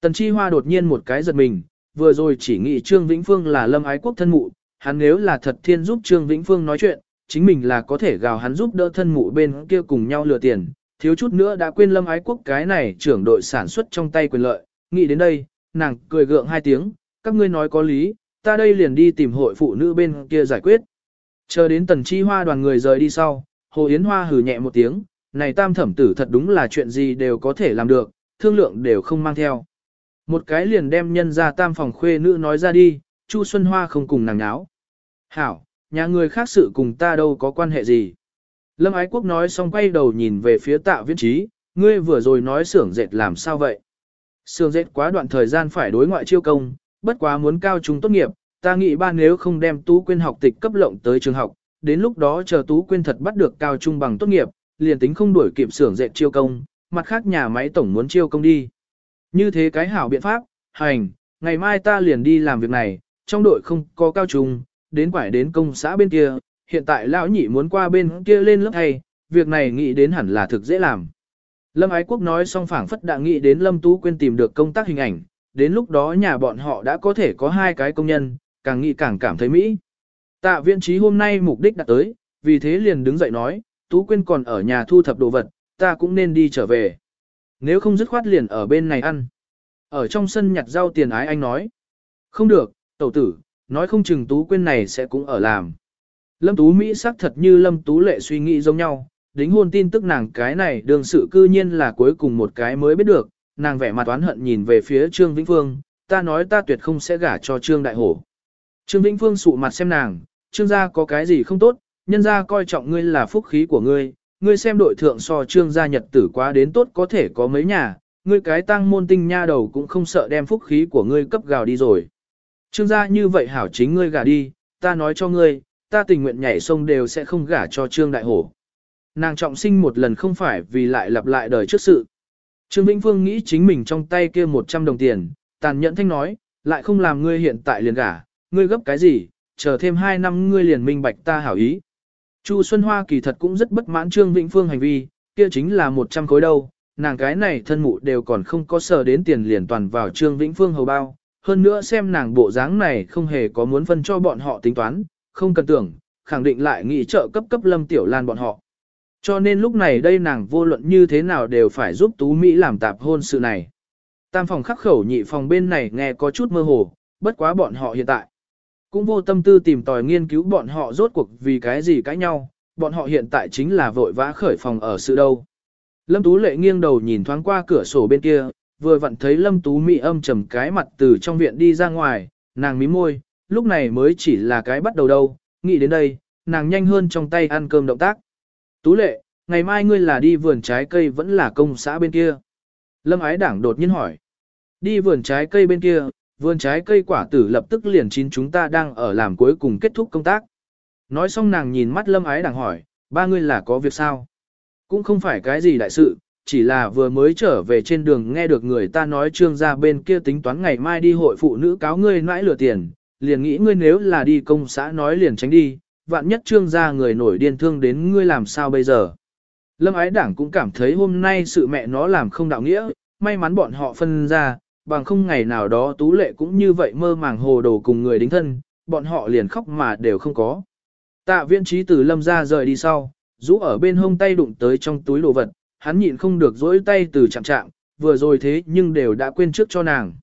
S1: Tần chi hoa đột nhiên một cái giật mình, vừa rồi chỉ nghĩ Trương Vĩnh Phương là lâm ái quốc thân mụ, hắn nếu là thật thiên giúp Trương Vĩnh Phương nói chuyện, chính mình là có thể gào hắn giúp đỡ thân mụ bên kia cùng nhau lừa tiền, thiếu chút nữa đã quên lâm ái quốc cái này trưởng đội sản xuất trong tay quyền lợi, nghĩ đến đây, nàng cười gượng hai tiếng, các ngươi nói có lý, ta đây liền đi tìm hội phụ nữ bên kia giải quyết. Chờ đến tần chi hoa đoàn người rời đi sau, Hồ Yến Hoa hừ nhẹ một tiếng, này tam thẩm tử thật đúng là chuyện gì đều có thể làm được, thương lượng đều không mang theo. Một cái liền đem nhân ra tam phòng khuê nữ nói ra đi, Chu Xuân Hoa không cùng nàng náo. Hảo, nhà người khác sự cùng ta đâu có quan hệ gì. Lâm Ái Quốc nói xong quay đầu nhìn về phía tạ viễn trí, ngươi vừa rồi nói xưởng dệt làm sao vậy? Xưởng dệt quá đoạn thời gian phải đối ngoại chiêu công, bất quá muốn cao trung tốt nghiệp, ta nghĩ ba nếu không đem Tú Quyên học tịch cấp lộng tới trường học, đến lúc đó chờ Tú Quyên thật bắt được cao trung bằng tốt nghiệp, liền tính không đuổi kịp xưởng dệt chiêu công, mặt khác nhà máy tổng muốn chiêu công đi. Như thế cái hảo biện pháp, hành, ngày mai ta liền đi làm việc này, trong đội không có cao trung, đến quải đến công xã bên kia, hiện tại lão nhị muốn qua bên kia lên lớp hay, việc này nghĩ đến hẳn là thực dễ làm. Lâm Ái Quốc nói xong phảng phất đã nghĩ đến Lâm Tú Quyên tìm được công tác hình ảnh, đến lúc đó nhà bọn họ đã có thể có hai cái công nhân, càng nghĩ càng cảm thấy mỹ. Tạ viện trí hôm nay mục đích đã tới, vì thế liền đứng dậy nói, Tú Quyên còn ở nhà thu thập đồ vật, ta cũng nên đi trở về. Nếu không dứt khoát liền ở bên này ăn. Ở trong sân nhặt rau tiền ái anh nói. Không được, tẩu tử, nói không chừng Tú Quyên này sẽ cũng ở làm. Lâm Tú Mỹ sắc thật như Lâm Tú Lệ suy nghĩ giống nhau, đính hôn tin tức nàng cái này đường sự cư nhiên là cuối cùng một cái mới biết được, nàng vẻ mặt oán hận nhìn về phía Trương Vĩnh Phương, ta nói ta tuyệt không sẽ gả cho Trương Đại Hổ. Trương Vĩnh Phương sụ mặt xem nàng, Trương gia có cái gì không tốt, nhân gia coi trọng ngươi là phúc khí của ngươi, ngươi xem đội thượng so Trương gia nhật tử quá đến tốt có thể có mấy nhà, ngươi cái tăng môn tinh nha đầu cũng không sợ đem phúc khí của ngươi cấp gào đi rồi. Trương gia như vậy hảo chính ngươi gả đi, ta nói cho ngươi, ta tình nguyện nhảy sông đều sẽ không gả cho Trương Đại Hổ. Nàng trọng sinh một lần không phải vì lại lặp lại đời trước sự. Trương Vĩnh Phương nghĩ chính mình trong tay kia 100 đồng tiền, tàn nhẫn thanh nói, lại không làm ngươi hiện tại liền gả, ngươi gấp cái gì, chờ thêm 2 năm ngươi liền minh bạch ta hảo ý. Chu Xuân Hoa kỳ thật cũng rất bất mãn Trương Vĩnh Phương hành vi, kia chính là 100 khối đâu, nàng cái này thân mụ đều còn không có sở đến tiền liền toàn vào Trương Vĩnh Phương hầu bao, hơn nữa xem nàng bộ dáng này không hề có muốn phân cho bọn họ tính toán, không cần tưởng, khẳng định lại nghĩ trợ cấp cấp Lâm Tiểu Lan bọn họ. Cho nên lúc này đây nàng vô luận như thế nào đều phải giúp Tú Mỹ làm tạp hôn sự này. Tam phòng khắc khẩu nhị phòng bên này nghe có chút mơ hồ, bất quá bọn họ hiện tại. Cũng vô tâm tư tìm tòi nghiên cứu bọn họ rốt cuộc vì cái gì cãi nhau, bọn họ hiện tại chính là vội vã khởi phòng ở sự đâu. Lâm Tú lệ nghiêng đầu nhìn thoáng qua cửa sổ bên kia, vừa vặn thấy Lâm Tú Mỹ âm trầm cái mặt từ trong viện đi ra ngoài, nàng mím môi, lúc này mới chỉ là cái bắt đầu đâu, nghĩ đến đây, nàng nhanh hơn trong tay ăn cơm động tác. Tú lệ, ngày mai ngươi là đi vườn trái cây vẫn là công xã bên kia. Lâm ái đảng đột nhiên hỏi. Đi vườn trái cây bên kia, vườn trái cây quả tử lập tức liền chín chúng ta đang ở làm cuối cùng kết thúc công tác. Nói xong nàng nhìn mắt lâm ái đảng hỏi, ba ngươi là có việc sao? Cũng không phải cái gì đại sự, chỉ là vừa mới trở về trên đường nghe được người ta nói trương gia bên kia tính toán ngày mai đi hội phụ nữ cáo ngươi nãi lừa tiền, liền nghĩ ngươi nếu là đi công xã nói liền tránh đi, vạn nhất trương gia người nổi điên thương đến ngươi làm sao bây giờ. Lâm ái đảng cũng cảm thấy hôm nay sự mẹ nó làm không đạo nghĩa, may mắn bọn họ phân ra, bằng không ngày nào đó tú lệ cũng như vậy mơ màng hồ đồ cùng người đính thân, bọn họ liền khóc mà đều không có. Tạ viên trí từ lâm ra rời đi sau, rũ ở bên hông tay đụng tới trong túi đồ vật, hắn nhịn không được dỗi tay từ chạm chạm, vừa rồi thế nhưng đều đã quên trước cho nàng.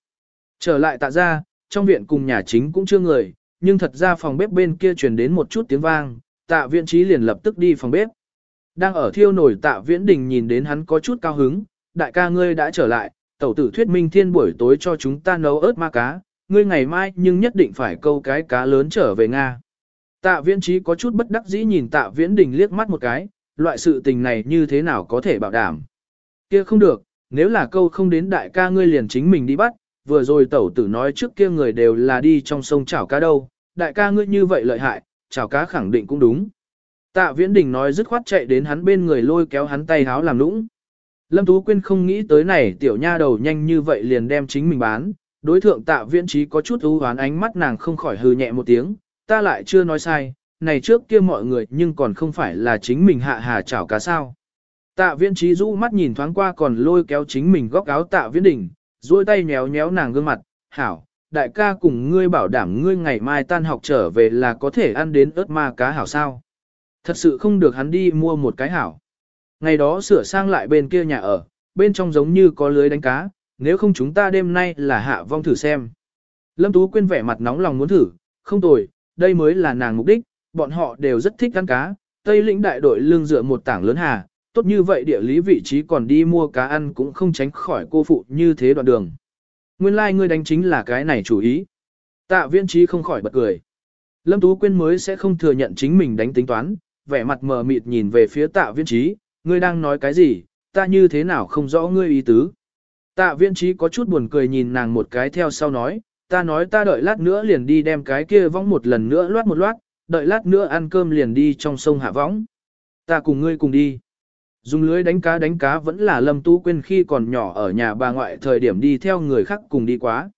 S1: Trở lại tạ ra, trong viện cùng nhà chính cũng chưa người, nhưng thật ra phòng bếp bên kia truyền đến một chút tiếng vang, tạ viễn trí liền lập tức đi phòng bếp. Đang ở thiêu nổi tạ viễn đình nhìn đến hắn có chút cao hứng, đại ca ngươi đã trở lại, tẩu tử thuyết minh thiên buổi tối cho chúng ta nấu ớt ma cá, ngươi ngày mai nhưng nhất định phải câu cái cá lớn trở về Nga. Tạ viễn trí có chút bất đắc dĩ nhìn tạ viễn đình liếc mắt một cái, loại sự tình này như thế nào có thể bảo đảm. kia không được, nếu là câu không đến đại ca ngươi liền chính mình đi bắt, vừa rồi tẩu tử nói trước kia người đều là đi trong sông chảo cá đâu, đại ca ngươi như vậy lợi hại, chảo cá khẳng định cũng đúng. Tạ Viễn Đình nói dứt khoát chạy đến hắn bên người lôi kéo hắn tay háo làm nũng. Lâm Tú Quyên không nghĩ tới này tiểu nha đầu nhanh như vậy liền đem chính mình bán, đối thượng tạ viễn trí có chút ưu hoán ánh mắt nàng không khỏi hừ nhẹ một tiếng, ta lại chưa nói sai, này trước kia mọi người nhưng còn không phải là chính mình hạ hà chảo cá sao. Tạ viễn trí rũ mắt nhìn thoáng qua còn lôi kéo chính mình góc áo tạ viễn đỉnh, duỗi tay nhéo nhéo nàng gương mặt, hảo, đại ca cùng ngươi bảo đảm ngươi ngày mai tan học trở về là có thể ăn đến ớt ma cá hảo sao. Thật sự không được hắn đi mua một cái hảo. Ngày đó sửa sang lại bên kia nhà ở, bên trong giống như có lưới đánh cá, nếu không chúng ta đêm nay là hạ vong thử xem. Lâm Tú Quyên vẻ mặt nóng lòng muốn thử, không tồi, đây mới là nàng mục đích, bọn họ đều rất thích ăn cá, Tây lĩnh đại đội lương dựa một tảng lớn hà, tốt như vậy địa lý vị trí còn đi mua cá ăn cũng không tránh khỏi cô phụ như thế đoạn đường. Nguyên lai like ngươi đánh chính là cái này chủ ý. Tạ viên trí không khỏi bật cười. Lâm Tú Quyên mới sẽ không thừa nhận chính mình đánh tính toán, vẻ mặt mờ mịt nhìn về phía tạ viên trí, ngươi đang nói cái gì, ta như thế nào không rõ ngươi ý tứ. Tạ viên trí có chút buồn cười nhìn nàng một cái theo sau nói, ta nói ta đợi lát nữa liền đi đem cái kia vong một lần nữa loát một loát, đợi lát nữa ăn cơm liền đi trong sông hạ võng. Ta cùng ngươi cùng đi. Dùng lưới đánh cá đánh cá vẫn là Lâm Tú Quyên khi còn nhỏ ở nhà bà ngoại thời điểm đi theo người khác cùng đi quá.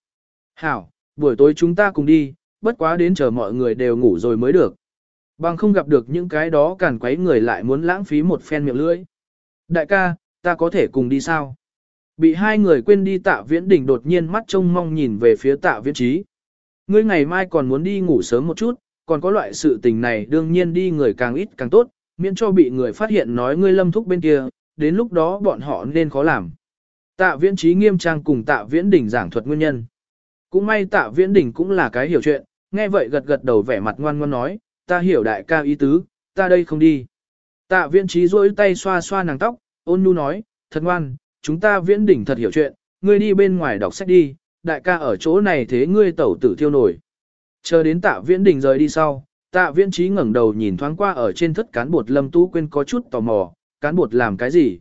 S1: Hảo, buổi tối chúng ta cùng đi, bất quá đến chờ mọi người đều ngủ rồi mới được. Bằng không gặp được những cái đó càn quấy người lại muốn lãng phí một phen miệng lưỡi. Đại ca, ta có thể cùng đi sao? Bị hai người quên đi tạ viễn đỉnh đột nhiên mắt trông mong nhìn về phía tạ viễn trí. Ngươi ngày mai còn muốn đi ngủ sớm một chút, còn có loại sự tình này đương nhiên đi người càng ít càng tốt, miễn cho bị người phát hiện nói ngươi lâm thúc bên kia, đến lúc đó bọn họ nên khó làm. Tạ viễn trí nghiêm trang cùng tạ viễn đỉnh giảng thuật nguyên nhân. Cũng may tạ viễn đỉnh cũng là cái hiểu chuyện, nghe vậy gật gật đầu vẻ mặt ngoan ngoan nói, ta hiểu đại ca ý tứ, ta đây không đi. Tạ viễn trí duỗi tay xoa xoa nàng tóc, ôn nhu nói, thật ngoan, chúng ta viễn đỉnh thật hiểu chuyện, ngươi đi bên ngoài đọc sách đi, đại ca ở chỗ này thế ngươi tẩu tử thiêu nổi. Chờ đến tạ viễn đỉnh rời đi sau, tạ viễn trí ngẩng đầu nhìn thoáng qua ở trên thất cán bột lâm tú Quyên có chút tò mò, cán bột làm cái gì?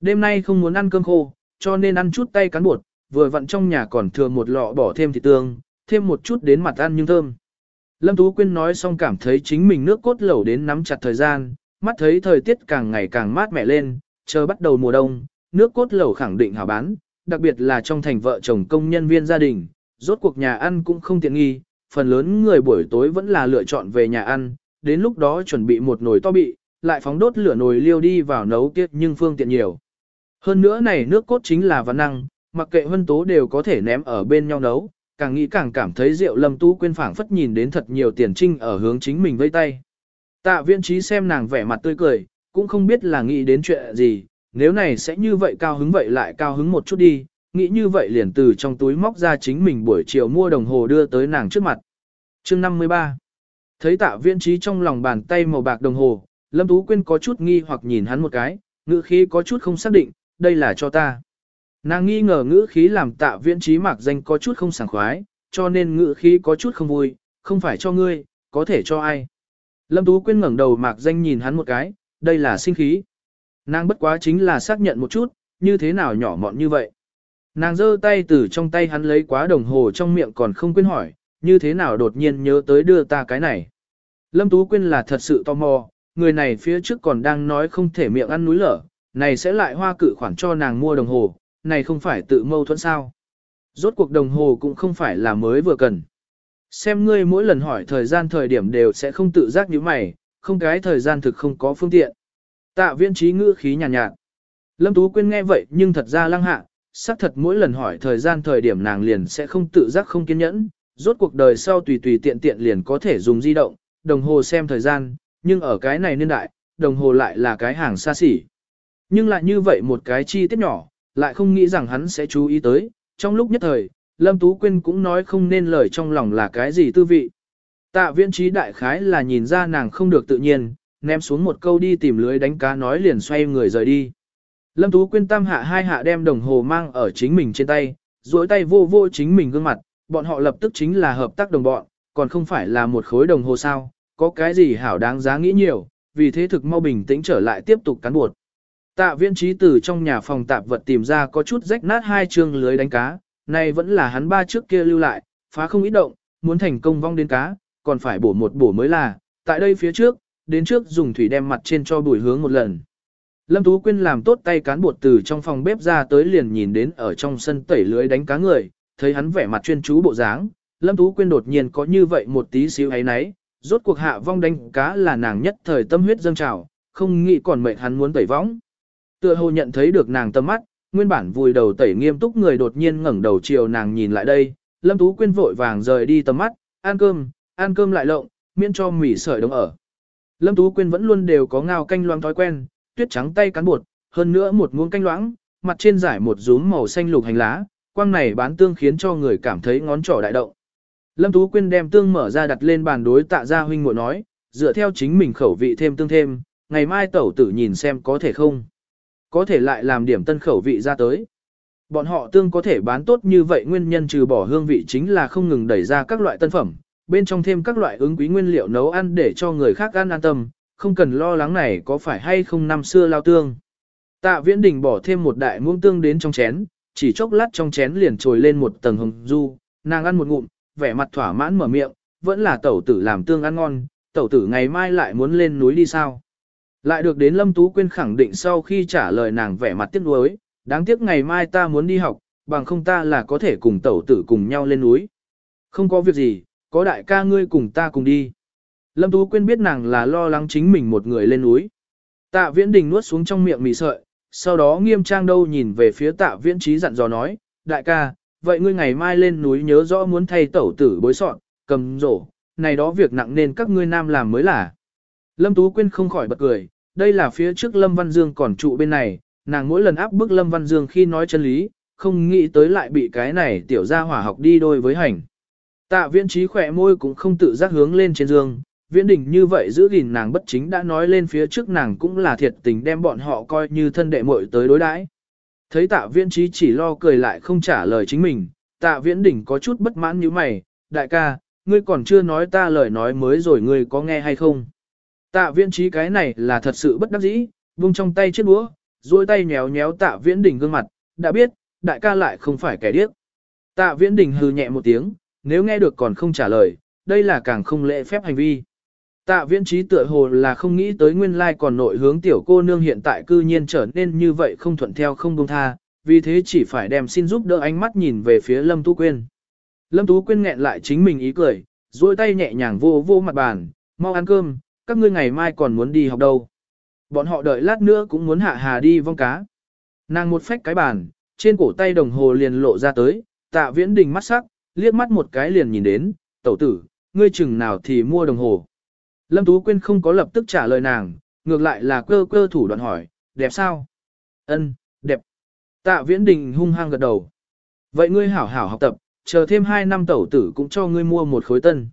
S1: Đêm nay không muốn ăn cơm khô, cho nên ăn chút tay cán bột, vừa vặn trong nhà còn thừa một lọ bỏ thêm thịt tương, thêm một chút đến mặt ăn nhưng thơm. Lâm Tú Quyên nói xong cảm thấy chính mình nước cốt lẩu đến nắm chặt thời gian, mắt thấy thời tiết càng ngày càng mát mẻ lên, chờ bắt đầu mùa đông, nước cốt lẩu khẳng định hảo bán, đặc biệt là trong thành vợ chồng công nhân viên gia đình, rốt cuộc nhà ăn cũng không tiện nghi, phần lớn người buổi tối vẫn là lựa chọn về nhà ăn, đến lúc đó chuẩn bị một nồi to bị, lại phóng đốt lửa nồi liêu đi vào nấu tiết nhưng phương tiện nhiều. Hơn nữa này nước cốt chính là văn năng, mặc kệ hân tố đều có thể ném ở bên nhau nấu, càng nghĩ càng cảm thấy rượu lâm tú quên phảng phất nhìn đến thật nhiều tiền trinh ở hướng chính mình vây tay. Tạ viên trí xem nàng vẻ mặt tươi cười, cũng không biết là nghĩ đến chuyện gì, nếu này sẽ như vậy cao hứng vậy lại cao hứng một chút đi, nghĩ như vậy liền từ trong túi móc ra chính mình buổi chiều mua đồng hồ đưa tới nàng trước mặt. chương 53 Thấy tạ viên trí trong lòng bàn tay màu bạc đồng hồ, Lâm Tú Quyên có chút nghi hoặc nhìn hắn một cái, ngữ khí có chút không xác định, đây là cho ta. Nàng nghi ngờ ngữ khí làm tạ viễn trí mạc danh có chút không sảng khoái, cho nên ngữ khí có chút không vui, không phải cho ngươi, có thể cho ai. Lâm Tú Quyên ngẩng đầu mạc danh nhìn hắn một cái, đây là sinh khí. Nàng bất quá chính là xác nhận một chút, như thế nào nhỏ mọn như vậy. Nàng giơ tay từ trong tay hắn lấy quá đồng hồ trong miệng còn không quên hỏi, như thế nào đột nhiên nhớ tới đưa ta cái này. Lâm Tú Quyên là thật sự tò mò, người này phía trước còn đang nói không thể miệng ăn núi lở, này sẽ lại hoa cự khoản cho nàng mua đồng hồ, này không phải tự mâu thuẫn sao. Rốt cuộc đồng hồ cũng không phải là mới vừa cần. Xem ngươi mỗi lần hỏi thời gian thời điểm đều sẽ không tự giác như mày, không cái thời gian thực không có phương tiện. Tạ viên trí ngữ khí nhàn nhạt, nhạt. Lâm Tú Quyên nghe vậy nhưng thật ra lăng hạ, xác thật mỗi lần hỏi thời gian thời điểm nàng liền sẽ không tự giác không kiên nhẫn, rốt cuộc đời sau tùy tùy tiện tiện liền có thể dùng di động, đồng hồ xem thời gian, nhưng ở cái này niên đại, đồng hồ lại là cái hàng xa xỉ. Nhưng lại như vậy một cái chi tiết nhỏ, lại không nghĩ rằng hắn sẽ chú ý tới, trong lúc nhất thời, Lâm Tú Quyên cũng nói không nên lời trong lòng là cái gì tư vị. Tạ viễn trí đại khái là nhìn ra nàng không được tự nhiên, ném xuống một câu đi tìm lưới đánh cá nói liền xoay người rời đi. Lâm Tú Quyên tam hạ hai hạ đem đồng hồ mang ở chính mình trên tay, duỗi tay vô vô chính mình gương mặt, bọn họ lập tức chính là hợp tác đồng bọn, còn không phải là một khối đồng hồ sao, có cái gì hảo đáng giá nghĩ nhiều, vì thế thực mau bình tĩnh trở lại tiếp tục cán buộc. Tạ Viên trí từ trong nhà phòng tạp vật tìm ra có chút rách nát hai chương lưới đánh cá, này vẫn là hắn ba trước kia lưu lại, phá không ít động, muốn thành công vong đến cá, còn phải bổ một bổ mới là, tại đây phía trước, đến trước dùng thủy đem mặt trên cho bùi hướng một lần. Lâm Tú Quyên làm tốt tay cán bột từ trong phòng bếp ra tới liền nhìn đến ở trong sân tẩy lưới đánh cá người, thấy hắn vẻ mặt chuyên chú bộ dáng, Lâm Tú Quyên đột nhiên có như vậy một tí xíu ấy nấy, rốt cuộc hạ vong đánh cá là nàng nhất thời tâm huyết dâng trào, không nghĩ còn mệt hắn muốn tẩy võng. Tựa hồ nhận thấy được nàng tâm mắt, nguyên bản vùi đầu tẩy nghiêm túc người đột nhiên ngẩng đầu chiều nàng nhìn lại đây, Lâm Tú Quyên vội vàng rời đi tầm mắt, ăn cơm, ăn cơm lại lộng, miễn cho mỉ sợi đống ở. Lâm Tú Quyên vẫn luôn đều có ngao canh loang thói quen, tuyết trắng tay cán bột, hơn nữa một muỗng canh loãng, mặt trên giải một rúm màu xanh lục hành lá, quang này bán tương khiến cho người cảm thấy ngón trỏ đại động. Lâm Tú Quyên đem tương mở ra đặt lên bàn đối tạ gia huynh muội nói, dựa theo chính mình khẩu vị thêm tương thêm, ngày mai tẩu tử nhìn xem có thể không. Có thể lại làm điểm tân khẩu vị ra tới. Bọn họ tương có thể bán tốt như vậy nguyên nhân trừ bỏ hương vị chính là không ngừng đẩy ra các loại tân phẩm, bên trong thêm các loại ứng quý nguyên liệu nấu ăn để cho người khác ăn an tâm, không cần lo lắng này có phải hay không năm xưa lao tương. Tạ viễn đình bỏ thêm một đại muỗng tương đến trong chén, chỉ chốc lát trong chén liền trồi lên một tầng hồng du, nàng ăn một ngụm, vẻ mặt thỏa mãn mở miệng, vẫn là tẩu tử làm tương ăn ngon, tẩu tử ngày mai lại muốn lên núi đi sao. Lại được đến Lâm Tú Quyên khẳng định sau khi trả lời nàng vẻ mặt tiếc nuối, đáng tiếc ngày mai ta muốn đi học, bằng không ta là có thể cùng tẩu tử cùng nhau lên núi. Không có việc gì, có đại ca ngươi cùng ta cùng đi. Lâm Tú Quyên biết nàng là lo lắng chính mình một người lên núi. Tạ Viễn Đình nuốt xuống trong miệng mì sợi, sau đó nghiêm trang đâu nhìn về phía tạ Viễn Trí dặn dò nói, đại ca, vậy ngươi ngày mai lên núi nhớ rõ muốn thay tẩu tử bối soạn, cầm rổ, này đó việc nặng nên các ngươi nam làm mới là. Lâm Tú Quyên không khỏi bật cười, đây là phía trước Lâm Văn Dương còn trụ bên này, nàng mỗi lần áp bức Lâm Văn Dương khi nói chân lý, không nghĩ tới lại bị cái này tiểu gia hỏa học đi đôi với hành. Tạ viễn trí khỏe môi cũng không tự giác hướng lên trên dương, viễn đình như vậy giữ gìn nàng bất chính đã nói lên phía trước nàng cũng là thiệt tình đem bọn họ coi như thân đệ muội tới đối đãi. Thấy tạ viễn trí chỉ lo cười lại không trả lời chính mình, tạ viễn Đình có chút bất mãn như mày, đại ca, ngươi còn chưa nói ta lời nói mới rồi ngươi có nghe hay không. Tạ viễn trí cái này là thật sự bất đắc dĩ, vung trong tay chiếc búa, duỗi tay nhéo nhéo tạ viễn Đình gương mặt, đã biết, đại ca lại không phải kẻ điếc. Tạ viễn Đình hừ nhẹ một tiếng, nếu nghe được còn không trả lời, đây là càng không lễ phép hành vi. Tạ viễn trí tựa hồ là không nghĩ tới nguyên lai còn nội hướng tiểu cô nương hiện tại cư nhiên trở nên như vậy không thuận theo không công tha, vì thế chỉ phải đem xin giúp đỡ ánh mắt nhìn về phía Lâm Tú Quyên. Lâm Tú Quyên nghẹn lại chính mình ý cười, duỗi tay nhẹ nhàng vô vô mặt bàn, mau ăn cơm, các ngươi ngày mai còn muốn đi học đâu. Bọn họ đợi lát nữa cũng muốn hạ hà đi vong cá. Nàng một phách cái bàn, trên cổ tay đồng hồ liền lộ ra tới, tạ viễn đình mắt sắc, liếc mắt một cái liền nhìn đến, tẩu tử, ngươi chừng nào thì mua đồng hồ. Lâm Tú Quyên không có lập tức trả lời nàng, ngược lại là cơ cơ thủ đoạn hỏi, đẹp sao? Ân, đẹp. Tạ Viễn Đình hung hăng gật đầu. Vậy ngươi hảo hảo học tập, chờ thêm 2 năm tẩu tử cũng cho ngươi mua một khối tân.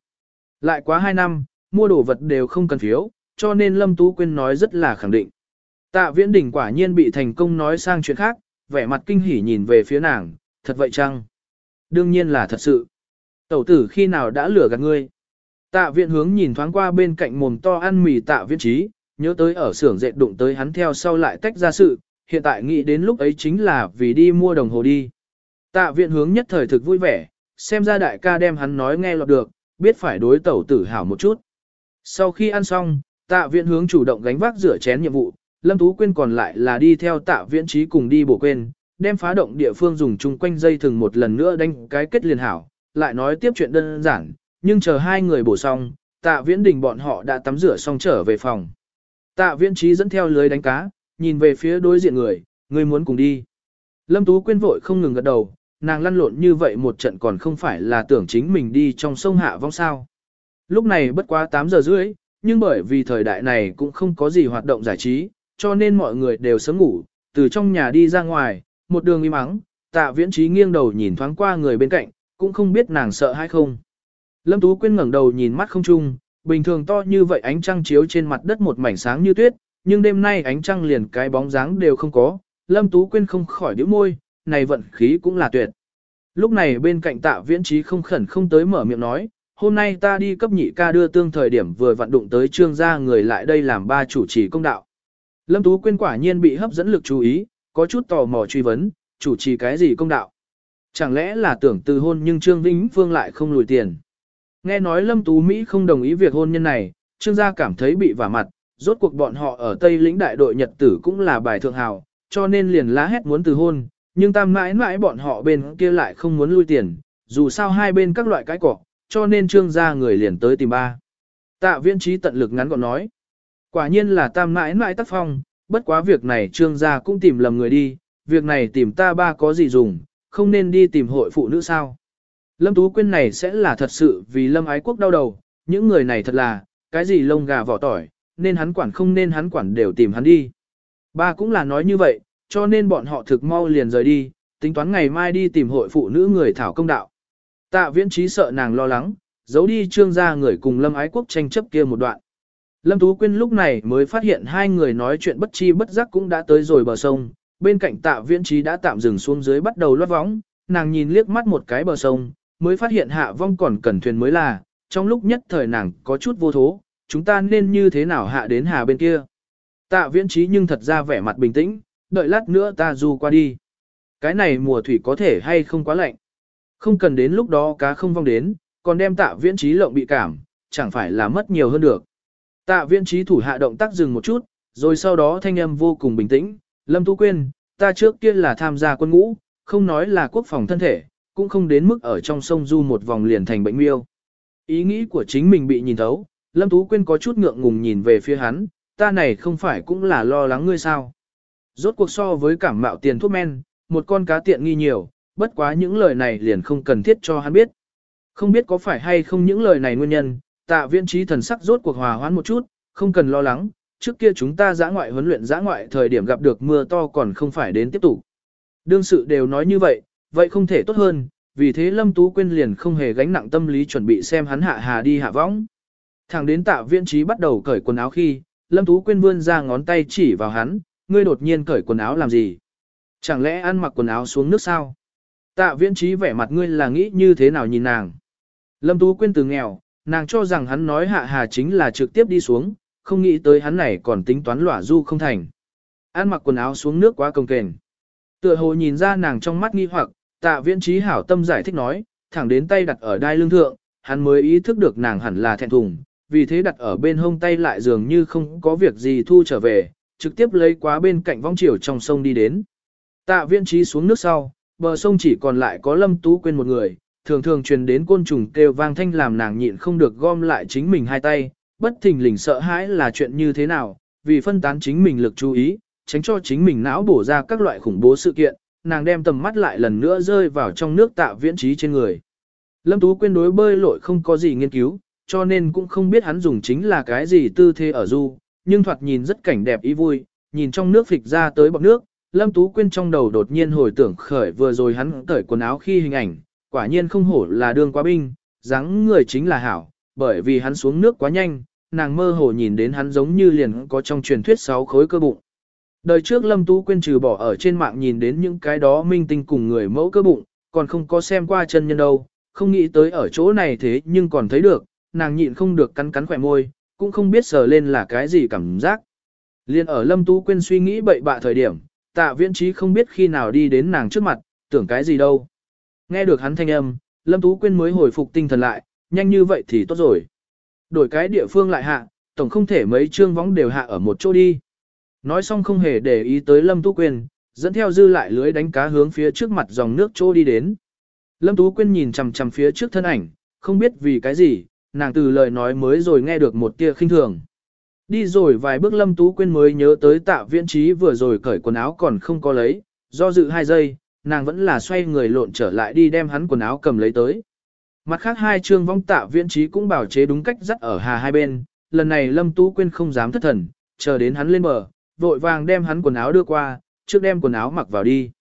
S1: Lại quá 2 năm, mua đồ vật đều không cần phiếu, cho nên Lâm Tú Quyên nói rất là khẳng định. Tạ Viễn Đình quả nhiên bị thành công nói sang chuyện khác, vẻ mặt kinh hỉ nhìn về phía nàng, thật vậy chăng? Đương nhiên là thật sự. Tẩu tử khi nào đã lừa gạt ngươi? Tạ viện hướng nhìn thoáng qua bên cạnh mồm to ăn mì tạ viện trí, nhớ tới ở xưởng dệt đụng tới hắn theo sau lại tách ra sự, hiện tại nghĩ đến lúc ấy chính là vì đi mua đồng hồ đi. Tạ viện hướng nhất thời thực vui vẻ, xem ra đại ca đem hắn nói nghe lọt được, biết phải đối tẩu tử hảo một chút. Sau khi ăn xong, tạ viện hướng chủ động gánh vác rửa chén nhiệm vụ, Lâm Tú Quyên còn lại là đi theo tạ viện trí cùng đi bổ quên, đem phá động địa phương dùng chung quanh dây thừng một lần nữa đánh cái kết liền hảo, lại nói tiếp chuyện đơn giản, nhưng chờ hai người bổ xong, tạ viễn đình bọn họ đã tắm rửa xong trở về phòng. Tạ viễn trí dẫn theo lưới đánh cá, nhìn về phía đối diện người, người muốn cùng đi. Lâm Tú Quyên vội không ngừng gật đầu, nàng lăn lộn như vậy một trận còn không phải là tưởng chính mình đi trong sông hạ vong sao. Lúc này bất quá 8 giờ rưỡi, nhưng bởi vì thời đại này cũng không có gì hoạt động giải trí, cho nên mọi người đều sớm ngủ, từ trong nhà đi ra ngoài, một đường im mắng, tạ viễn trí nghiêng đầu nhìn thoáng qua người bên cạnh, cũng không biết nàng sợ hay không. Lâm Tú Quyên ngẩng đầu nhìn mắt không trung, bình thường to như vậy ánh trăng chiếu trên mặt đất một mảnh sáng như tuyết, nhưng đêm nay ánh trăng liền cái bóng dáng đều không có, Lâm Tú Quyên không khỏi điếu môi, này vận khí cũng là tuyệt. Lúc này bên cạnh tạ viễn trí không khẩn không tới mở miệng nói, hôm nay ta đi cấp nhị ca đưa tương thời điểm vừa vận đụng tới trương gia người lại đây làm ba chủ trì công đạo. Lâm Tú Quyên quả nhiên bị hấp dẫn lực chú ý, có chút tò mò truy vấn, chủ trì cái gì công đạo. Chẳng lẽ là tưởng từ hôn nhưng Trương Vĩnh Phương lại không lùi tiền. Nghe nói Lâm Tú Mỹ không đồng ý việc hôn nhân này, Trương gia cảm thấy bị vả mặt, rốt cuộc bọn họ ở Tây lĩnh đại đội Nhật tử cũng là bài thượng hào, cho nên liền lá hét muốn từ hôn, nhưng tam mãi mãi bọn họ bên kia lại không muốn lui tiền, dù sao hai bên các loại cái cỏ, cho nên trương gia người liền tới tìm ba. Tạ Viên trí tận lực ngắn gọn nói. Quả nhiên là tam mãi mãi tác phong, bất quá việc này trương gia cũng tìm lầm người đi, việc này tìm ta ba có gì dùng, không nên đi tìm hội phụ nữ sao. Lâm Tú Quyên này sẽ là thật sự vì Lâm Ái Quốc đau đầu, những người này thật là, cái gì lông gà vỏ tỏi, nên hắn quản không nên hắn quản đều tìm hắn đi. Ba cũng là nói như vậy, cho nên bọn họ thực mau liền rời đi, tính toán ngày mai đi tìm hội phụ nữ người thảo công đạo. Tạ viễn trí sợ nàng lo lắng, giấu đi trương gia người cùng Lâm Ái Quốc tranh chấp kia một đoạn. Lâm Tú Quyên lúc này mới phát hiện hai người nói chuyện bất chi bất giác cũng đã tới rồi bờ sông, bên cạnh tạ viễn trí đã tạm dừng xuống dưới bắt đầu lót vóng, nàng nhìn liếc mắt một cái bờ sông, mới phát hiện hạ vong còn cần thuyền mới là, trong lúc nhất thời nàng có chút vô thố, chúng ta nên như thế nào hạ đến hà bên kia. Tạ viễn trí nhưng thật ra vẻ mặt bình tĩnh, đợi lát nữa ta du qua đi. Cái này mùa thủy có thể hay không quá lạnh. Không cần đến lúc đó cá không vong đến, còn đem tạ viễn trí lộng bị cảm, chẳng phải là mất nhiều hơn được. Tạ viễn trí thủ hạ động tác dừng một chút, rồi sau đó thanh âm vô cùng bình tĩnh, Lâm tu Quyên, ta trước kia là tham gia quân ngũ, không nói là quốc phòng thân thể, cũng không đến mức ở trong sông du một vòng liền thành bệnh miêu. Ý nghĩ của chính mình bị nhìn thấu, Lâm Tú Quyên có chút ngượng ngùng nhìn về phía hắn, ta này không phải cũng là lo lắng ngươi sao. Rốt cuộc so với cảm mạo tiền thuốc men, một con cá tiện nghi nhiều, bất quá những lời này liền không cần thiết cho hắn biết. Không biết có phải hay không những lời này nguyên nhân, tạ viên trí thần sắc rốt cuộc hòa hoãn một chút, không cần lo lắng, trước kia chúng ta giã ngoại huấn luyện giã ngoại thời điểm gặp được mưa to còn không phải đến tiếp tục. Đương sự đều nói như vậy, vậy không thể tốt hơn, vì thế Lâm Tú Quyên liền không hề gánh nặng tâm lý chuẩn bị xem hắn hạ hà đi hạ võng. Thẳng đến tạ Viễn trí bắt đầu cởi quần áo khi, Lâm Tú Quyên vươn ra ngón tay chỉ vào hắn, ngươi đột nhiên cởi quần áo làm gì? Chẳng lẽ ăn mặc quần áo xuống nước sao? Tạ viễn trí vẻ mặt ngươi là nghĩ như thế nào nhìn nàng? Lâm Tú Quyên từ nghèo, nàng cho rằng hắn nói hạ hà chính là trực tiếp đi xuống, không nghĩ tới hắn này còn tính toán lỏa du không thành. Ăn mặc quần áo xuống nước quá công kềnh. Tựa hồ nhìn ra nàng trong mắt nghi hoặc, tạ viễn trí hảo tâm giải thích nói, thẳng đến tay đặt ở đai lưng thượng, hắn mới ý thức được nàng hẳn là thẹn thùng, vì thế đặt ở bên hông tay lại dường như không có việc gì thu trở về, trực tiếp lấy quá bên cạnh vong chiều trong sông đi đến. Tạ Viễn trí xuống nước sau, bờ sông chỉ còn lại có lâm tú quên một người, thường thường truyền đến côn trùng kêu vang thanh làm nàng nhịn không được gom lại chính mình hai tay, bất thình lình sợ hãi là chuyện như thế nào, vì phân tán chính mình lực chú ý, tránh cho chính mình não bổ ra các loại khủng bố sự kiện, nàng đem tầm mắt lại lần nữa rơi vào trong nước tạ viễn trí trên người. Lâm Tú Quyên đối bơi lội không có gì nghiên cứu, cho nên cũng không biết hắn dùng chính là cái gì tư thế ở du, nhưng thoạt nhìn rất cảnh đẹp ý vui, nhìn trong nước phịch ra tới bọc nước, Lâm Tú Quyên trong đầu đột nhiên hồi tưởng khởi vừa rồi hắn cởi quần áo khi hình ảnh, quả nhiên không hổ là đương quá binh, dáng người chính là hảo, bởi vì hắn xuống nước quá nhanh, nàng mơ hồ nhìn đến hắn giống như liền có trong truyền thuyết sáu khối cơ bụng. Đời trước Lâm Tú Quyên trừ bỏ ở trên mạng nhìn đến những cái đó minh tinh cùng người mẫu cơ bụng, còn không có xem qua chân nhân đâu, không nghĩ tới ở chỗ này thế nhưng còn thấy được, nàng nhịn không được cắn cắn khỏe môi, cũng không biết sờ lên là cái gì cảm giác. Liên ở Lâm Tú Quyên suy nghĩ bậy bạ thời điểm, tạ viễn trí không biết khi nào đi đến nàng trước mặt, tưởng cái gì đâu. Nghe được hắn thanh âm, Lâm Tú Quyên mới hồi phục tinh thần lại, nhanh như vậy thì tốt rồi. Đổi cái địa phương lại hạ, tổng không thể mấy trương võng đều hạ ở một chỗ đi. Nói xong không hề để ý tới Lâm Tú Quyên, dẫn theo dư lại lưới đánh cá hướng phía trước mặt dòng nước trô đi đến. Lâm Tú Quyên nhìn chằm chằm phía trước thân ảnh, không biết vì cái gì, nàng từ lời nói mới rồi nghe được một tia khinh thường. Đi rồi vài bước Lâm Tú Quyên mới nhớ tới tạ viễn trí vừa rồi cởi quần áo còn không có lấy, do dự hai giây, nàng vẫn là xoay người lộn trở lại đi đem hắn quần áo cầm lấy tới. Mặt khác hai trương vong tạ viễn trí cũng bảo chế đúng cách dắt ở hà hai bên, lần này Lâm Tú Quyên không dám thất thần, chờ đến hắn lên bờ, vội vàng đem hắn quần áo đưa qua, trước đem quần áo mặc vào đi.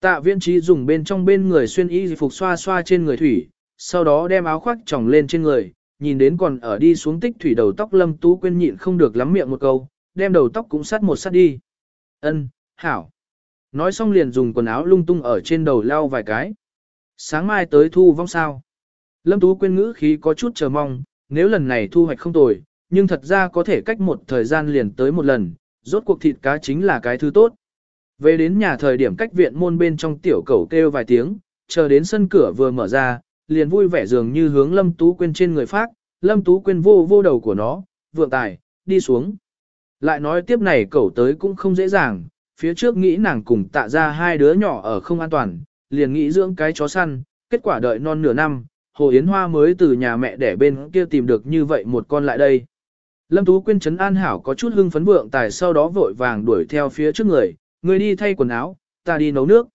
S1: Tạ viễn trí dùng bên trong bên người xuyên y phục xoa xoa trên người thủy, sau đó đem áo khoác tròng lên trên người, nhìn đến còn ở đi xuống tích thủy đầu tóc Lâm Tú Quyên nhịn không được lắm miệng một câu, đem đầu tóc cũng sát một sát đi. Ân, hảo. Nói xong liền dùng quần áo lung tung ở trên đầu lau vài cái. Sáng mai tới thu vong sao. Lâm Tú Quyên ngữ khí có chút chờ mong, nếu lần này thu hoạch không tồi, nhưng thật ra có thể cách một thời gian liền tới một lần, rốt cuộc thịt cá chính là cái thứ tốt. Về đến nhà thời điểm cách viện môn bên trong tiểu cầu kêu vài tiếng, chờ đến sân cửa vừa mở ra, liền vui vẻ dường như hướng Lâm Tú Quyên trên người phát, Lâm Tú Quyên vô vô đầu của nó, vượng tài, đi xuống. Lại nói tiếp này cậu tới cũng không dễ dàng, phía trước nghĩ nàng cùng tạ ra hai đứa nhỏ ở không an toàn, liền nghĩ dưỡng cái chó săn, kết quả đợi non nửa năm, Hồ Yến Hoa mới từ nhà mẹ đẻ bên kia tìm được như vậy một con lại đây. Lâm Tú Quyên Trấn An Hảo có chút hưng phấn vượng tài sau đó vội vàng đuổi theo phía trước người, người đi thay quần áo, ta đi nấu nước.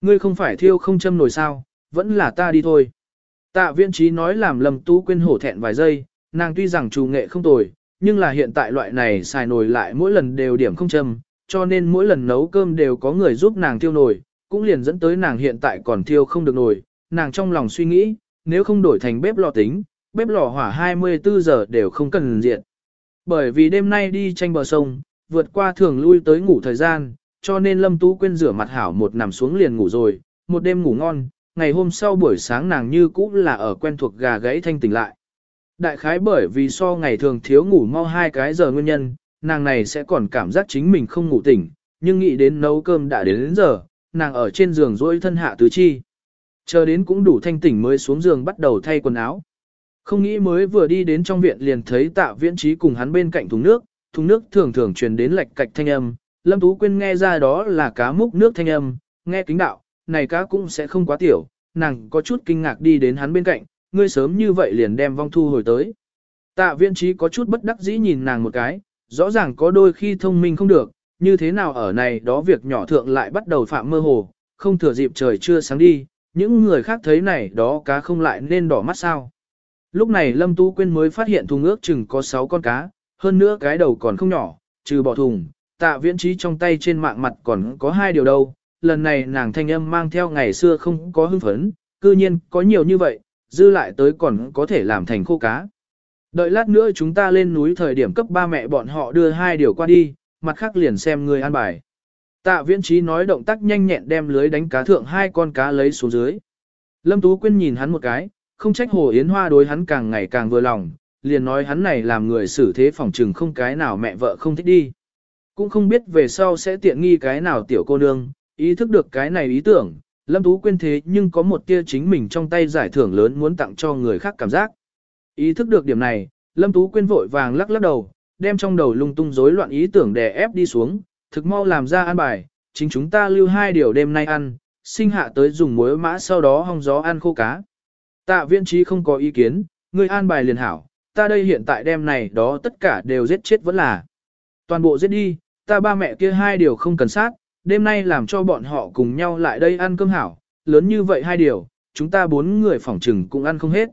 S1: Ngươi không phải thiêu không châm nồi sao, vẫn là ta đi thôi. Tạ viên trí nói làm Lâm Tú Quyên hổ thẹn vài giây, nàng tuy rằng trù nghệ không tồi, nhưng là hiện tại loại này xài nồi lại mỗi lần đều điểm không châm, cho nên mỗi lần nấu cơm đều có người giúp nàng thiêu nồi, cũng liền dẫn tới nàng hiện tại còn thiêu không được nồi, nàng trong lòng suy nghĩ, nếu không đổi thành bếp lò tính, bếp lò hỏa 24 giờ đều không cần diện. Bởi vì đêm nay đi tranh bờ sông, vượt qua thường lui tới ngủ thời gian, cho nên Lâm Tú Quyên rửa mặt hảo một nằm xuống liền ngủ rồi, một đêm ngủ ngon, ngày hôm sau buổi sáng nàng như cũ là ở quen thuộc gà gãy thanh tỉnh lại. Đại khái bởi vì so ngày thường thiếu ngủ mau hai cái giờ nguyên nhân, nàng này sẽ còn cảm giác chính mình không ngủ tỉnh, nhưng nghĩ đến nấu cơm đã đến, đến giờ, nàng ở trên giường rỗi thân hạ tứ chi. Chờ đến cũng đủ thanh tỉnh mới xuống giường bắt đầu thay quần áo. Không nghĩ mới vừa đi đến trong viện liền thấy tạ viễn trí cùng hắn bên cạnh thùng nước, thùng nước thường thường truyền đến lệch cạch thanh âm, Lâm Tú Quyên nghe ra đó là cá múc nước thanh âm, nghe kính đạo, này cá cũng sẽ không quá tiểu, nàng có chút kinh ngạc đi đến hắn bên cạnh, ngươi sớm như vậy liền đem vong thu hồi tới. Tạ viễn trí có chút bất đắc dĩ nhìn nàng một cái, rõ ràng có đôi khi thông minh không được, như thế nào ở này đó việc nhỏ thượng lại bắt đầu phạm mơ hồ, không thừa dịp trời chưa sáng đi, những người khác thấy này đó cá không lại nên đỏ mắt sao. Lúc này Lâm Tú Quyên mới phát hiện thùng ước chừng có 6 con cá, hơn nữa cái đầu còn không nhỏ, trừ bỏ thùng, tạ viễn trí trong tay trên mạng mặt còn có hai điều đâu. Lần này nàng thanh âm mang theo ngày xưa không có hưng phấn, cư nhiên có nhiều như vậy, dư lại tới còn có thể làm thành khô cá. Đợi lát nữa chúng ta lên núi thời điểm cấp ba mẹ bọn họ đưa hai điều qua đi, mặt khác liền xem người ăn bài. Tạ viễn trí nói động tác nhanh nhẹn đem lưới đánh cá thượng hai con cá lấy xuống dưới. Lâm Tú Quyên nhìn hắn một cái, không trách Hồ Yến Hoa đối hắn càng ngày càng vừa lòng, liền nói hắn này làm người xử thế phòng trừng không cái nào mẹ vợ không thích đi. Cũng không biết về sau sẽ tiện nghi cái nào tiểu cô nương, ý thức được cái này ý tưởng, Lâm Tú quên thế nhưng có một tia chính mình trong tay giải thưởng lớn muốn tặng cho người khác cảm giác. Ý thức được điểm này, Lâm Tú quên vội vàng lắc lắc đầu, đem trong đầu lung tung rối loạn ý tưởng đè ép đi xuống, thực mau làm ra an bài, chính chúng ta lưu hai điều đêm nay ăn, sinh hạ tới dùng muối mã sau đó hong gió ăn khô cá. Tạ viên trí không có ý kiến, người an bài liền hảo, ta đây hiện tại đem này đó tất cả đều giết chết vẫn là. Toàn bộ giết đi, ta ba mẹ kia hai điều không cần sát, đêm nay làm cho bọn họ cùng nhau lại đây ăn cơm hảo, lớn như vậy hai điều, chúng ta bốn người phỏng trừng cũng ăn không hết.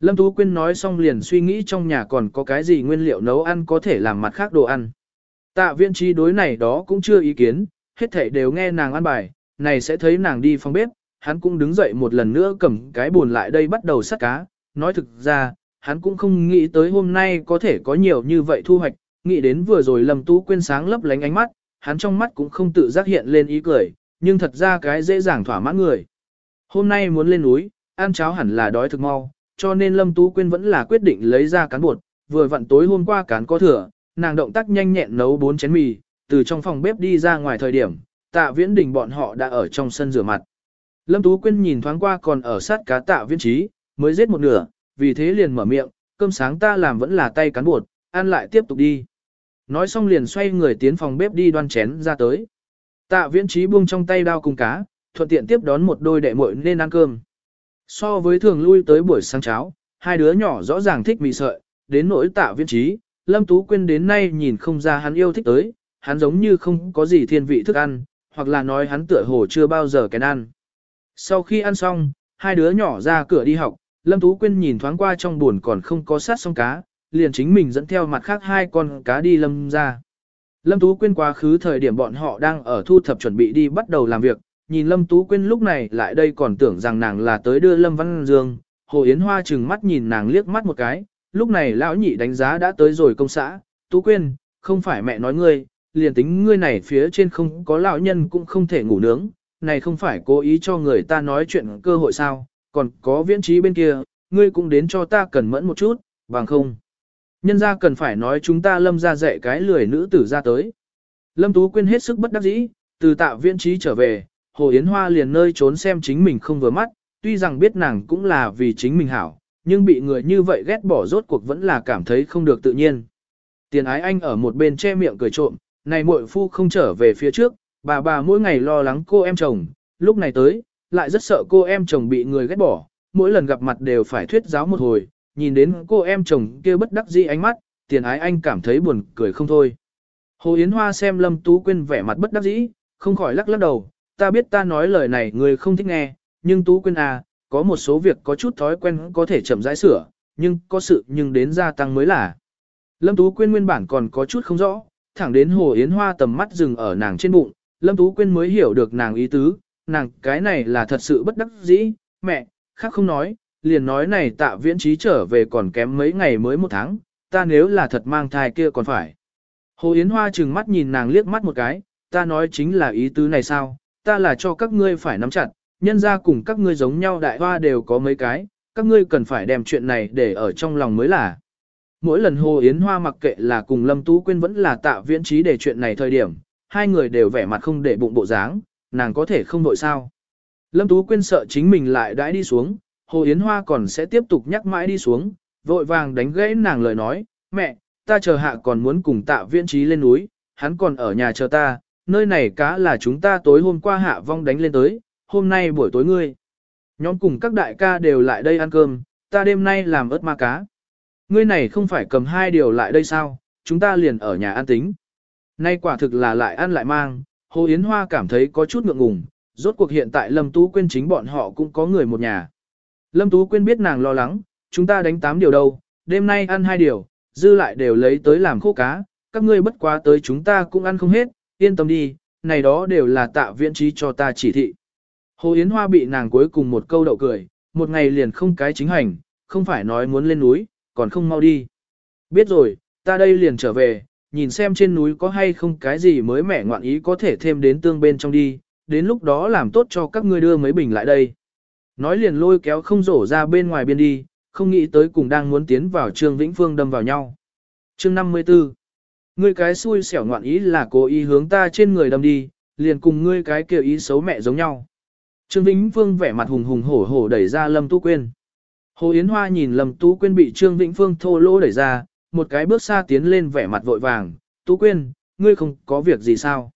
S1: Lâm Tú Quyên nói xong liền suy nghĩ trong nhà còn có cái gì nguyên liệu nấu ăn có thể làm mặt khác đồ ăn. Tạ viên trí đối này đó cũng chưa ý kiến, hết thảy đều nghe nàng ăn bài, này sẽ thấy nàng đi phòng bếp, hắn cũng đứng dậy một lần nữa cầm cái buồn lại đây bắt đầu sắt cá, nói thực ra, hắn cũng không nghĩ tới hôm nay có thể có nhiều như vậy thu hoạch, nghĩ đến vừa rồi Lâm Tú Quyên sáng lấp lánh ánh mắt, hắn trong mắt cũng không tự giác hiện lên ý cười, nhưng thật ra cái dễ dàng thỏa mãn người. Hôm nay muốn lên núi, ăn cháo hẳn là đói thực mau, cho nên Lâm Tú Quyên vẫn là quyết định lấy ra cán bột, vừa vặn tối hôm qua cán có thừa, nàng động tác nhanh nhẹn nấu bốn chén mì, từ trong phòng bếp đi ra ngoài thời điểm, tạ viễn đình bọn họ đã ở trong sân rửa mặt. Lâm Tú Quyên nhìn thoáng qua còn ở sát cá tạ viễn trí, mới giết một nửa, vì thế liền mở miệng, cơm sáng ta làm vẫn là tay cán bột, ăn lại tiếp tục đi. Nói xong liền xoay người tiến phòng bếp đi đoan chén ra tới. Tạ viễn trí buông trong tay đao cùng cá, thuận tiện tiếp đón một đôi đệ muội nên ăn cơm. So với thường lui tới buổi sáng cháo, hai đứa nhỏ rõ ràng thích mì sợi, đến nỗi tạ viễn trí, Lâm Tú Quyên đến nay nhìn không ra hắn yêu thích tới, hắn giống như không có gì thiên vị thức ăn, hoặc là nói hắn tựa hồ chưa bao giờ kén ăn. Sau khi ăn xong, hai đứa nhỏ ra cửa đi học, Lâm Tú Quyên nhìn thoáng qua trong buồn còn không có sát xong cá, liền chính mình dẫn theo mặt khác hai con cá đi lâm ra. Lâm Tú Quyên quá khứ thời điểm bọn họ đang ở thu thập chuẩn bị đi bắt đầu làm việc, nhìn Lâm Tú Quyên lúc này lại đây còn tưởng rằng nàng là tới đưa Lâm Văn Dương, Hồ Yến Hoa chừng mắt nhìn nàng liếc mắt một cái, lúc này lão nhị đánh giá đã tới rồi công xã, Tú Quyên, không phải mẹ nói ngươi, liền tính ngươi này phía trên không có lão nhân cũng không thể ngủ nướng, này không phải cố ý cho người ta nói chuyện cơ hội sao, còn có viễn trí bên kia, ngươi cũng đến cho ta cần mẫn một chút, bằng không. Nhân ra cần phải nói chúng ta lâm ra dạy cái lười nữ tử ra tới. Lâm Tú Quyên hết sức bất đắc dĩ, từ tạ viễn trí trở về, Hồ Yến Hoa liền nơi trốn xem chính mình không vừa mắt, tuy rằng biết nàng cũng là vì chính mình hảo, nhưng bị người như vậy ghét bỏ rốt cuộc vẫn là cảm thấy không được tự nhiên. Tiền ái anh ở một bên che miệng cười trộm, này muội phu không trở về phía trước, bà bà mỗi ngày lo lắng cô em chồng, lúc này tới, lại rất sợ cô em chồng bị người ghét bỏ, mỗi lần gặp mặt đều phải thuyết giáo một hồi, nhìn đến cô em chồng kia bất đắc dĩ ánh mắt, tiền ái anh cảm thấy buồn cười không thôi. Hồ Yến Hoa xem Lâm Tú Quyên vẻ mặt bất đắc dĩ, không khỏi lắc lắc đầu, ta biết ta nói lời này người không thích nghe, nhưng Tú Quyên à, có một số việc có chút thói quen có thể chậm rãi sửa, nhưng có sự nhưng đến gia tăng mới là. Lâm Tú Quyên nguyên bản còn có chút không rõ, thẳng đến Hồ Yến Hoa tầm mắt dừng ở nàng trên bụng, Lâm Tú Quyên mới hiểu được nàng ý tứ, nàng cái này là thật sự bất đắc dĩ, mẹ, khác không nói, liền nói này tạ viễn trí trở về còn kém mấy ngày mới một tháng, ta nếu là thật mang thai kia còn phải. Hồ Yến Hoa chừng mắt nhìn nàng liếc mắt một cái, ta nói chính là ý tứ này sao, ta là cho các ngươi phải nắm chặt, nhân ra cùng các ngươi giống nhau đại hoa đều có mấy cái, các ngươi cần phải đem chuyện này để ở trong lòng mới là. Mỗi lần Hồ Yến Hoa mặc kệ là cùng Lâm Tú Quyên vẫn là tạ viễn trí để chuyện này thời điểm, hai người đều vẻ mặt không để bụng bộ dáng, nàng có thể không đội sao. Lâm Tú Quyên sợ chính mình lại đãi đi xuống, Hồ Yến Hoa còn sẽ tiếp tục nhắc mãi đi xuống, vội vàng đánh gãy nàng lời nói, mẹ, ta chờ hạ còn muốn cùng tạ viễn trí lên núi, hắn còn ở nhà chờ ta, nơi này cá là chúng ta tối hôm qua hạ vong đánh lên tới, hôm nay buổi tối ngươi. Nhóm cùng các đại ca đều lại đây ăn cơm, ta đêm nay làm ớt ma cá. Ngươi này không phải cầm hai điều lại đây sao, chúng ta liền ở nhà ăn tính. Nay quả thực là lại ăn lại mang, Hồ Yến Hoa cảm thấy có chút ngượng ngùng, rốt cuộc hiện tại Lâm Tú Quyên chính bọn họ cũng có người một nhà. Lâm Tú Quyên biết nàng lo lắng, chúng ta đánh 8 điều đâu, đêm nay ăn hai điều, dư lại đều lấy tới làm khô cá, các ngươi bất quá tới chúng ta cũng ăn không hết, yên tâm đi, này đó đều là tạ viễn trí cho ta chỉ thị. Hồ Yến Hoa bị nàng cuối cùng một câu đậu cười, một ngày liền không cái chính hành, không phải nói muốn lên núi, còn không mau đi. Biết rồi, ta đây liền trở về, nhìn xem trên núi có hay không cái gì mới mẻ ngoạn ý có thể thêm đến tương bên trong đi, đến lúc đó làm tốt cho các ngươi đưa mấy bình lại đây. Nói liền lôi kéo không rổ ra bên ngoài biên đi, không nghĩ tới cùng đang muốn tiến vào Trương Vĩnh Phương đâm vào nhau. Chương 54 Ngươi cái xui xẻo ngoạn ý là cố ý hướng ta trên người đâm đi, liền cùng ngươi cái kiểu ý xấu mẹ giống nhau. Trương Vĩnh Phương vẻ mặt hùng hùng hổ hổ đẩy ra Lâm Tú Quyên. Hồ Yến Hoa nhìn Lâm Tú Quyên bị Trương Vĩnh Phương thô lỗ đẩy ra, một cái bước xa tiến lên vẻ mặt vội vàng, Tú Quyên, ngươi không có việc gì sao?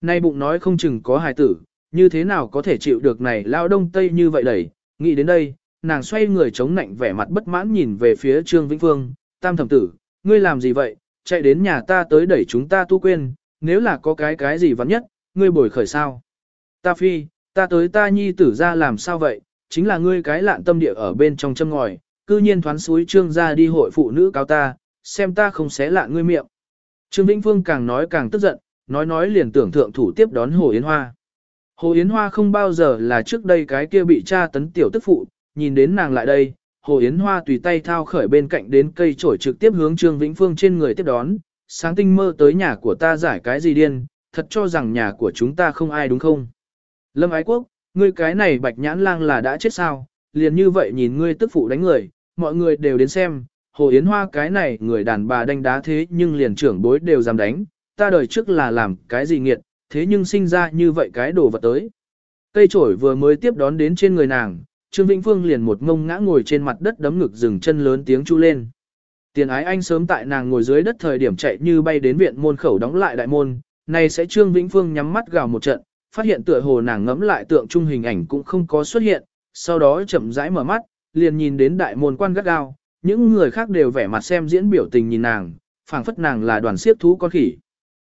S1: Nay bụng nói không chừng có hài tử, như thế nào có thể chịu được này lao đông tây như vậy đẩy, nghĩ đến đây, nàng xoay người chống nạnh vẻ mặt bất mãn nhìn về phía Trương Vĩnh Phương, tam thẩm tử, ngươi làm gì vậy, chạy đến nhà ta tới đẩy chúng ta tu quên, nếu là có cái cái gì vắn nhất, ngươi bồi khởi sao. Ta phi, ta tới ta nhi tử ra làm sao vậy, chính là ngươi cái lạn tâm địa ở bên trong châm ngòi, cư nhiên thoán suối trương ra đi hội phụ nữ cáo ta, xem ta không xé lạ ngươi miệng. Trương Vĩnh Phương càng nói càng tức giận, nói nói liền tưởng thượng thủ tiếp đón Hồ Yến Hoa. Hồ Yến Hoa không bao giờ là trước đây cái kia bị cha tấn tiểu tức phụ, nhìn đến nàng lại đây, Hồ Yến Hoa tùy tay thao khởi bên cạnh đến cây trổi trực tiếp hướng Trương Vĩnh Phương trên người tiếp đón, sáng tinh mơ tới nhà của ta giải cái gì điên, thật cho rằng nhà của chúng ta không ai đúng không? Lâm Ái Quốc, ngươi cái này bạch nhãn lang là đã chết sao, liền như vậy nhìn ngươi tức phụ đánh người, mọi người đều đến xem, Hồ Yến Hoa cái này người đàn bà đánh đá thế nhưng liền trưởng bối đều dám đánh, ta đời trước là làm cái gì nghiệt, thế nhưng sinh ra như vậy cái đồ vật tới. Cây trổi vừa mới tiếp đón đến trên người nàng, Trương Vĩnh Phương liền một ngông ngã ngồi trên mặt đất đấm ngực dừng chân lớn tiếng chu lên. Tiền ái anh sớm tại nàng ngồi dưới đất thời điểm chạy như bay đến viện môn khẩu đóng lại đại môn, này sẽ Trương Vĩnh Phương nhắm mắt gào một trận, phát hiện tựa hồ nàng ngẫm lại tượng trung hình ảnh cũng không có xuất hiện, sau đó chậm rãi mở mắt, liền nhìn đến đại môn quan gắt gao, những người khác đều vẻ mặt xem diễn biểu tình nhìn nàng, phảng phất nàng là đoàn siết thú con khỉ.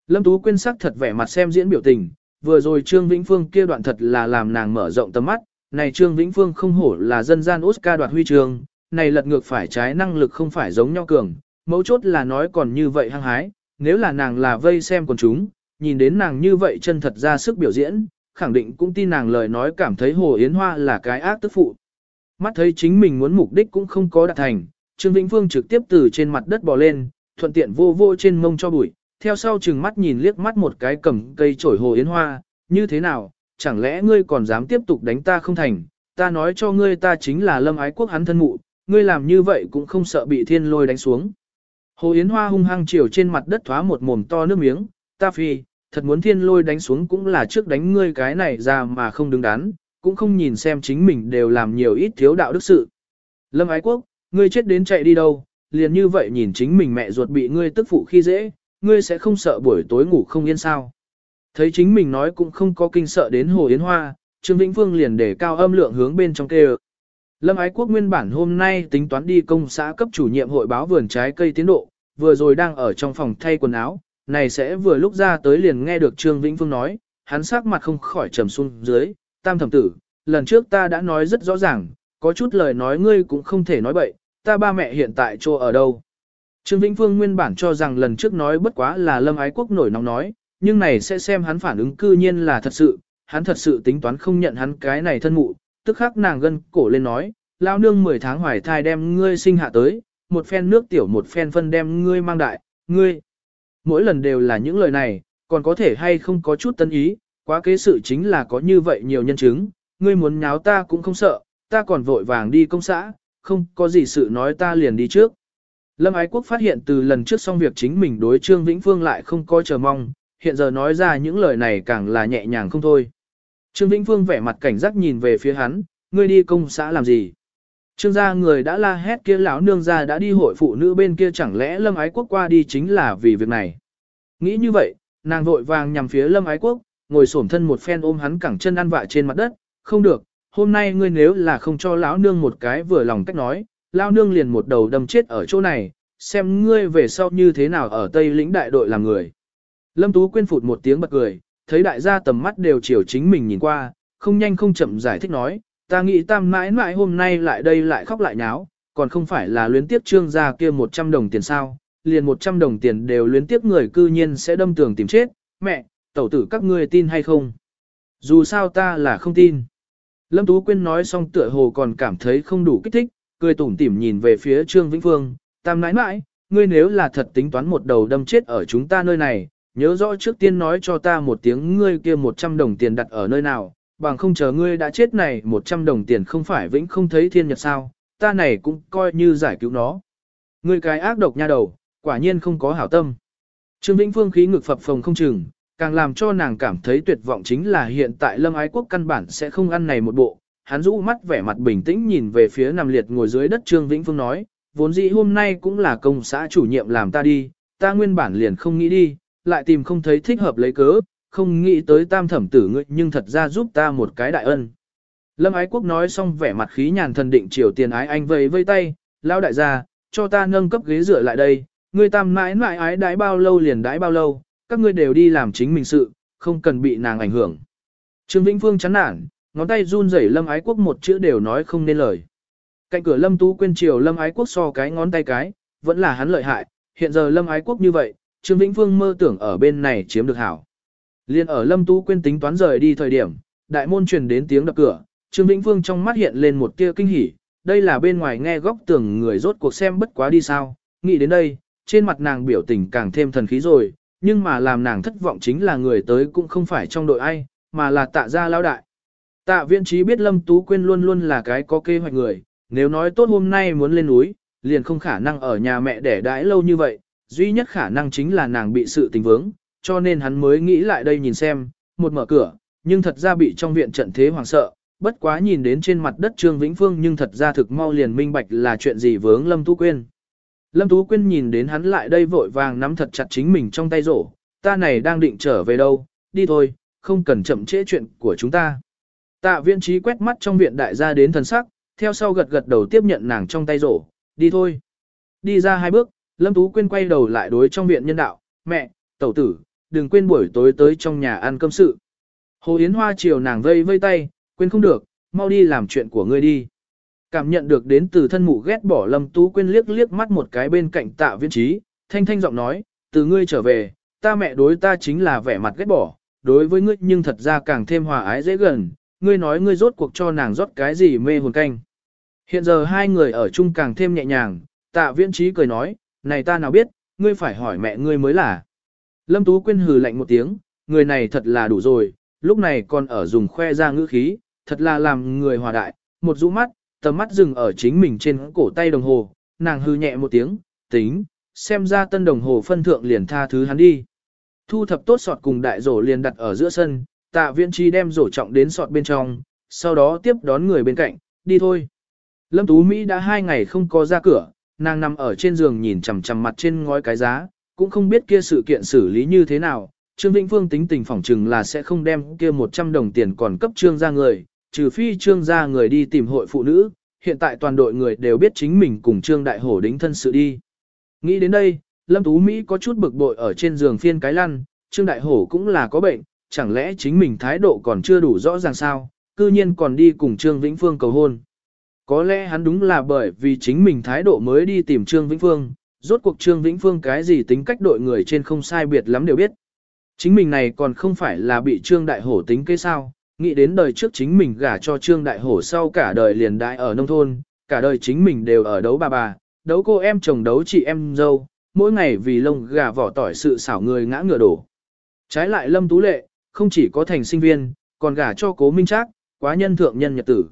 S1: Lâm Tú Quyên sắc thật vẻ mặt xem diễn biểu tình, vừa rồi Trương Vĩnh Phương kia đoạn thật là làm nàng mở rộng tầm mắt, này Trương Vĩnh Phương không hổ là dân gian Oscar đoạt huy chương, này lật ngược phải trái năng lực không phải giống nhau cường, mấu chốt là nói còn như vậy hăng hái, nếu là nàng là vây xem quần chúng, nhìn đến nàng như vậy chân thật ra sức biểu diễn, khẳng định cũng tin nàng lời nói cảm thấy Hồ Yến Hoa là cái ác tức phụ. Mắt thấy chính mình muốn mục đích cũng không có đạt thành, Trương Vĩnh Phương trực tiếp từ trên mặt đất bò lên, thuận tiện vô vô trên mông cho bụi, theo sau chừng mắt nhìn liếc mắt một cái cầm cây trổi Hồ Yến Hoa, như thế nào, chẳng lẽ ngươi còn dám tiếp tục đánh ta không thành, ta nói cho ngươi ta chính là lâm ái quốc hắn thân mụ, ngươi làm như vậy cũng không sợ bị thiên lôi đánh xuống. Hồ Yến Hoa hung hăng chiều trên mặt đất thoá một mồm to nước miếng, ta phi, thật muốn thiên lôi đánh xuống cũng là trước đánh ngươi cái này ra mà không đứng đắn, cũng không nhìn xem chính mình đều làm nhiều ít thiếu đạo đức sự. Lâm Ái Quốc, ngươi chết đến chạy đi đâu, liền như vậy nhìn chính mình mẹ ruột bị ngươi tức phụ khi dễ, ngươi sẽ không sợ buổi tối ngủ không yên sao. Thấy chính mình nói cũng không có kinh sợ đến Hồ Yến Hoa, Trương Vĩnh Phương liền để cao âm lượng hướng bên trong kêu. Lâm Ái Quốc nguyên bản hôm nay tính toán đi công xã cấp chủ nhiệm hội báo vườn trái cây tiến độ, vừa rồi đang ở trong phòng thay quần áo, này sẽ vừa lúc ra tới liền nghe được Trương Vĩnh Phương nói, hắn sắc mặt không khỏi trầm xuống dưới, tam thẩm tử, lần trước ta đã nói rất rõ ràng, có chút lời nói ngươi cũng không thể nói bậy, ta ba mẹ hiện tại chỗ ở đâu. Trương Vĩnh Phương nguyên bản cho rằng lần trước nói bất quá là Lâm Ái Quốc nổi nóng nói, nhưng này sẽ xem hắn phản ứng cư nhiên là thật sự, hắn thật sự tính toán không nhận hắn cái này thân mụ, tức khắc nàng gân cổ lên nói, lao nương 10 tháng hoài thai đem ngươi sinh hạ tới, một phen nước tiểu một phen phân đem ngươi mang đại, ngươi. Mỗi lần đều là những lời này, còn có thể hay không có chút tân ý, quá kế sự chính là có như vậy nhiều nhân chứng, ngươi muốn nháo ta cũng không sợ, ta còn vội vàng đi công xã, không có gì sự nói ta liền đi trước. Lâm Ái Quốc phát hiện từ lần trước xong việc chính mình đối Trương Vĩnh Phương lại không có chờ mong, hiện giờ nói ra những lời này càng là nhẹ nhàng không thôi. Trương Vĩnh Phương vẻ mặt cảnh giác nhìn về phía hắn, ngươi đi công xã làm gì? Trương gia người đã la hét kia lão nương gia đã đi hội phụ nữ bên kia chẳng lẽ Lâm Ái Quốc qua đi chính là vì việc này. Nghĩ như vậy, nàng vội vàng nhằm phía Lâm Ái Quốc, ngồi xổm thân một phen ôm hắn cẳng chân ăn vạ trên mặt đất, không được, hôm nay ngươi nếu là không cho lão nương một cái vừa lòng cách nói, lão nương liền một đầu đâm chết ở chỗ này, xem ngươi về sau như thế nào ở Tây lĩnh đại đội làm người. Lâm Tú quên phụt một tiếng bật cười, thấy đại gia tầm mắt đều chiều chính mình nhìn qua, không nhanh không chậm giải thích nói, ta nghĩ tam mãi mãi hôm nay lại đây lại khóc lại nháo, còn không phải là luyến tiếp trương gia kia 100 đồng tiền sao, liền 100 đồng tiền đều luyến tiếp người cư nhiên sẽ đâm tường tìm chết, mẹ, tẩu tử các ngươi tin hay không? Dù sao ta là không tin. Lâm Tú Quyên nói xong tựa hồ còn cảm thấy không đủ kích thích, cười tủm tỉm nhìn về phía Trương Vĩnh Phương, tam nãi nãi, ngươi nếu là thật tính toán một đầu đâm chết ở chúng ta nơi này, nhớ rõ trước tiên nói cho ta một tiếng ngươi kia 100 đồng tiền đặt ở nơi nào, bằng không chờ ngươi đã chết này 100 đồng tiền không phải vĩnh không thấy thiên nhật sao, ta này cũng coi như giải cứu nó. Ngươi cái ác độc nha đầu, quả nhiên không có hảo tâm. Trương Vĩnh Phương khí ngực phập phồng không chừng, càng làm cho nàng cảm thấy tuyệt vọng chính là hiện tại Lâm Ái Quốc căn bản sẽ không ăn này một bộ. Hắn rũ mắt vẻ mặt bình tĩnh nhìn về phía nằm liệt ngồi dưới đất Trương Vĩnh Phương nói, vốn dĩ hôm nay cũng là công xã chủ nhiệm làm ta đi, ta nguyên bản liền không nghĩ đi, lại tìm không thấy thích hợp lấy cớ, không nghĩ tới tam thẩm tử ngươi nhưng thật ra giúp ta một cái đại ân. Lâm Ái Quốc nói xong vẻ mặt khí nhàn thần định triều tiền ái anh vây vây tay, lao đại gia, cho ta nâng cấp ghế rửa lại đây, ngươi tam mãi mãi ái đái bao lâu liền đái bao lâu, các ngươi đều đi làm chính mình sự, không cần bị nàng ảnh hưởng. Trương Vĩnh Phương chán nản, ngón tay run rẩy Lâm Ái Quốc một chữ đều nói không nên lời. Cạnh cửa Lâm Tú quên triều Lâm Ái Quốc so cái ngón tay cái, vẫn là hắn lợi hại, hiện giờ Lâm Ái Quốc như vậy, Trương Vĩnh Phương mơ tưởng ở bên này chiếm được hảo. Liên ở Lâm Tú quên tính toán rời đi thời điểm, đại môn truyền đến tiếng đập cửa, Trương Vĩnh Phương trong mắt hiện lên một tia kinh hỉ, đây là bên ngoài nghe góc tưởng người rốt cuộc xem bất quá đi sao, nghĩ đến đây, trên mặt nàng biểu tình càng thêm thần khí rồi, nhưng mà làm nàng thất vọng chính là người tới cũng không phải trong đội ai, mà là tạ gia lao đại. Tạ viên trí biết Lâm Tú Quyên luôn luôn là cái có kế hoạch người, nếu nói tốt hôm nay muốn lên núi, liền không khả năng ở nhà mẹ để đãi lâu như vậy, duy nhất khả năng chính là nàng bị sự tình vướng, cho nên hắn mới nghĩ lại đây nhìn xem, một mở cửa, nhưng thật ra bị trong viện trận thế hoảng sợ, bất quá nhìn đến trên mặt đất Trương Vĩnh Phương nhưng thật ra thực mau liền minh bạch là chuyện gì vướng Lâm Tú Quyên. Lâm Tú Quyên nhìn đến hắn lại đây vội vàng nắm thật chặt chính mình trong tay rổ, ta này đang định trở về đâu, đi thôi, không cần chậm trễ chuyện của chúng ta. Tạ viên trí quét mắt trong viện đại gia đến thần sắc, theo sau gật gật đầu tiếp nhận nàng trong tay rổ, đi thôi. Đi ra hai bước, Lâm Tú Quyên quay đầu lại đối trong viện nhân đạo, mẹ, tẩu tử, đừng quên buổi tối tới trong nhà ăn cơm sự. Hồ Yến Hoa chiều nàng vây vây tay, quên không được, mau đi làm chuyện của ngươi đi. Cảm nhận được đến từ thân mụ ghét bỏ Lâm Tú Quyên liếc liếc mắt một cái bên cạnh tạ viên trí, thanh thanh giọng nói, từ ngươi trở về, ta mẹ đối ta chính là vẻ mặt ghét bỏ, đối với ngươi nhưng thật ra càng thêm hòa ái dễ gần, ngươi nói ngươi rốt cuộc cho nàng rót cái gì mê hồn canh. Hiện giờ hai người ở chung càng thêm nhẹ nhàng, tạ viễn trí cười nói, này ta nào biết, ngươi phải hỏi mẹ ngươi mới là. Lâm Tú Quyên hừ lạnh một tiếng, người này thật là đủ rồi, lúc này còn ở dùng khoe ra ngữ khí, thật là làm người hòa đại, một rũ mắt, tầm mắt dừng ở chính mình trên cổ tay đồng hồ, nàng hư nhẹ một tiếng, tính, xem ra tân đồng hồ phân thượng liền tha thứ hắn đi. Thu thập tốt sọt cùng đại rổ liền đặt ở giữa sân, tạ viễn chi đem rổ trọng đến sọt bên trong, sau đó tiếp đón người bên cạnh, đi thôi. Lâm Tú Mỹ đã hai ngày không có ra cửa, nàng nằm ở trên giường nhìn chằm chằm mặt trên ngói cái giá, cũng không biết kia sự kiện xử lý như thế nào. Trương Vĩnh Phương tính tình phỏng chừng là sẽ không đem kia 100 đồng tiền còn cấp trương ra người, trừ phi trương gia người đi tìm hội phụ nữ, hiện tại toàn đội người đều biết chính mình cùng trương đại hổ đính thân sự đi. Nghĩ đến đây, Lâm Tú Mỹ có chút bực bội ở trên giường phiên cái lăn, trương đại hổ cũng là có bệnh, chẳng lẽ chính mình thái độ còn chưa đủ rõ ràng sao, cư nhiên còn đi cùng trương Vĩnh Phương cầu hôn. Có lẽ hắn đúng là bởi vì chính mình thái độ mới đi tìm Trương Vĩnh Phương, rốt cuộc Trương Vĩnh Phương cái gì tính cách đội người trên không sai biệt lắm đều biết. Chính mình này còn không phải là bị Trương Đại Hổ tính kế sao, nghĩ đến đời trước chính mình gả cho Trương Đại Hổ sau cả đời liền đại ở nông thôn, cả đời chính mình đều ở đấu bà bà, đấu cô em chồng đấu chị em dâu, mỗi ngày vì lông gà vỏ tỏi sự xảo người ngã ngựa đổ. Trái lại Lâm Tú Lệ, không chỉ có thành sinh viên, còn gả cho cố minh trác, quá nhân thượng nhân nhật tử.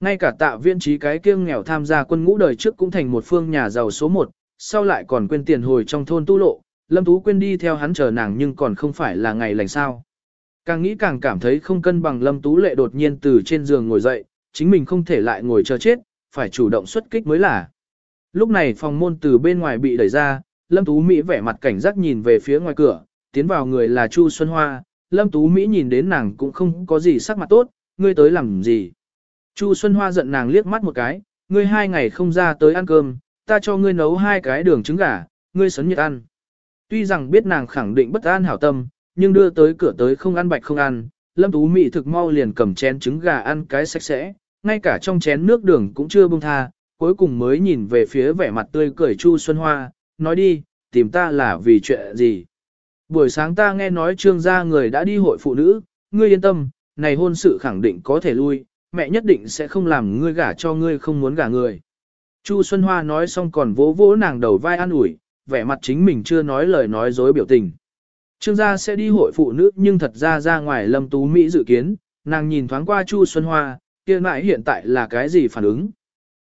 S1: Ngay cả tạ viên trí cái kiêng nghèo tham gia quân ngũ đời trước cũng thành một phương nhà giàu số một, sau lại còn quên tiền hồi trong thôn tu lộ, Lâm Tú quên đi theo hắn chờ nàng nhưng còn không phải là ngày lành sao. Càng nghĩ càng cảm thấy không cân bằng Lâm Tú lệ đột nhiên từ trên giường ngồi dậy, chính mình không thể lại ngồi chờ chết, phải chủ động xuất kích mới là. Lúc này phòng môn từ bên ngoài bị đẩy ra, Lâm Tú Mỹ vẻ mặt cảnh giác nhìn về phía ngoài cửa, tiến vào người là Chu Xuân Hoa, Lâm Tú Mỹ nhìn đến nàng cũng không có gì sắc mặt tốt, ngươi tới làm gì. Chu Xuân Hoa giận nàng liếc mắt một cái, ngươi hai ngày không ra tới ăn cơm, ta cho ngươi nấu hai cái đường trứng gà, ngươi sấn nhiệt ăn. Tuy rằng biết nàng khẳng định bất an hảo tâm, nhưng đưa tới cửa tới không ăn bạch không ăn, Lâm Tú Mị thực mau liền cầm chén trứng gà ăn cái sạch sẽ, ngay cả trong chén nước đường cũng chưa buông tha, cuối cùng mới nhìn về phía vẻ mặt tươi cười Chu Xuân Hoa, nói đi, tìm ta là vì chuyện gì. Buổi sáng ta nghe nói trương gia người đã đi hội phụ nữ, ngươi yên tâm, này hôn sự khẳng định có thể lui, mẹ nhất định sẽ không làm ngươi gả cho ngươi không muốn gả người. Chu Xuân Hoa nói xong còn vỗ vỗ nàng đầu vai an ủi, vẻ mặt chính mình chưa nói lời nói dối biểu tình. Trương gia sẽ đi hội phụ nữ nhưng thật ra ra ngoài lâm tú Mỹ dự kiến, nàng nhìn thoáng qua Chu Xuân Hoa, kia mãi hiện tại là cái gì phản ứng.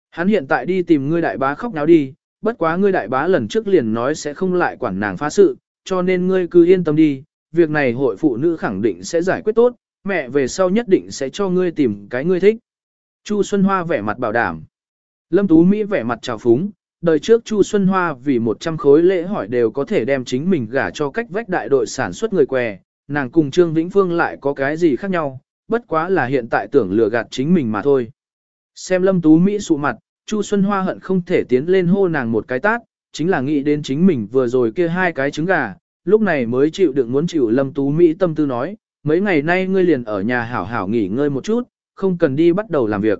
S1: Hắn hiện tại đi tìm ngươi đại bá khóc náo đi, bất quá ngươi đại bá lần trước liền nói sẽ không lại quản nàng phá sự, cho nên ngươi cứ yên tâm đi, việc này hội phụ nữ khẳng định sẽ giải quyết tốt, mẹ về sau nhất định sẽ cho ngươi tìm cái ngươi thích. Chu Xuân Hoa vẻ mặt bảo đảm. Lâm Tú Mỹ vẻ mặt trào phúng, đời trước Chu Xuân Hoa vì 100 khối lễ hỏi đều có thể đem chính mình gả cho cách vách đại đội sản xuất người què, nàng cùng Trương Vĩnh Phương lại có cái gì khác nhau, bất quá là hiện tại tưởng lừa gạt chính mình mà thôi. Xem Lâm Tú Mỹ sụ mặt, Chu Xuân Hoa hận không thể tiến lên hô nàng một cái tát, chính là nghĩ đến chính mình vừa rồi kia hai cái trứng gà, lúc này mới chịu đựng muốn chịu Lâm Tú Mỹ tâm tư nói, mấy ngày nay ngươi liền ở nhà hảo hảo nghỉ ngơi một chút, không cần đi bắt đầu làm việc.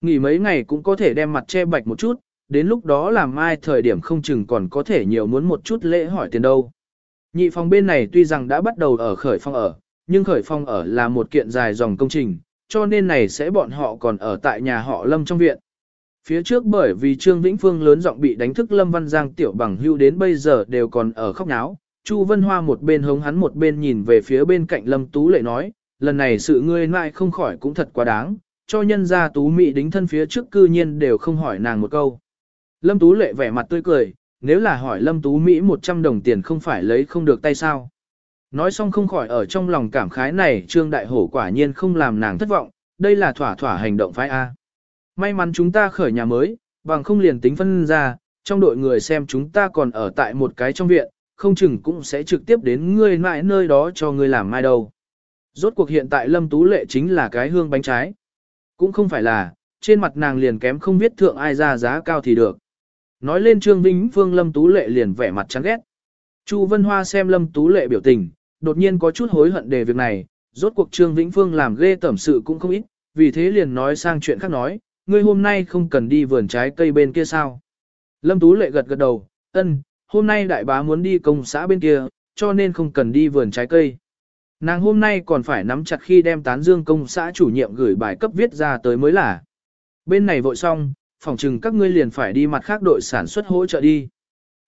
S1: Nghỉ mấy ngày cũng có thể đem mặt che bạch một chút, đến lúc đó làm mai thời điểm không chừng còn có thể nhiều muốn một chút lễ hỏi tiền đâu. Nhị phòng bên này tuy rằng đã bắt đầu ở khởi phong ở, nhưng khởi phong ở là một kiện dài dòng công trình, cho nên này sẽ bọn họ còn ở tại nhà họ Lâm trong viện. Phía trước bởi vì Trương Vĩnh Phương lớn giọng bị đánh thức Lâm Văn Giang tiểu bằng hưu đến bây giờ đều còn ở khóc náo, Chu Vân Hoa một bên hống hắn một bên nhìn về phía bên cạnh Lâm Tú Lệ nói, lần này sự ngươi lại không khỏi cũng thật quá đáng, cho nhân gia Tú Mỹ đính thân phía trước cư nhiên đều không hỏi nàng một câu. Lâm Tú Lệ vẻ mặt tươi cười, nếu là hỏi Lâm Tú Mỹ 100 đồng tiền không phải lấy không được tay sao. Nói xong không khỏi ở trong lòng cảm khái này Trương Đại Hổ quả nhiên không làm nàng thất vọng, đây là thỏa thỏa hành động phái A. May mắn chúng ta khởi nhà mới, bằng không liền tính phân ra, trong đội người xem chúng ta còn ở tại một cái trong viện, không chừng cũng sẽ trực tiếp đến ngươi mãi nơi đó cho ngươi làm mai đâu. Rốt cuộc hiện tại Lâm Tú Lệ chính là cái hương bánh trái. Cũng không phải là, trên mặt nàng liền kém không biết thượng ai ra giá cao thì được. Nói lên Trương Vĩnh Phương Lâm Tú Lệ liền vẻ mặt chán ghét. Chu Vân Hoa xem Lâm Tú Lệ biểu tình, đột nhiên có chút hối hận đề việc này, rốt cuộc Trương Vĩnh Phương làm ghê tẩm sự cũng không ít, vì thế liền nói sang chuyện khác nói, ngươi hôm nay không cần đi vườn trái cây bên kia sao. Lâm Tú Lệ gật gật đầu, ân, hôm nay đại bá muốn đi công xã bên kia, cho nên không cần đi vườn trái cây. Nàng hôm nay còn phải nắm chặt khi đem tán dương công xã chủ nhiệm gửi bài cấp viết ra tới mới là. Bên này vội xong, phòng chừng các ngươi liền phải đi mặt khác đội sản xuất hỗ trợ đi.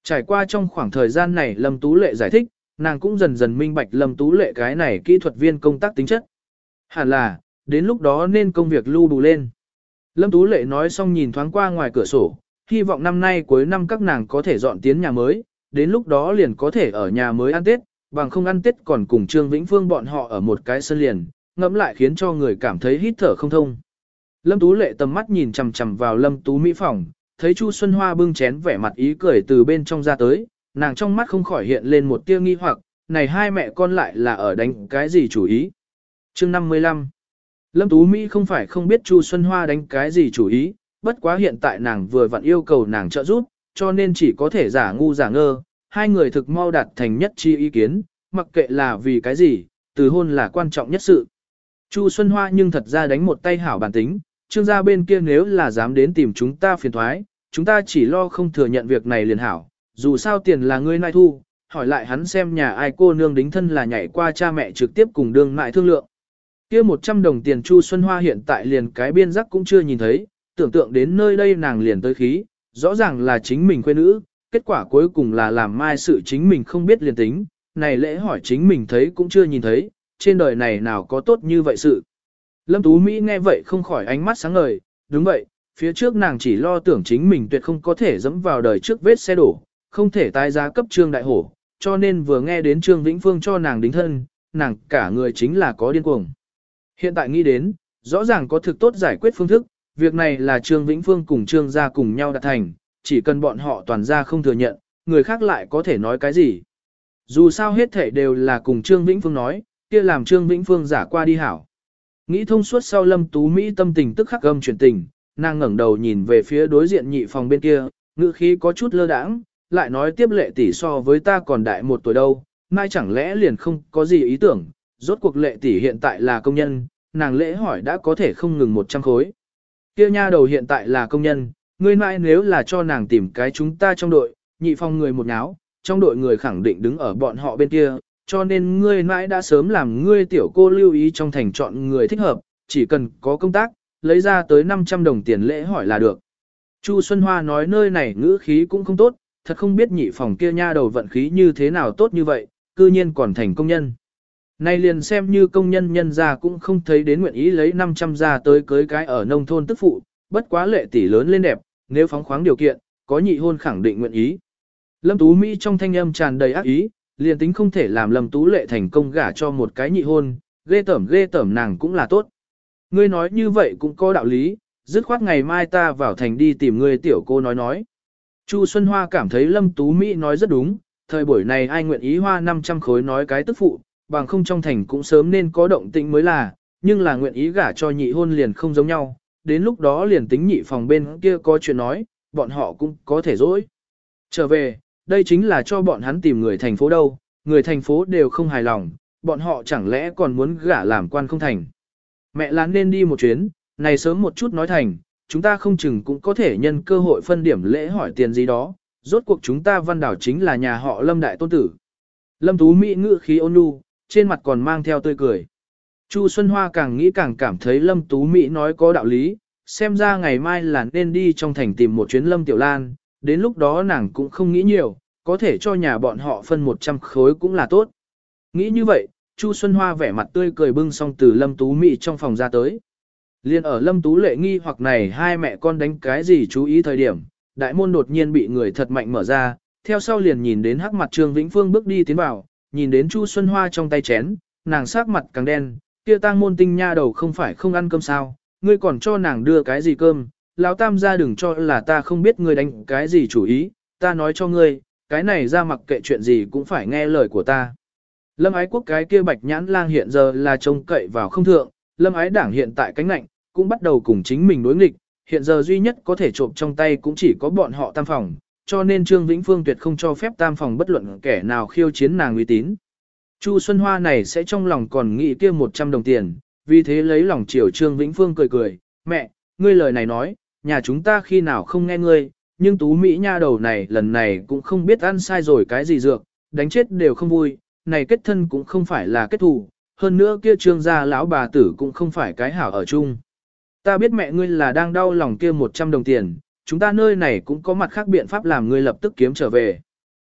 S1: Trải qua trong khoảng thời gian này Lâm Tú Lệ giải thích, nàng cũng dần dần minh bạch Lâm Tú Lệ cái này kỹ thuật viên công tác tính chất. Hẳn là, đến lúc đó nên công việc lưu bù lên. Lâm Tú Lệ nói xong nhìn thoáng qua ngoài cửa sổ, hy vọng năm nay cuối năm các nàng có thể dọn tiến nhà mới, đến lúc đó liền có thể ở nhà mới ăn Tết, bằng không ăn Tết còn cùng Trương Vĩnh Phương bọn họ ở một cái sân liền, ngẫm lại khiến cho người cảm thấy hít thở không thông. Lâm Tú Lệ tầm mắt nhìn chằm chằm vào Lâm Tú Mỹ phòng, thấy Chu Xuân Hoa bưng chén vẻ mặt ý cười từ bên trong ra tới, nàng trong mắt không khỏi hiện lên một tia nghi hoặc, này hai mẹ con lại là ở đánh cái gì chủ ý. chương 55 Lâm Tú Mỹ không phải không biết Chu Xuân Hoa đánh cái gì chủ ý, bất quá hiện tại nàng vừa vặn yêu cầu nàng trợ giúp, cho nên chỉ có thể giả ngu giả ngơ, hai người thực mau đạt thành nhất chi ý kiến, mặc kệ là vì cái gì, từ hôn là quan trọng nhất sự. Chu Xuân Hoa nhưng thật ra đánh một tay hảo bản tính, trương gia bên kia nếu là dám đến tìm chúng ta phiền thoái, chúng ta chỉ lo không thừa nhận việc này liền hảo, dù sao tiền là ngươi nai thu, hỏi lại hắn xem nhà ai cô nương đính thân là nhảy qua cha mẹ trực tiếp cùng đương mại thương lượng. kia 100 đồng tiền Chu Xuân Hoa hiện tại liền cái biên giác cũng chưa nhìn thấy, tưởng tượng đến nơi đây nàng liền tới khí, rõ ràng là chính mình quê nữ, kết quả cuối cùng là làm mai sự chính mình không biết liền tính, này lễ hỏi chính mình thấy cũng chưa nhìn thấy, trên đời này nào có tốt như vậy sự. Lâm Tú Mỹ nghe vậy không khỏi ánh mắt sáng ngời, đúng vậy, phía trước nàng chỉ lo tưởng chính mình tuyệt không có thể dẫm vào đời trước vết xe đổ, không thể tái giá cấp trương đại hổ, cho nên vừa nghe đến trương Vĩnh Phương cho nàng đính thân, nàng cả người chính là có điên cuồng. Hiện tại nghĩ đến, rõ ràng có thực tốt giải quyết phương thức, việc này là trương Vĩnh Phương cùng trương gia cùng nhau đạt thành, chỉ cần bọn họ toàn gia không thừa nhận, người khác lại có thể nói cái gì. Dù sao hết thể đều là cùng Trương Vĩnh Phương nói, kia làm Trương Vĩnh Phương giả qua đi hảo. Nghĩ thông suốt sau Lâm Tú Mỹ tâm tình tức khắc gầm chuyển tình, nàng ngẩng đầu nhìn về phía đối diện nhị phòng bên kia, ngữ khí có chút lơ đãng, lại nói tiếp lệ tỷ so với ta còn đại một tuổi đâu, mai chẳng lẽ liền không có gì ý tưởng, rốt cuộc lệ tỷ hiện tại là công nhân, nàng lễ hỏi đã có thể không ngừng 100 khối. Kia nha đầu hiện tại là công nhân, ngươi mai nếu là cho nàng tìm cái chúng ta trong đội, nhị phòng người một náo, trong đội người khẳng định đứng ở bọn họ bên kia, cho nên ngươi mãi đã sớm làm ngươi tiểu cô lưu ý trong thành chọn người thích hợp, chỉ cần có công tác, lấy ra tới 500 đồng tiền lễ hỏi là được. Chu Xuân Hoa nói nơi này ngữ khí cũng không tốt, thật không biết nhị phòng kia nha đầu vận khí như thế nào tốt như vậy, cư nhiên còn thành công nhân. Nay liền xem như công nhân nhân ra cũng không thấy đến nguyện ý lấy 500 ra tới cưới cái ở nông thôn tức phụ, bất quá lệ tỷ lớn lên đẹp, nếu phóng khoáng điều kiện, có nhị hôn khẳng định nguyện ý. Lâm Tú Mỹ trong thanh âm tràn đầy ác ý, liền tính không thể làm Lâm Tú Lệ thành công gả cho một cái nhị hôn, ghê tởm ghê tởm nàng cũng là tốt. Ngươi nói như vậy cũng có đạo lý, dứt khoát ngày mai ta vào thành đi tìm ngươi tiểu cô nói nói. Chu Xuân Hoa cảm thấy Lâm Tú Mỹ nói rất đúng, thời buổi này ai nguyện ý hoa 500 khối nói cái tức phụ, bằng không trong thành cũng sớm nên có động tĩnh mới là, nhưng là nguyện ý gả cho nhị hôn liền không giống nhau, đến lúc đó liền tính nhị phòng bên kia có chuyện nói, bọn họ cũng có thể dối. Trở về, đây chính là cho bọn hắn tìm người thành phố đâu, người thành phố đều không hài lòng, bọn họ chẳng lẽ còn muốn gả làm quan không thành. Mẹ lán nên đi một chuyến, này sớm một chút nói thành, chúng ta không chừng cũng có thể nhân cơ hội phân điểm lễ hỏi tiền gì đó, rốt cuộc chúng ta văn đảo chính là nhà họ Lâm Đại Tôn Tử. Lâm Tú Mỹ ngự khí ôn nhu, trên mặt còn mang theo tươi cười. Chu Xuân Hoa càng nghĩ càng cảm thấy Lâm Tú Mỹ nói có đạo lý, xem ra ngày mai là nên đi trong thành tìm một chuyến Lâm Tiểu Lan, đến lúc đó nàng cũng không nghĩ nhiều, có thể cho nhà bọn họ phân 100 khối cũng là tốt. Nghĩ như vậy, Chu Xuân Hoa vẻ mặt tươi cười bưng xong từ Lâm Tú Mỹ trong phòng ra tới. Liên ở Lâm Tú lệ nghi hoặc này hai mẹ con đánh cái gì chú ý thời điểm, đại môn đột nhiên bị người thật mạnh mở ra, theo sau liền nhìn đến hắc mặt Trương Vĩnh Phương bước đi tiến vào, nhìn đến Chu Xuân Hoa trong tay chén, nàng sắc mặt càng đen, kia tang môn tinh nha đầu không phải không ăn cơm sao, ngươi còn cho nàng đưa cái gì cơm, lão tam gia đừng cho là ta không biết ngươi đánh cái gì chủ ý, ta nói cho ngươi, cái này ra mặc kệ chuyện gì cũng phải nghe lời của ta. Lâm ái quốc cái kia bạch nhãn lang hiện giờ là trông cậy vào không thượng, lâm ái đảng hiện tại cánh lạnh, cũng bắt đầu cùng chính mình đối nghịch, hiện giờ duy nhất có thể trộm trong tay cũng chỉ có bọn họ tam phòng, cho nên Trương Vĩnh Phương tuyệt không cho phép tam phòng bất luận kẻ nào khiêu chiến nàng uy tín. Chu Xuân Hoa này sẽ trong lòng còn nghĩ kia 100 đồng tiền, vì thế lấy lòng chiều Trương Vĩnh Phương cười cười, mẹ, ngươi lời này nói, nhà chúng ta khi nào không nghe ngươi, nhưng tú Mỹ nha đầu này lần này cũng không biết ăn sai rồi cái gì dược, đánh chết đều không vui, này kết thân cũng không phải là kết thù, hơn nữa kia trương gia lão bà tử cũng không phải cái hảo ở chung. Ta biết mẹ ngươi là đang đau lòng kia 100 đồng tiền, chúng ta nơi này cũng có mặt khác biện pháp làm ngươi lập tức kiếm trở về.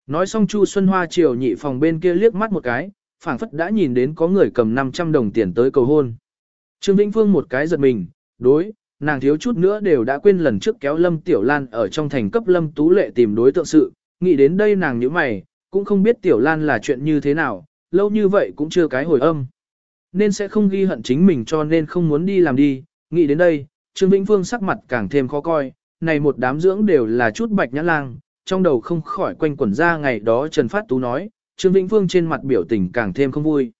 S1: Nói xong Chu Xuân Hoa chiều nhị phòng bên kia liếc mắt một cái, phảng phất đã nhìn đến có người cầm 500 đồng tiền tới cầu hôn. Trương Vĩnh Phương một cái giật mình, đối, nàng thiếu chút nữa đều đã quên lần trước kéo Lâm Tiểu Lan ở trong thành cấp Lâm Tú Lệ tìm đối tượng sự, nghĩ đến đây nàng nhíu mày, cũng không biết Tiểu Lan là chuyện như thế nào, lâu như vậy cũng chưa cái hồi âm. Nên sẽ không ghi hận chính mình cho nên không muốn đi làm đi, nghĩ đến đây, Trương Vĩnh Phương sắc mặt càng thêm khó coi, này một đám dưỡng đều là chút bạch nhã lang, trong đầu không khỏi quanh quẩn ra ngày đó Trần Phát Tú nói, Trương Vĩnh Phương trên mặt biểu tình càng thêm không vui.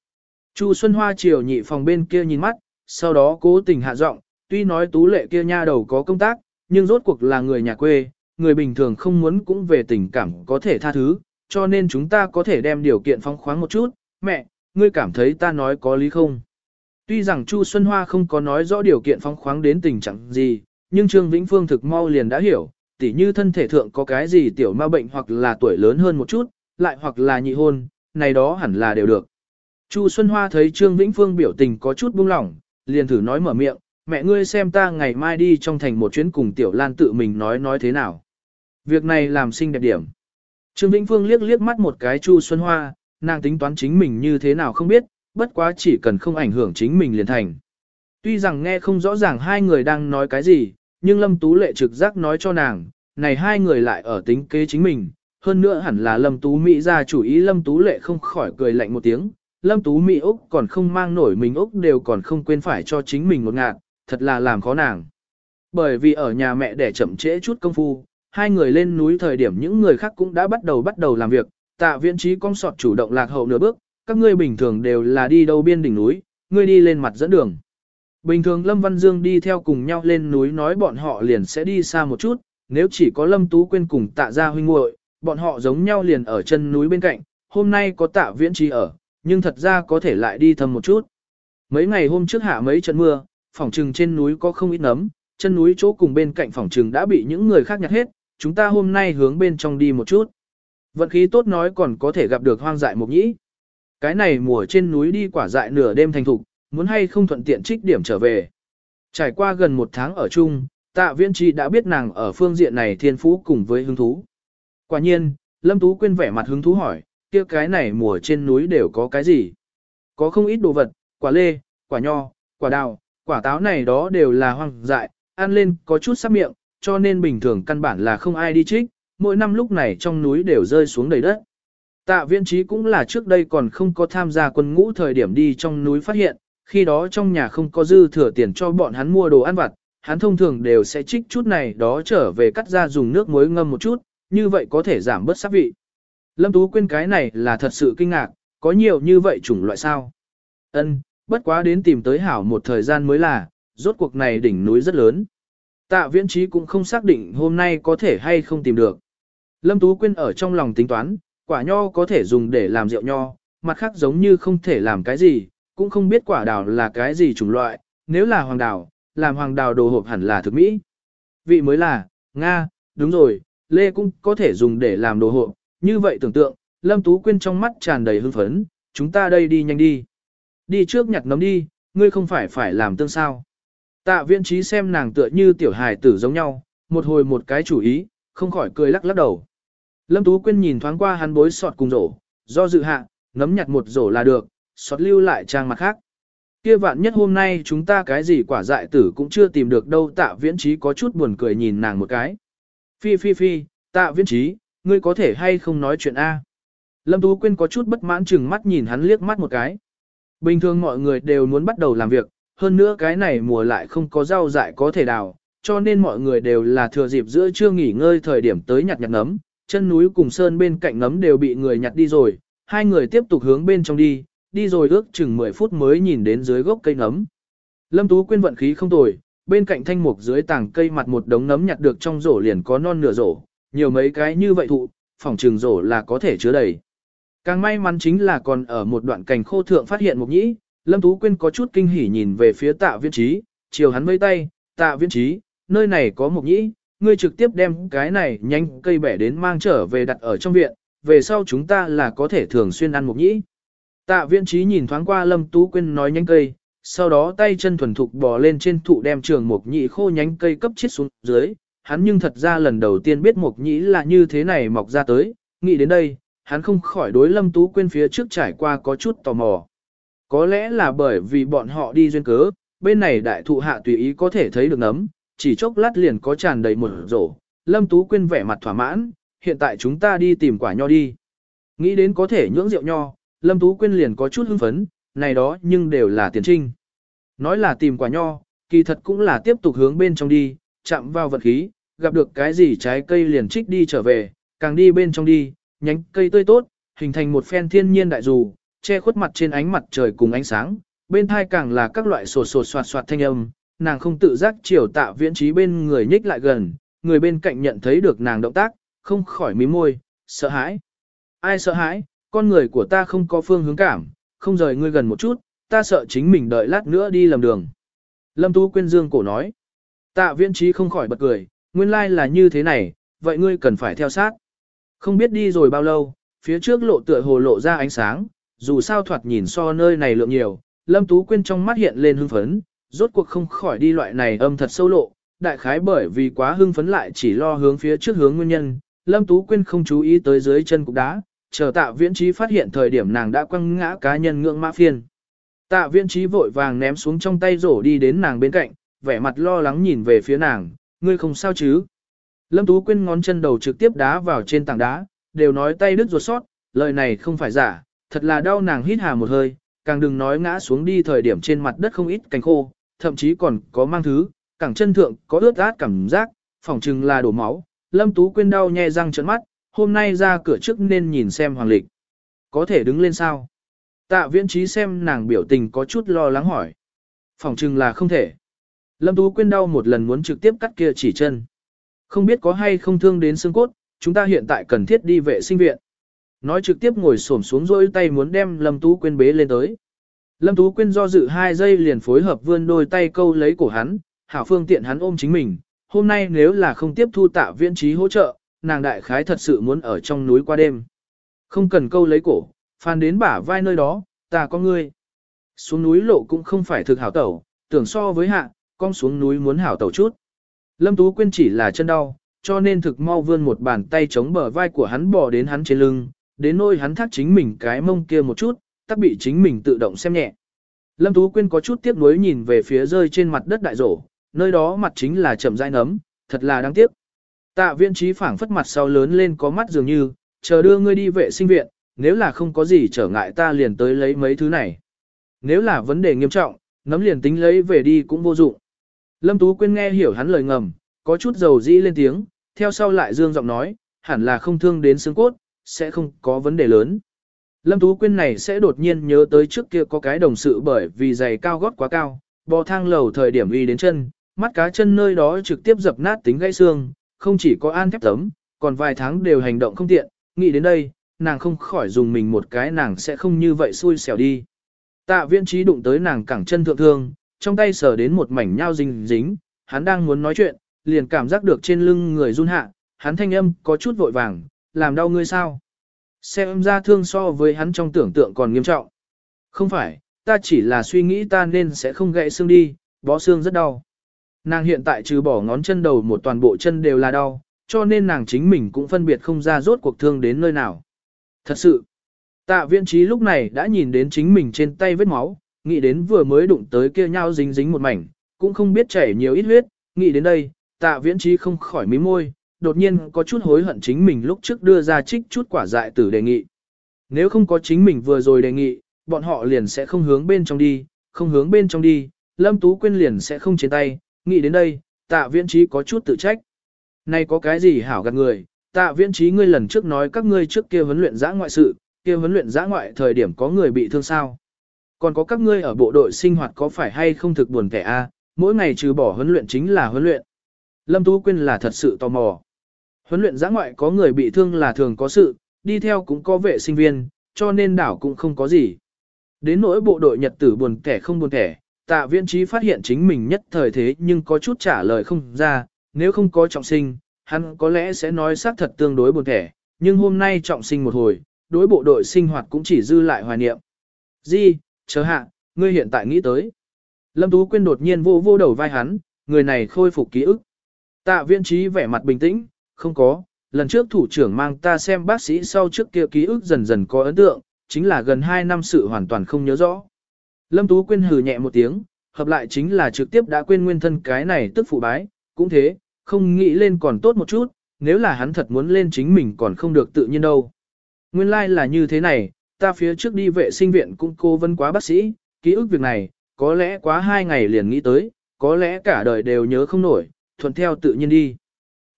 S1: Chu Xuân Hoa chiều nhị phòng bên kia nhìn mắt, sau đó cố tình hạ giọng, tuy nói Tú Lệ kia nha đầu có công tác, nhưng rốt cuộc là người nhà quê, người bình thường không muốn cũng về tình cảm có thể tha thứ, cho nên chúng ta có thể đem điều kiện phong khoáng một chút, mẹ, ngươi cảm thấy ta nói có lý không? Tuy rằng Chu Xuân Hoa không có nói rõ điều kiện phong khoáng đến tình trạng gì, nhưng Trương Vĩnh Phương thực mau liền đã hiểu, tỉ như thân thể thượng có cái gì tiểu ma bệnh hoặc là tuổi lớn hơn một chút, lại hoặc là nhị hôn, này đó hẳn là đều được. Chu Xuân Hoa thấy Trương Vĩnh Phương biểu tình có chút buông lỏng, liền thử nói mở miệng, mẹ ngươi xem ta ngày mai đi trong thành một chuyến cùng Tiểu Lan tự mình nói nói thế nào. Việc này làm xinh đẹp điểm. Trương Vĩnh Phương liếc liếc mắt một cái Chu Xuân Hoa, nàng tính toán chính mình như thế nào không biết, bất quá chỉ cần không ảnh hưởng chính mình liền thành. Tuy rằng nghe không rõ ràng hai người đang nói cái gì, nhưng Lâm Tú Lệ trực giác nói cho nàng, này hai người lại ở tính kế chính mình, hơn nữa hẳn là Lâm Tú Mỹ ra chủ ý Lâm Tú Lệ không khỏi cười lạnh một tiếng, Lâm Tú Mỹ Úc còn không mang nổi mình Úc đều còn không quên phải cho chính mình một ngạt, thật là làm khó nàng. Bởi vì ở nhà mẹ để chậm trễ chút công phu, hai người lên núi thời điểm những người khác cũng đã bắt đầu bắt đầu làm việc, tạ viễn trí cong sọt chủ động lạc hậu nửa bước, các ngươi bình thường đều là đi đâu biên đỉnh núi, ngươi đi lên mặt dẫn đường. Bình thường Lâm Văn Dương đi theo cùng nhau lên núi nói bọn họ liền sẽ đi xa một chút, nếu chỉ có Lâm Tú quên cùng tạ gia huynh muội, bọn họ giống nhau liền ở chân núi bên cạnh, hôm nay có tạ viễn trí ở, nhưng thật ra có thể lại đi thầm một chút. Mấy ngày hôm trước hạ mấy trận mưa, phòng trừng trên núi có không ít nấm, chân núi chỗ cùng bên cạnh phòng trừng đã bị những người khác nhặt hết, chúng ta hôm nay hướng bên trong đi một chút. Vận khí tốt nói còn có thể gặp được hoang dại mục nhĩ. Cái này mùa trên núi đi quả dại nửa đêm thành thục, muốn hay không thuận tiện trích điểm trở về. Trải qua gần một tháng ở chung, tạ viễn trí đã biết nàng ở phương diện này thiên phú cùng với hứng thú. Quả nhiên, Lâm Tú quên vẻ mặt hứng thú hỏi, kia cái này mùa trên núi đều có cái gì? Có không ít đồ vật, quả lê, quả nho, quả đào, quả táo này đó đều là hoang dại, ăn lên có chút sắp miệng, cho nên bình thường căn bản là không ai đi trích, mỗi năm lúc này trong núi đều rơi xuống đầy đất. Tạ Viên trí cũng là trước đây còn không có tham gia quân ngũ thời điểm đi trong núi phát hiện, khi đó trong nhà không có dư thừa tiền cho bọn hắn mua đồ ăn vặt, hắn thông thường đều sẽ trích chút này đó trở về cắt ra dùng nước muối ngâm một chút, như vậy có thể giảm bớt sắc vị. Lâm Tú quên cái này là thật sự kinh ngạc, có nhiều như vậy chủng loại sao. Ân, bất quá đến tìm tới hảo một thời gian mới là, rốt cuộc này đỉnh núi rất lớn. Tạ viễn trí cũng không xác định hôm nay có thể hay không tìm được. Lâm Tú Quyên ở trong lòng tính toán, quả nho có thể dùng để làm rượu nho, mặt khác giống như không thể làm cái gì, cũng không biết quả đào là cái gì chủng loại, nếu là hoàng đào, làm hoàng đào đồ hộp hẳn là thực mỹ. Vị mới là, Nga, đúng rồi, lê cũng có thể dùng để làm đồ hộp, như vậy tưởng tượng, Lâm Tú Quyên trong mắt tràn đầy hưng phấn, chúng ta đây đi nhanh đi. Đi trước nhặt nấm đi, ngươi không phải phải làm tương sao. Tạ Viễn trí xem nàng tựa như tiểu hài tử giống nhau, một hồi một cái chủ ý, không khỏi cười lắc lắc đầu. Lâm Tú Quyên nhìn thoáng qua hắn bối sọt cùng rổ, do dự hạ, nấm nhặt một rổ là được, sọt lưu lại trang mặt khác. Kia vạn nhất hôm nay chúng ta cái gì quả dại tử cũng chưa tìm được đâu tạ viễn trí có chút buồn cười nhìn nàng một cái. Phi phi phi, tạ viễn trí, ngươi có thể hay không nói chuyện A. Lâm Tú Quyên có chút bất mãn chừng mắt nhìn hắn liếc mắt một cái. Bình thường mọi người đều muốn bắt đầu làm việc, hơn nữa cái này mùa lại không có rau dại có thể đào, cho nên mọi người đều là thừa dịp giữa trưa nghỉ ngơi thời điểm tới nhặt nhặt nấm, chân núi cùng sơn bên cạnh nấm đều bị người nhặt đi rồi, hai người tiếp tục hướng bên trong đi, đi rồi ước chừng 10 phút mới nhìn đến dưới gốc cây nấm. Lâm Tú quên vận khí không tồi, bên cạnh thanh mục dưới tảng cây mặt một đống nấm nhặt được trong rổ liền có non nửa rổ, nhiều mấy cái như vậy thụ, phòng trường rổ là có thể chứa đầy. Càng may mắn chính là còn ở một đoạn cảnh khô thượng phát hiện mục nhĩ, Lâm Tú Quyên có chút kinh hỉ nhìn về phía tạ viên trí, chiều hắn vây tay, tạ viên trí, nơi này có mục nhĩ, ngươi trực tiếp đem cái này nhanh cây bẻ đến mang trở về đặt ở trong viện, về sau chúng ta là có thể thường xuyên ăn mục nhĩ. Tạ viên trí nhìn thoáng qua Lâm Tú Quyên nói nhanh cây, sau đó tay chân thuần thục bò lên trên thụ đem trường mục nhĩ khô nhánh cây cấp chết xuống dưới, hắn nhưng thật ra lần đầu tiên biết mục nhĩ là như thế này mọc ra tới, nghĩ đến đây, hắn không khỏi đối Lâm Tú Quyên phía trước trải qua có chút tò mò. Có lẽ là bởi vì bọn họ đi duyên cớ, bên này đại thụ hạ tùy ý có thể thấy được nấm, chỉ chốc lát liền có tràn đầy một rổ. Lâm Tú Quyên vẻ mặt thỏa mãn, hiện tại chúng ta đi tìm quả nho đi. Nghĩ đến có thể nhưỡng rượu nho, Lâm Tú Quyên liền có chút hưng phấn, này đó nhưng đều là tiền trinh. Nói là tìm quả nho, kỳ thật cũng là tiếp tục hướng bên trong đi, chạm vào vật khí, gặp được cái gì trái cây liền trích đi trở về, càng đi bên trong đi, nhánh cây tươi tốt, hình thành một phen thiên nhiên đại dù, che khuất mặt trên ánh mặt trời cùng ánh sáng, bên thai càng là các loại sột sột soạt soạt thanh âm, nàng không tự giác chiều tạ viễn trí bên người nhích lại gần, người bên cạnh nhận thấy được nàng động tác, không khỏi mím môi, sợ hãi. Ai sợ hãi, con người của ta không có phương hướng cảm, không rời ngươi gần một chút, ta sợ chính mình đợi lát nữa đi lầm đường. Lâm Tú Quyên Dương cổ nói, tạ viễn trí không khỏi bật cười, nguyên lai là như thế này, vậy ngươi cần phải theo sát. Không biết đi rồi bao lâu, phía trước lộ tựa hồ lộ ra ánh sáng, dù sao thoạt nhìn so nơi này lượng nhiều, Lâm Tú Quyên trong mắt hiện lên hưng phấn, rốt cuộc không khỏi đi loại này âm thật sâu lộ, đại khái bởi vì quá hưng phấn lại chỉ lo hướng phía trước hướng nguyên nhân, Lâm Tú Quyên không chú ý tới dưới chân cục đá, chờ tạ viễn trí phát hiện thời điểm nàng đã quăng ngã cá nhân ngưỡng mã phiên. Tạ viễn trí vội vàng ném xuống trong tay rổ đi đến nàng bên cạnh, vẻ mặt lo lắng nhìn về phía nàng, ngươi không sao chứ. Lâm Tú Quyên ngón chân đầu trực tiếp đá vào trên tảng đá, đều nói tay đứt ruột sót, lời này không phải giả, thật là đau nàng hít hà một hơi, càng đừng nói ngã xuống đi thời điểm trên mặt đất không ít cánh khô, thậm chí còn có mang thứ, cẳng chân thượng có ướt át cảm giác, phỏng chừng là đổ máu. Lâm Tú Quyên đau nhè răng trợn mắt, hôm nay ra cửa trước nên nhìn xem hoàng lịch. Có thể đứng lên sao? Tạ viễn trí xem nàng biểu tình có chút lo lắng hỏi. Phỏng chừng là không thể. Lâm Tú Quyên đau một lần muốn trực tiếp cắt kia chỉ chân. Không biết có hay không thương đến xương cốt, chúng ta hiện tại cần thiết đi vệ sinh viện. Nói trực tiếp ngồi xổm xuống rỗi tay muốn đem Lâm Tú Quyên bế lên tới. Lâm Tú Quyên do dự hai giây liền phối hợp vươn đôi tay câu lấy cổ hắn, hảo phương tiện hắn ôm chính mình. Hôm nay nếu là không tiếp thu tạ viễn trí hỗ trợ, nàng đại khái thật sự muốn ở trong núi qua đêm. Không cần câu lấy cổ, phàn đến bả vai nơi đó, ta có ngươi. Xuống núi lộ cũng không phải thực hảo tẩu, tưởng so với hạ, con xuống núi muốn hảo tẩu chút. Lâm Tú Quyên chỉ là chân đau, cho nên thực mau vươn một bàn tay chống bờ vai của hắn bỏ đến hắn trên lưng, đến nôi hắn thắt chính mình cái mông kia một chút, tắc bị chính mình tự động xem nhẹ. Lâm Tú Quyên có chút tiếc nuối nhìn về phía rơi trên mặt đất đại rổ, nơi đó mặt chính là chậm dai nấm, thật là đáng tiếc. Tạ viên trí phảng phất mặt sau lớn lên có mắt dường như, chờ đưa ngươi đi vệ sinh viện, nếu là không có gì trở ngại ta liền tới lấy mấy thứ này. Nếu là vấn đề nghiêm trọng, nấm liền tính lấy về đi cũng vô dụng. Lâm Tú Quyên nghe hiểu hắn lời ngầm, có chút dầu dĩ lên tiếng, theo sau lại dương giọng nói, hẳn là không thương đến xương cốt, sẽ không có vấn đề lớn. Lâm Tú Quyên này sẽ đột nhiên nhớ tới trước kia có cái đồng sự bởi vì giày cao gót quá cao, bò thang lầu thời điểm uy đến chân, mắt cá chân nơi đó trực tiếp dập nát tính gãy xương, không chỉ có an thép tấm, còn vài tháng đều hành động không tiện, nghĩ đến đây, nàng không khỏi dùng mình một cái nàng sẽ không như vậy xui xẻo đi. Tạ viên trí đụng tới nàng cẳng chân thượng thương, trong tay sờ đến một mảnh nhau dính dính, hắn đang muốn nói chuyện, liền cảm giác được trên lưng người run hạ, hắn thanh âm có chút vội vàng, làm đau ngươi sao? Xem ra thương so với hắn trong tưởng tượng còn nghiêm trọng. Không phải, ta chỉ là suy nghĩ ta nên sẽ không gãy xương đi, bó xương rất đau. Nàng hiện tại trừ bỏ ngón chân đầu một toàn bộ chân đều là đau, cho nên nàng chính mình cũng phân biệt không ra rốt cuộc thương đến nơi nào. Thật sự, tạ viên trí lúc này đã nhìn đến chính mình trên tay vết máu, nghĩ đến vừa mới đụng tới kia nhau dính dính một mảnh, cũng không biết chảy nhiều ít huyết, nghĩ đến đây, tạ viễn trí không khỏi mí môi, đột nhiên có chút hối hận chính mình lúc trước đưa ra trích chút quả dại tử đề nghị. Nếu không có chính mình vừa rồi đề nghị, bọn họ liền sẽ không hướng bên trong đi, không hướng bên trong đi, Lâm Tú Quyên liền sẽ không trên tay, nghĩ đến đây, tạ viễn trí có chút tự trách. Này có cái gì hảo gạt người, tạ viễn trí ngươi lần trước nói các ngươi trước kia huấn luyện giã ngoại sự, kia huấn luyện giã ngoại thời điểm có người bị thương sao. Còn có các ngươi ở bộ đội sinh hoạt có phải hay không thực buồn kẻ a? mỗi ngày trừ bỏ huấn luyện chính là huấn luyện. Lâm Tú Quyên là thật sự tò mò. Huấn luyện giã ngoại có người bị thương là thường có sự, đi theo cũng có vệ sinh viên, cho nên đảo cũng không có gì. Đến nỗi bộ đội nhật tử buồn kẻ không buồn kẻ, tạ viên trí phát hiện chính mình nhất thời thế nhưng có chút trả lời không ra, nếu không có trọng sinh, hắn có lẽ sẽ nói xác thật tương đối buồn kẻ, nhưng hôm nay trọng sinh một hồi, đối bộ đội sinh hoạt cũng chỉ dư lại hoài niệm. Di, chờ hạ, ngươi hiện tại nghĩ tới. Lâm Tú Quyên đột nhiên vô vô đầu vai hắn, người này khôi phục ký ức. Tạ viên trí vẻ mặt bình tĩnh, không có, lần trước thủ trưởng mang ta xem bác sĩ sau trước kia ký ức dần dần có ấn tượng, chính là gần 2 năm sự hoàn toàn không nhớ rõ. Lâm Tú Quyên hừ nhẹ một tiếng, hợp lại chính là trực tiếp đã quên nguyên thân cái này tức phụ bái, cũng thế, không nghĩ lên còn tốt một chút, nếu là hắn thật muốn lên chính mình còn không được tự nhiên đâu. Nguyên lai like là như thế này, ta phía trước đi vệ sinh viện cũng cô vấn quá bác sĩ, ký ức việc này, có lẽ quá hai ngày liền nghĩ tới, có lẽ cả đời đều nhớ không nổi, thuận theo tự nhiên đi.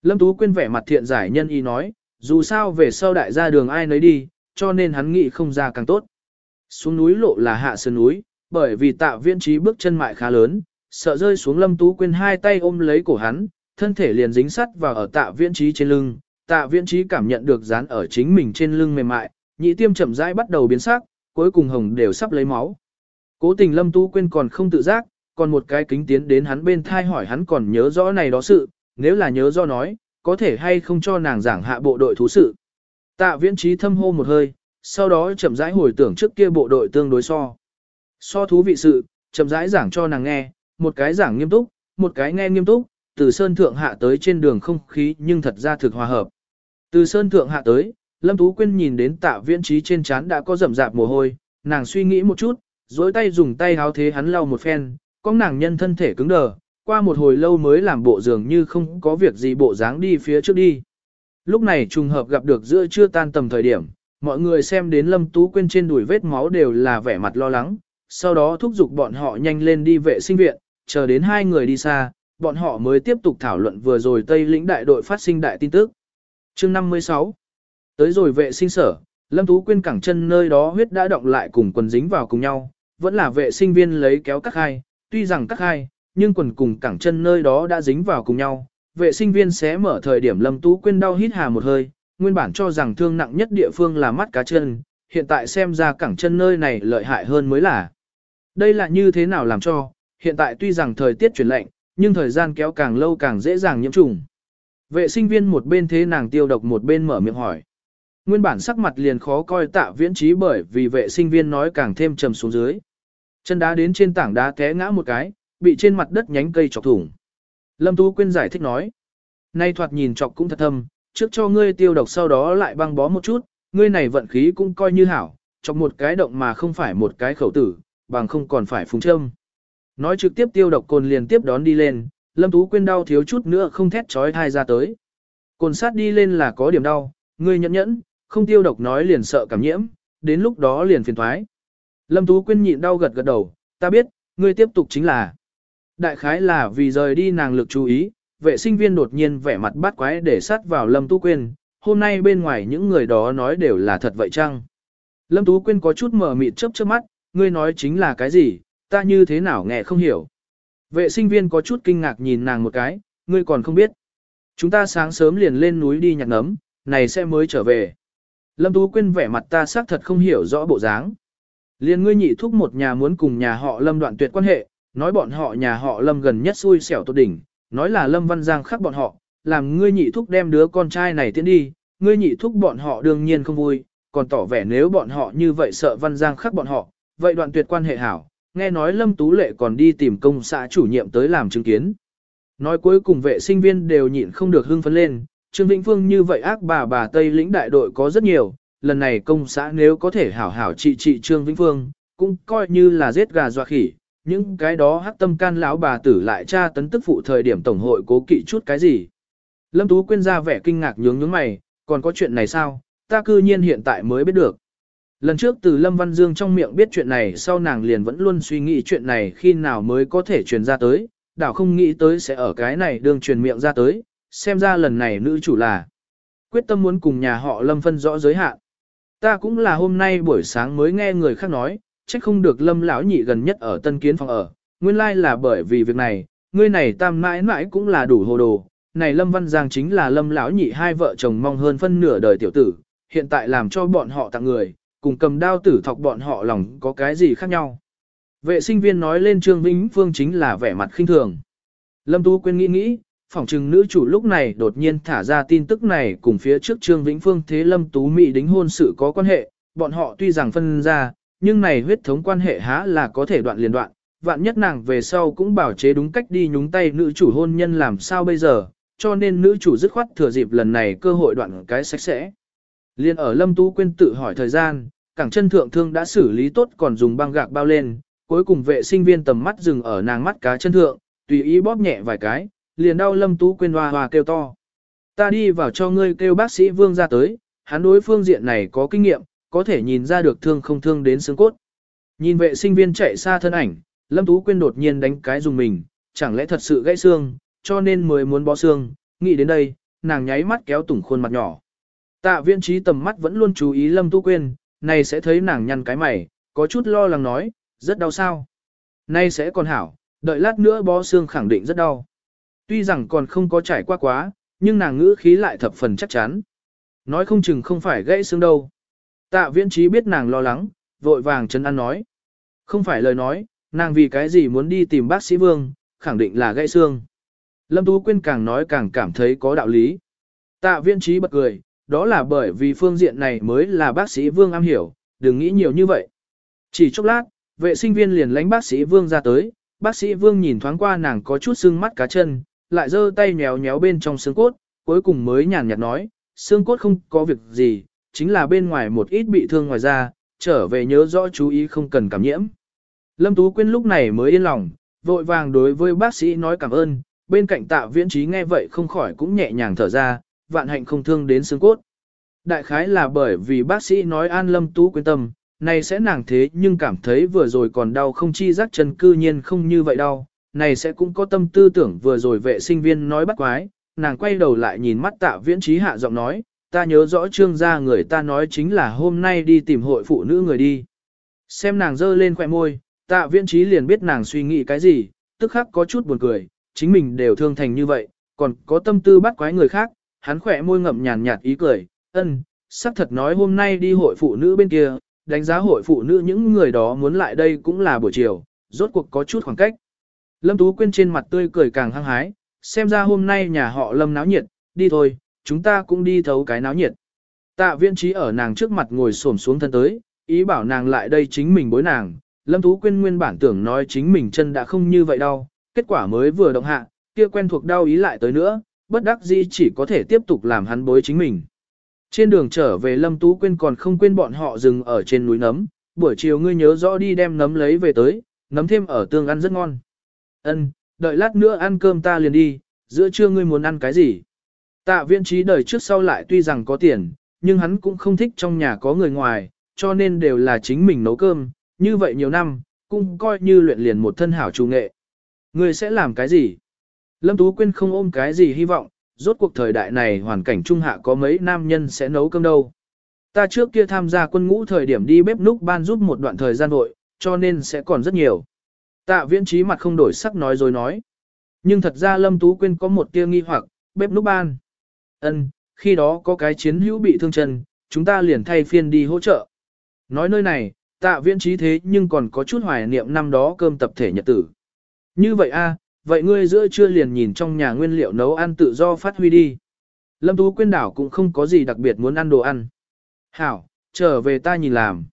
S1: Lâm Tú Quyên vẻ mặt thiện giải nhân y nói, dù sao về sau đại gia đường ai nấy đi, cho nên hắn nghĩ không ra càng tốt. Xuống núi lộ là hạ sơn núi, bởi vì tạ viễn trí bước chân mại khá lớn, sợ rơi xuống Lâm Tú Quyên hai tay ôm lấy cổ hắn, thân thể liền dính sắt vào ở tạ viễn trí trên lưng. Tạ viễn trí cảm nhận được dán ở chính mình trên lưng mềm mại, nhị tiêm chậm rãi bắt đầu biến sắc, cuối cùng hồng đều sắp lấy máu. Cố tình Lâm Tú Quyên còn không tự giác, còn một cái kính tiến đến hắn bên thai hỏi hắn còn nhớ rõ này đó sự, nếu là nhớ rõ nói, có thể hay không cho nàng giảng hạ bộ đội thú sự. Tạ viễn trí thâm hô một hơi, sau đó chậm rãi hồi tưởng trước kia bộ đội tương đối so. So thú vị sự, chậm rãi giảng cho nàng nghe, một cái giảng nghiêm túc, một cái nghe nghiêm túc, từ sơn thượng hạ tới trên đường không khí nhưng thật ra thực hòa hợp. Từ sơn thượng hạ tới, Lâm Tú Quyên nhìn đến tạ viễn trí trên trán đã có rậm rạp mồ hôi, nàng suy nghĩ một chút, dối tay dùng tay háo thế hắn lau một phen, con nàng nhân thân thể cứng đờ, qua một hồi lâu mới làm bộ dường như không có việc gì bộ dáng đi phía trước đi. Lúc này trùng hợp gặp được giữa chưa tan tầm thời điểm, mọi người xem đến Lâm Tú Quyên trên đùi vết máu đều là vẻ mặt lo lắng, sau đó thúc giục bọn họ nhanh lên đi vệ sinh viện, chờ đến hai người đi xa, bọn họ mới tiếp tục thảo luận vừa rồi Tây lĩnh đại đội phát sinh đại tin tức. chương 56 Tới rồi vệ sinh sở, Lâm Tú Quyên cẳng chân nơi đó huyết đã động lại cùng quần dính vào cùng nhau, vẫn là vệ sinh viên lấy kéo cắt hai, tuy rằng cắt hai, nhưng quần cùng cẳng chân nơi đó đã dính vào cùng nhau. Vệ sinh viên xé mở thời điểm Lâm Tú Quyên đau hít hà một hơi, nguyên bản cho rằng thương nặng nhất địa phương là mắt cá chân, hiện tại xem ra cẳng chân nơi này lợi hại hơn mới là. Đây là như thế nào làm cho, hiện tại tuy rằng thời tiết chuyển lạnh, nhưng thời gian kéo càng lâu càng dễ dàng nhiễm trùng. Vệ sinh viên một bên thế nàng tiêu độc một bên mở miệng hỏi. Nguyên bản sắc mặt liền khó coi tạ viễn trí bởi vì vệ sinh viên nói càng thêm trầm xuống dưới. Chân đá đến trên tảng đá té ngã một cái, bị trên mặt đất nhánh cây chọc thủng. Lâm Tú Quyên giải thích nói. Nay thoạt nhìn chọc cũng thật thâm, trước cho ngươi tiêu độc sau đó lại băng bó một chút, ngươi này vận khí cũng coi như hảo, chọc một cái động mà không phải một cái khẩu tử, bằng không còn phải phúng châm. Nói trực tiếp tiêu độc cồn liền tiếp đón đi lên, Lâm Tú Quyên đau thiếu chút nữa không thét trói thai ra tới. Cồn sát đi lên là có điểm đau, ngươi nhẫn nhẫn, không tiêu độc nói liền sợ cảm nhiễm, đến lúc đó liền phiền thoái. Lâm Tú Quyên nhịn đau gật gật đầu, ta biết, ngươi tiếp tục chính là. Đại khái là vì rời đi nàng lực chú ý, vệ sinh viên đột nhiên vẻ mặt bắt quái để sát vào Lâm Tú Quyên, hôm nay bên ngoài những người đó nói đều là thật vậy chăng? Lâm Tú Quyên có chút mở mịt chớp chớp mắt, ngươi nói chính là cái gì, ta như thế nào nghe không hiểu. Vệ sinh viên có chút kinh ngạc nhìn nàng một cái, ngươi còn không biết. Chúng ta sáng sớm liền lên núi đi nhặt nấm, này sẽ mới trở về. Lâm Tú Quyên vẻ mặt ta xác thật không hiểu rõ bộ dáng. Liên ngươi nhị thúc một nhà muốn cùng nhà họ Lâm đoạn tuyệt quan hệ, nói bọn họ nhà họ Lâm gần nhất xui xẻo tốt đỉnh, nói là Lâm Văn Giang khắc bọn họ, làm ngươi nhị thúc đem đứa con trai này tiến đi, ngươi nhị thúc bọn họ đương nhiên không vui, còn tỏ vẻ nếu bọn họ như vậy sợ Văn Giang khắc bọn họ, vậy đoạn tuyệt quan hệ hảo, nghe nói Lâm Tú Lệ còn đi tìm công xã chủ nhiệm tới làm chứng kiến. Nói cuối cùng vệ sinh viên đều nhịn không được hưng phấn lên, Trương Vĩnh Phương như vậy ác bà bà Tây lĩnh đại đội có rất nhiều, lần này công xã nếu có thể hảo hảo trị trị Trương Vĩnh Phương, cũng coi như là giết gà dọa khỉ, những cái đó hắc tâm can lão bà tử lại tra tấn tức phụ thời điểm tổng hội cố kỵ chút cái gì. Lâm Tú Quyên ra vẻ kinh ngạc nhướng nhướng mày, còn có chuyện này sao, ta cư nhiên hiện tại mới biết được. Lần trước từ Lâm Văn Dương trong miệng biết chuyện này sau nàng liền vẫn luôn suy nghĩ chuyện này khi nào mới có thể truyền ra tới, đảo không nghĩ tới sẽ ở cái này đường truyền miệng ra tới, xem ra lần này nữ chủ là quyết tâm muốn cùng nhà họ Lâm phân rõ giới hạn. Ta cũng là hôm nay buổi sáng mới nghe người khác nói, chắc không được Lâm lão nhị gần nhất ở Tân Kiến phòng ở, nguyên lai là bởi vì việc này, ngươi này tam mãi mãi cũng là đủ hồ đồ, này Lâm Văn Giang chính là Lâm lão nhị hai vợ chồng mong hơn phân nửa đời tiểu tử, hiện tại làm cho bọn họ tặng người, cùng cầm đao tử thọc bọn họ lòng có cái gì khác nhau. Vệ sinh viên nói lên Trương Vĩnh Phương chính là vẻ mặt khinh thường. Lâm Tú Quyên nghĩ nghĩ, phỏng chừng nữ chủ lúc này đột nhiên thả ra tin tức này cùng phía trước Trương Vĩnh Phương thế Lâm Tú Mỹ đính hôn sự có quan hệ, bọn họ tuy rằng phân ra, nhưng này huyết thống quan hệ há là có thể đoạn liền đoạn, vạn nhất nàng về sau cũng bảo chế đúng cách đi nhúng tay nữ chủ hôn nhân làm sao bây giờ, cho nên nữ chủ dứt khoát thừa dịp lần này cơ hội đoạn cái sạch sẽ. Liên ở Lâm Tú Quyên tự hỏi thời gian, cẳng chân thượng thương đã xử lý tốt còn dùng băng gạc bao lên, cuối cùng vệ sinh viên tầm mắt dừng ở nàng mắt cá chân thượng, tùy ý bóp nhẹ vài cái, liền đau Lâm Tú Quyên hoa hoa kêu to. Ta đi vào cho ngươi kêu bác sĩ Vương ra tới, hắn đối phương diện này có kinh nghiệm, có thể nhìn ra được thương không thương đến xương cốt. Nhìn vệ sinh viên chạy xa thân ảnh, Lâm Tú Quyên đột nhiên đánh cái dùng mình, chẳng lẽ thật sự gãy xương, cho nên mới muốn bó xương, nghĩ đến đây, nàng nháy mắt kéo tủng khuôn mặt nhỏ. Tạ viên trí tầm mắt vẫn luôn chú ý Lâm Tú Quyên, này sẽ thấy nàng nhăn cái mày, có chút lo lắng nói, rất đau sao. Nay sẽ còn hảo, đợi lát nữa bó xương khẳng định rất đau. Tuy rằng còn không có trải qua quá, nhưng nàng ngữ khí lại thập phần chắc chắn. Nói không chừng không phải gãy xương đâu. Tạ viễn trí biết nàng lo lắng, vội vàng chân ăn nói. Không phải lời nói, nàng vì cái gì muốn đi tìm bác sĩ Vương, khẳng định là gãy xương. Lâm Tú Quyên càng nói càng cảm thấy có đạo lý. Tạ viễn trí bật cười, đó là bởi vì phương diện này mới là bác sĩ Vương am hiểu, đừng nghĩ nhiều như vậy. Chỉ chốc lát, vệ sinh viên liền lánh bác sĩ Vương ra tới, bác sĩ Vương nhìn thoáng qua nàng có chút sưng mắt cá chân, lại giơ tay nhéo nhéo bên trong xương cốt, cuối cùng mới nhàn nhạt nói, xương cốt không có việc gì, chính là bên ngoài một ít bị thương ngoài ra, trở về nhớ rõ chú ý không cần cảm nhiễm. Lâm Tú Quyên lúc này mới yên lòng, vội vàng đối với bác sĩ nói cảm ơn, bên cạnh tạ viễn trí nghe vậy không khỏi cũng nhẹ nhàng thở ra, vạn hạnh không thương đến xương cốt. Đại khái là bởi vì bác sĩ nói an Lâm Tú Quyên tâm, này sẽ nàng thế nhưng cảm thấy vừa rồi còn đau không chi giác chân cư nhiên không như vậy đau, này sẽ cũng có tâm tư tưởng vừa rồi vệ sinh viên nói bắt quái, nàng quay đầu lại nhìn mắt tạ viễn trí hạ giọng nói, ta nhớ rõ trương gia người ta nói chính là hôm nay đi tìm hội phụ nữ người đi. Xem nàng giơ lên khỏe môi, tạ viễn trí liền biết nàng suy nghĩ cái gì, tức khắc có chút buồn cười, chính mình đều thương thành như vậy, còn có tâm tư bắt quái người khác, hắn khỏe môi ngậm nhàn nhạt ý cười, ân, sắc thật nói hôm nay đi hội phụ nữ bên kia, đánh giá hội phụ nữ những người đó muốn lại đây cũng là buổi chiều, rốt cuộc có chút khoảng cách. Lâm Tú Quyên trên mặt tươi cười càng hăng hái, xem ra hôm nay nhà họ Lâm náo nhiệt, đi thôi, chúng ta cũng đi thấu cái náo nhiệt. Tạ viên trí ở nàng trước mặt ngồi xổm xuống thân tới, ý bảo nàng lại đây chính mình bối nàng. Lâm Tú Quyên nguyên bản tưởng nói chính mình chân đã không như vậy đâu, kết quả mới vừa động hạ, kia quen thuộc đau ý lại tới nữa, bất đắc dĩ chỉ có thể tiếp tục làm hắn bối chính mình. Trên đường trở về Lâm Tú Quyên còn không quên bọn họ dừng ở trên núi nấm, buổi chiều ngươi nhớ rõ đi đem nấm lấy về tới, nấm thêm ở tương ăn rất ngon. Ân, đợi lát nữa ăn cơm ta liền đi, giữa trưa ngươi muốn ăn cái gì? Tạ viên trí đời trước sau lại tuy rằng có tiền, nhưng hắn cũng không thích trong nhà có người ngoài, cho nên đều là chính mình nấu cơm, như vậy nhiều năm, cũng coi như luyện liền một thân hảo chủ nghệ. Ngươi sẽ làm cái gì? Lâm Tú Quyên không ôm cái gì hy vọng, rốt cuộc thời đại này hoàn cảnh trung hạ có mấy nam nhân sẽ nấu cơm đâu. Ta trước kia tham gia quân ngũ thời điểm đi bếp núc ban giúp một đoạn thời gian nội, cho nên sẽ còn rất nhiều. Tạ viễn trí mặt không đổi sắc nói rồi nói. Nhưng thật ra Lâm Tú Quyên có một tia nghi hoặc, bếp núc ban. ân khi đó có cái chiến hữu bị thương chân, chúng ta liền thay phiên đi hỗ trợ. Nói nơi này, tạ viễn trí thế nhưng còn có chút hoài niệm năm đó cơm tập thể nhật tử. Như vậy a vậy ngươi giữa trưa liền nhìn trong nhà nguyên liệu nấu ăn tự do phát huy đi. Lâm Tú Quyên đảo cũng không có gì đặc biệt muốn ăn đồ ăn. Hảo, trở về ta nhìn làm.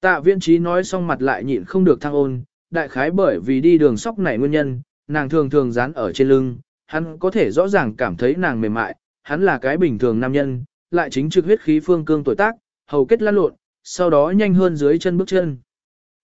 S1: Tạ viễn trí nói xong mặt lại nhịn không được thăng ôn, đại khái bởi vì đi đường sóc này nguyên nhân, nàng thường thường dán ở trên lưng, hắn có thể rõ ràng cảm thấy nàng mềm mại, hắn là cái bình thường nam nhân, lại chính trực huyết khí phương cương tuổi tác, hầu kết lăn lộn, sau đó nhanh hơn dưới chân bước chân.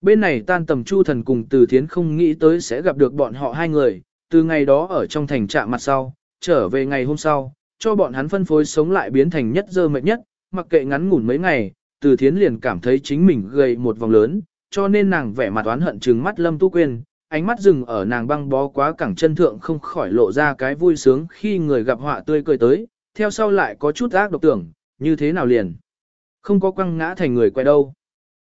S1: Bên này tan tầm chu thần cùng từ thiến không nghĩ tới sẽ gặp được bọn họ hai người, từ ngày đó ở trong thành trạm mặt sau, trở về ngày hôm sau, cho bọn hắn phân phối sống lại biến thành nhất dơ mệt nhất, mặc kệ ngắn ngủn mấy ngày, từ thiến liền cảm thấy chính mình gầy một vòng lớn, cho nên nàng vẻ mặt oán hận trừng mắt lâm tu Quyên, ánh mắt dừng ở nàng băng bó quá cẳng chân thượng không khỏi lộ ra cái vui sướng khi người gặp họa tươi cười tới, theo sau lại có chút ác độc tưởng, như thế nào liền. Không có quăng ngã thành người quay đâu.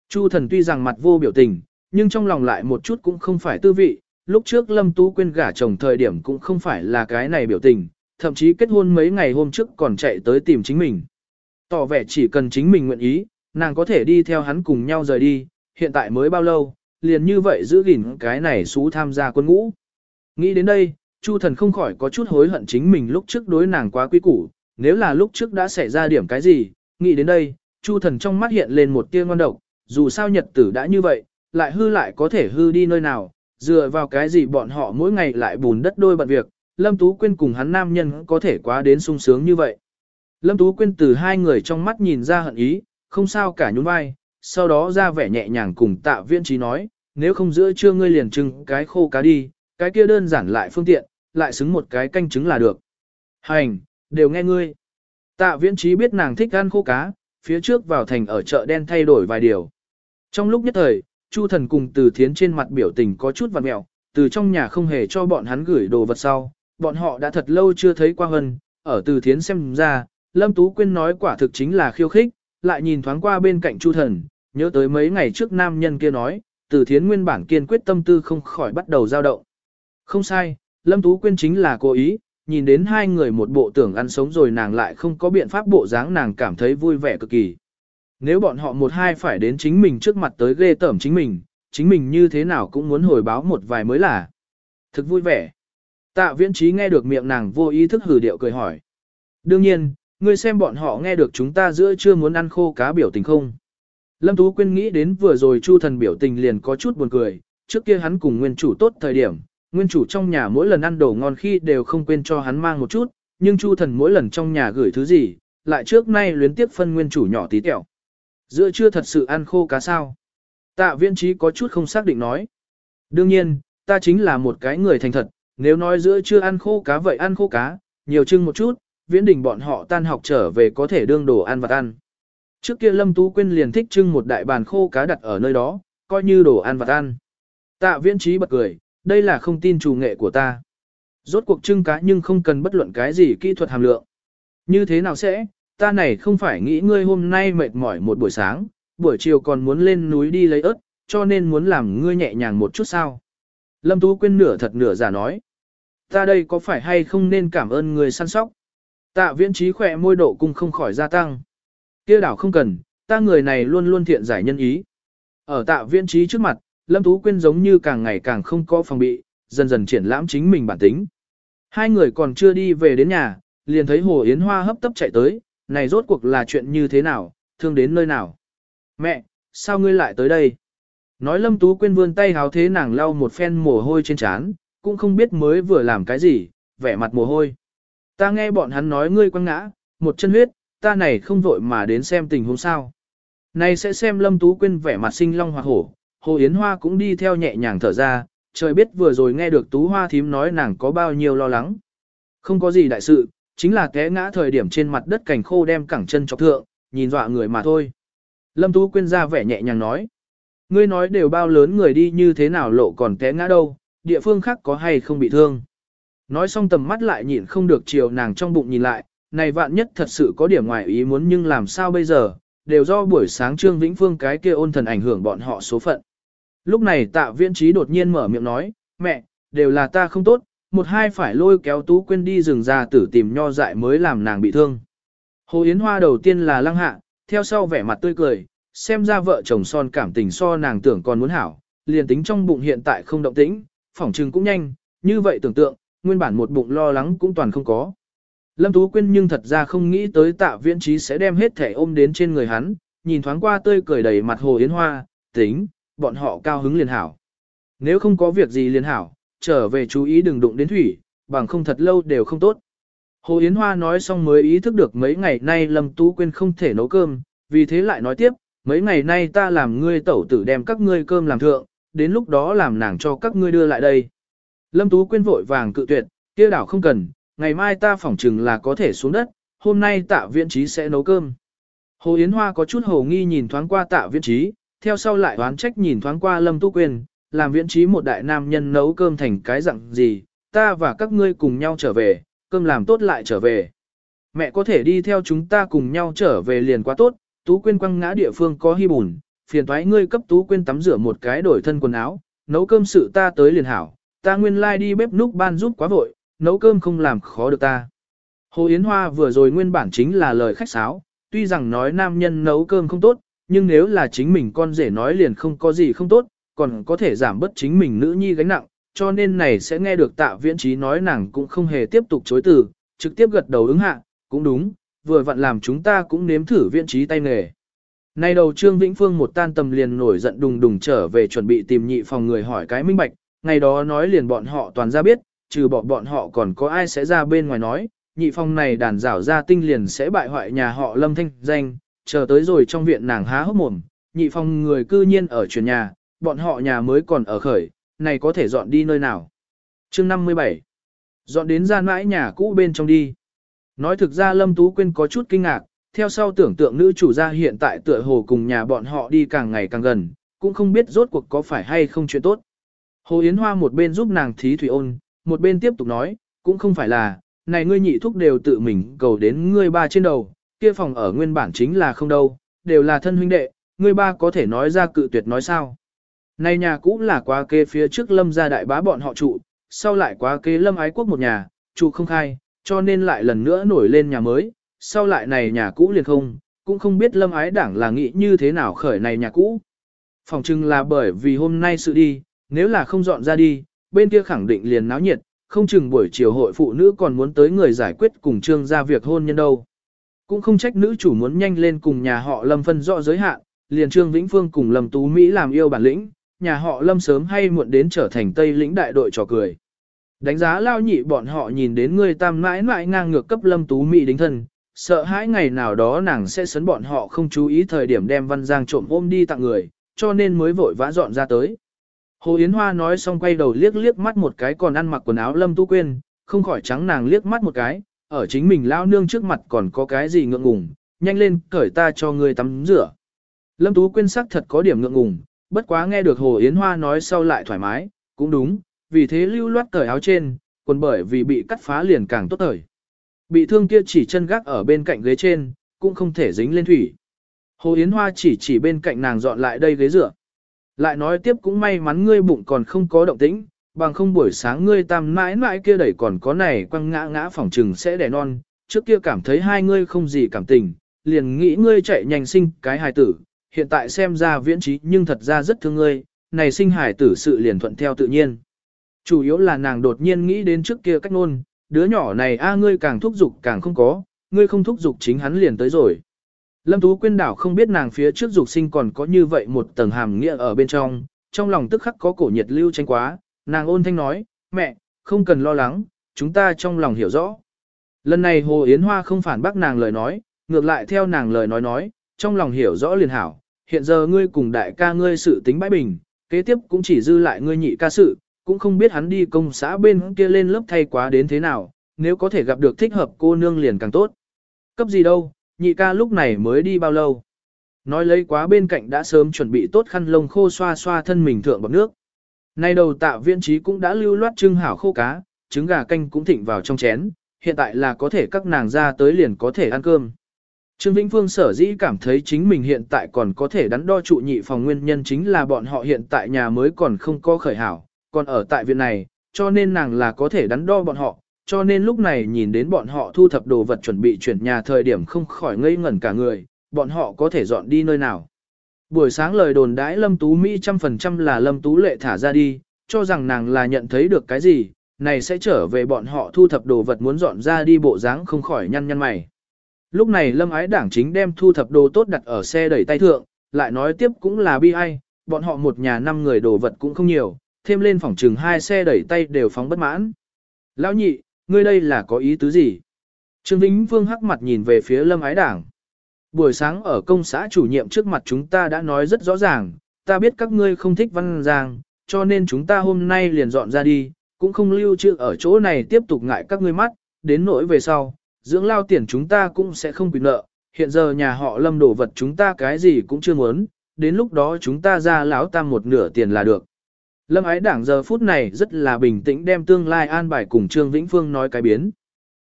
S1: Chu thần tuy rằng mặt vô biểu tình, nhưng trong lòng lại một chút cũng không phải tư vị, lúc trước Lâm Tú Quyên gả chồng thời điểm cũng không phải là cái này biểu tình, thậm chí kết hôn mấy ngày hôm trước còn chạy tới tìm chính mình. Tỏ vẻ chỉ cần chính mình nguyện ý, nàng có thể đi theo hắn cùng nhau rời đi, hiện tại mới bao lâu, liền như vậy giữ gìn cái này xú tham gia quân ngũ. Nghĩ đến đây, Chu thần không khỏi có chút hối hận chính mình lúc trước đối nàng quá quý củ, nếu là lúc trước đã xảy ra điểm cái gì, nghĩ đến đây, Chu thần trong mắt hiện lên một tia ngon độc, dù sao nhật tử đã như vậy, lại hư lại có thể hư đi nơi nào, dựa vào cái gì bọn họ mỗi ngày lại bùn đất đôi bận việc, Lâm Tú Quyên cùng hắn nam nhân có thể quá đến sung sướng như vậy. Lâm Tú Quyên từ hai người trong mắt nhìn ra hận ý, không sao cả nhún vai, sau đó ra vẻ nhẹ nhàng cùng tạ Viễn trí nói, nếu không giữa trưa ngươi liền trưng cái khô cá đi, cái kia đơn giản lại phương tiện, lại xứng một cái canh trứng là được. Hành, đều nghe ngươi. Tạ viễn trí biết nàng thích ăn khô cá, phía trước vào thành ở chợ đen thay đổi vài điều. Trong lúc nhất thời, Chu thần cùng từ thiến trên mặt biểu tình có chút vặt mẹo, từ trong nhà không hề cho bọn hắn gửi đồ vật sau, bọn họ đã thật lâu chưa thấy qua hân, ở từ thiến xem ra, Lâm Tú Quyên nói quả thực chính là khiêu khích, lại nhìn thoáng qua bên cạnh Chu thần, nhớ tới mấy ngày trước nam nhân kia nói, từ thiến nguyên bản kiên quyết tâm tư không khỏi bắt đầu dao động. Không sai, Lâm Tú Quyên chính là cố ý, nhìn đến hai người một bộ tưởng ăn sống rồi nàng lại không có biện pháp bộ dáng nàng cảm thấy vui vẻ cực kỳ. Nếu bọn họ một hai phải đến chính mình trước mặt tới ghê tởm chính mình, chính mình như thế nào cũng muốn hồi báo một vài mới là. Thực vui vẻ. Tạ viễn trí nghe được miệng nàng vô ý thức hử điệu cười hỏi. Đương nhiên, ngươi xem bọn họ nghe được chúng ta giữa chưa muốn ăn khô cá biểu tình không. Lâm Tú Quyên nghĩ đến vừa rồi Chu thần biểu tình liền có chút buồn cười, trước kia hắn cùng nguyên chủ tốt thời điểm, nguyên chủ trong nhà mỗi lần ăn đồ ngon khi đều không quên cho hắn mang một chút, nhưng Chu thần mỗi lần trong nhà gửi thứ gì, lại trước nay luyến tiếp phân nguyên chủ nhỏ tí tẹo. Giữa chưa thật sự ăn khô cá sao? Tạ Viên trí có chút không xác định nói. Đương nhiên, ta chính là một cái người thành thật, nếu nói giữa chưa ăn khô cá vậy ăn khô cá, nhiều chưng một chút, viễn đình bọn họ tan học trở về có thể đương đồ ăn vặt ăn. Trước kia Lâm Tú Quyên liền thích trưng một đại bàn khô cá đặt ở nơi đó, coi như đồ ăn vặt ăn. Tạ viễn trí bật cười, đây là không tin chủ nghệ của ta. Rốt cuộc trưng cá nhưng không cần bất luận cái gì kỹ thuật hàm lượng. Như thế nào sẽ, ta này không phải nghĩ ngươi hôm nay mệt mỏi một buổi sáng, buổi chiều còn muốn lên núi đi lấy ớt, cho nên muốn làm ngươi nhẹ nhàng một chút sao. Lâm Tú Quyên nửa thật nửa giả nói. Ta đây có phải hay không nên cảm ơn người săn sóc? Tạ viễn trí khỏe môi độ cung không khỏi gia tăng. kia đảo không cần, ta người này luôn luôn thiện giải nhân ý. Ở tạ viễn trí trước mặt, Lâm Tú Quyên giống như càng ngày càng không có phòng bị, dần dần triển lãm chính mình bản tính. Hai người còn chưa đi về đến nhà, liền thấy Hồ Yến Hoa hấp tấp chạy tới, này rốt cuộc là chuyện như thế nào, thương đến nơi nào. Mẹ, sao ngươi lại tới đây? Nói Lâm Tú Quyên vươn tay háo thế nàng lau một phen mồ hôi trên trán, cũng không biết mới vừa làm cái gì, vẻ mặt mồ hôi. Ta nghe bọn hắn nói ngươi quăng ngã, một chân huyết, ta này không vội mà đến xem tình huống sao. Này sẽ xem Lâm Tú Quyên vẻ mặt sinh long hoặc hổ, Hồ Yến Hoa cũng đi theo nhẹ nhàng thở ra, trời biết vừa rồi nghe được Tú Hoa thím nói nàng có bao nhiêu lo lắng. Không có gì đại sự, chính là té ngã thời điểm trên mặt đất cảnh khô đem cẳng chân chọc thượng, nhìn dọa người mà thôi. Lâm Tú Quyên ra vẻ nhẹ nhàng nói. Ngươi nói đều bao lớn người đi như thế nào lộ còn té ngã đâu, địa phương khác có hay không bị thương. Nói xong tầm mắt lại nhịn không được chiều nàng trong bụng nhìn lại, này vạn nhất thật sự có điểm ngoài ý muốn nhưng làm sao bây giờ, đều do buổi sáng Trương Vĩnh Phương cái kia ôn thần ảnh hưởng bọn họ số phận. Lúc này tạ viễn trí đột nhiên mở miệng nói, mẹ, đều là ta không tốt, một hai phải lôi kéo tú quên đi rừng ra tử tìm nho dại mới làm nàng bị thương. Hồ Yến Hoa đầu tiên là lăng hạ, theo sau vẻ mặt tươi cười, xem ra vợ chồng son cảm tình so nàng tưởng còn muốn hảo, liền tính trong bụng hiện tại không động tĩnh, phỏng trừng cũng nhanh, như vậy tưởng tượng, nguyên bản một bụng lo lắng cũng toàn không có. Lâm Tú Quyên nhưng thật ra không nghĩ tới tạ viễn trí sẽ đem hết thẻ ôm đến trên người hắn, nhìn thoáng qua tươi cười đầy mặt Hồ Yến Hoa, tính, bọn họ cao hứng liền hảo. Nếu không có việc gì liền hảo, trở về chú ý đừng đụng đến thủy, bằng không thật lâu đều không tốt. Hồ Yến Hoa nói xong mới ý thức được mấy ngày nay Lâm Tú Quyên không thể nấu cơm, vì thế lại nói tiếp, mấy ngày nay ta làm ngươi tẩu tử đem các ngươi cơm làm thượng, đến lúc đó làm nàng cho các ngươi đưa lại đây. Lâm Tú Quyên vội vàng cự tuyệt, kia đảo không cần, ngày mai ta phỏng chừng là có thể xuống đất, hôm nay tạ viễn trí sẽ nấu cơm. Hồ Yến Hoa có chút hồ nghi nhìn thoáng qua tạ viễn trí, theo sau lại đoán trách nhìn thoáng qua Lâm Tú Quyên, làm viễn trí một đại nam nhân nấu cơm thành cái dạng gì, ta và các ngươi cùng nhau trở về, cơm làm tốt lại trở về. Mẹ có thể đi theo chúng ta cùng nhau trở về liền quá tốt, Tú Quyên quăng ngã địa phương có hy bùn, phiền thoái ngươi cấp Tú Quyên tắm rửa một cái đổi thân quần áo, nấu cơm sự ta tới liền hảo, ta nguyên lai like đi bếp núc ban giúp quá vội, nấu cơm không làm khó được ta. Hồ Yến Hoa vừa rồi nguyên bản chính là lời khách sáo, tuy rằng nói nam nhân nấu cơm không tốt, nhưng nếu là chính mình con rể nói liền không có gì không tốt, còn có thể giảm bớt chính mình nữ nhi gánh nặng, cho nên này sẽ nghe được tạ viễn trí nói nàng cũng không hề tiếp tục chối từ, trực tiếp gật đầu ứng hạ, cũng đúng, vừa vặn làm chúng ta cũng nếm thử viễn trí tay nghề. Nay đầu Trương Vĩnh Phương một tan tầm liền nổi giận đùng đùng trở về chuẩn bị tìm nhị phòng người hỏi cái minh bạch, ngày đó nói liền bọn họ toàn ra biết, trừ bỏ bọn họ còn có ai sẽ ra bên ngoài nói, nhị phòng này đàn rảo ra tinh liền sẽ bại hoại nhà họ lâm thanh danh, chờ tới rồi trong viện nàng há hốc mồm, nhị phòng người cư nhiên ở chuyển nhà, bọn họ nhà mới còn ở khởi, này có thể dọn đi nơi nào. chương 57 Dọn đến gian mãi nhà cũ bên trong đi. Nói thực ra Lâm Tú Quyên có chút kinh ngạc, theo sau tưởng tượng nữ chủ gia hiện tại tựa hồ cùng nhà bọn họ đi càng ngày càng gần, cũng không biết rốt cuộc có phải hay không chuyện tốt. Hồ Yến Hoa một bên giúp nàng thí thủy ôn, một bên tiếp tục nói, cũng không phải là, này ngươi nhị thúc đều tự mình cầu đến ngươi ba trên đầu, kia phòng ở nguyên bản chính là không đâu, đều là thân huynh đệ, ngươi ba có thể nói ra cự tuyệt nói sao. Này nhà cũ là quá kê phía trước lâm gia đại bá bọn họ trụ, sau lại quá kế lâm ái quốc một nhà, trụ không khai, cho nên lại lần nữa nổi lên nhà mới, sau lại này nhà cũ liền không, cũng không biết lâm ái đảng là nghĩ như thế nào khởi này nhà cũ. Phòng trưng là bởi vì hôm nay sự đi, nếu là không dọn ra đi, bên kia khẳng định liền náo nhiệt, không chừng buổi chiều hội phụ nữ còn muốn tới người giải quyết cùng trương ra việc hôn nhân đâu. Cũng không trách nữ chủ muốn nhanh lên cùng nhà họ lâm phân rõ giới hạn, liền trương Vĩnh Phương cùng Lâm Tú Mỹ làm yêu bản lĩnh, nhà họ lâm sớm hay muộn đến trở thành tây lĩnh đại đội trò cười. Đánh giá lao nhị bọn họ nhìn đến người tam mãi mãi ngang ngược cấp lâm tú mỹ đính thân, sợ hãi ngày nào đó nàng sẽ sấn bọn họ không chú ý thời điểm đem văn giang trộm ôm đi tặng người, cho nên mới vội vã dọn ra tới. Hồ Yến Hoa nói xong quay đầu liếc liếc mắt một cái còn ăn mặc quần áo lâm Tu Quyên không khỏi trắng nàng liếc mắt một cái, ở chính mình lao nương trước mặt còn có cái gì ngượng ngùng, nhanh lên cởi ta cho người tắm rửa. Lâm Tú Quyên sắc thật có điểm ngượng ngùng, bất quá nghe được Hồ Yến Hoa nói sau lại thoải mái, cũng đúng, vì thế lưu loát cởi áo trên, quần bởi vì bị cắt phá liền càng tốt thời. Bị thương kia chỉ chân gác ở bên cạnh ghế trên, cũng không thể dính lên thủy. Hồ Yến Hoa chỉ chỉ bên cạnh nàng dọn lại đây ghế dựa. Lại nói tiếp cũng may mắn ngươi bụng còn không có động tĩnh, bằng không buổi sáng ngươi tam mãi mãi kia đẩy còn có này quăng ngã ngã phòng trừng sẽ đẻ non, trước kia cảm thấy hai ngươi không gì cảm tình, liền nghĩ ngươi chạy nhanh sinh cái hài tử, hiện tại xem ra viễn trí nhưng thật ra rất thương ngươi, này sinh hài tử sự liền thuận theo tự nhiên. Chủ yếu là nàng đột nhiên nghĩ đến trước kia cách nôn, đứa nhỏ này a ngươi càng thúc giục càng không có, ngươi không thúc giục chính hắn liền tới rồi. Lâm Tú Quyên đảo không biết nàng phía trước dục sinh còn có như vậy một tầng hàm nghĩa ở bên trong, trong lòng tức khắc có cổ nhiệt lưu tranh quá, nàng ôn thanh nói, mẹ, không cần lo lắng, chúng ta trong lòng hiểu rõ. Lần này Hồ Yến Hoa không phản bác nàng lời nói, ngược lại theo nàng lời nói nói, trong lòng hiểu rõ liền hảo, hiện giờ ngươi cùng đại ca ngươi sự tính bãi bình, kế tiếp cũng chỉ dư lại ngươi nhị ca sự, cũng không biết hắn đi công xã bên kia lên lớp thay quá đến thế nào, nếu có thể gặp được thích hợp cô nương liền càng tốt. Cấp gì đâu, nhị ca lúc này mới đi bao lâu. Nói lấy quá bên cạnh đã sớm chuẩn bị tốt khăn lông khô xoa xoa thân mình thượng bọc nước. Nay đầu tạ viên trí cũng đã lưu loát trưng hảo khô cá, trứng gà canh cũng thịnh vào trong chén, hiện tại là có thể các nàng ra tới liền có thể ăn cơm. Trương Vĩnh Phương sở dĩ cảm thấy chính mình hiện tại còn có thể đắn đo trụ nhị phòng nguyên nhân chính là bọn họ hiện tại nhà mới còn không có khởi hảo, còn ở tại viện này, cho nên nàng là có thể đắn đo bọn họ, cho nên lúc này nhìn đến bọn họ thu thập đồ vật chuẩn bị chuyển nhà thời điểm không khỏi ngây ngẩn cả người, bọn họ có thể dọn đi nơi nào. Buổi sáng lời đồn đãi Lâm Tú Mỹ trăm phần trăm là Lâm Tú Lệ thả ra đi, cho rằng nàng là nhận thấy được cái gì, này sẽ trở về bọn họ thu thập đồ vật muốn dọn ra đi bộ dáng không khỏi nhăn nhăn mày. Lúc này Lâm Ái Đảng chính đem thu thập đồ tốt đặt ở xe đẩy tay thượng, lại nói tiếp cũng là bi ai, bọn họ một nhà năm người đồ vật cũng không nhiều, thêm lên phòng trừng hai xe đẩy tay đều phóng bất mãn. Lão nhị, ngươi đây là có ý tứ gì? Trương Vĩnh Vương hắc mặt nhìn về phía Lâm Ái Đảng. Buổi sáng ở công xã chủ nhiệm trước mặt chúng ta đã nói rất rõ ràng, ta biết các ngươi không thích văn giang, cho nên chúng ta hôm nay liền dọn ra đi, cũng không lưu trữ ở chỗ này tiếp tục ngại các ngươi mắt, đến nỗi về sau, dưỡng lao tiền chúng ta cũng sẽ không bị nợ, hiện giờ nhà họ lâm đổ vật chúng ta cái gì cũng chưa muốn, đến lúc đó chúng ta ra lão tam một nửa tiền là được. Lâm ái đảng giờ phút này rất là bình tĩnh đem tương lai an bài cùng Trương Vĩnh Phương nói cái biến.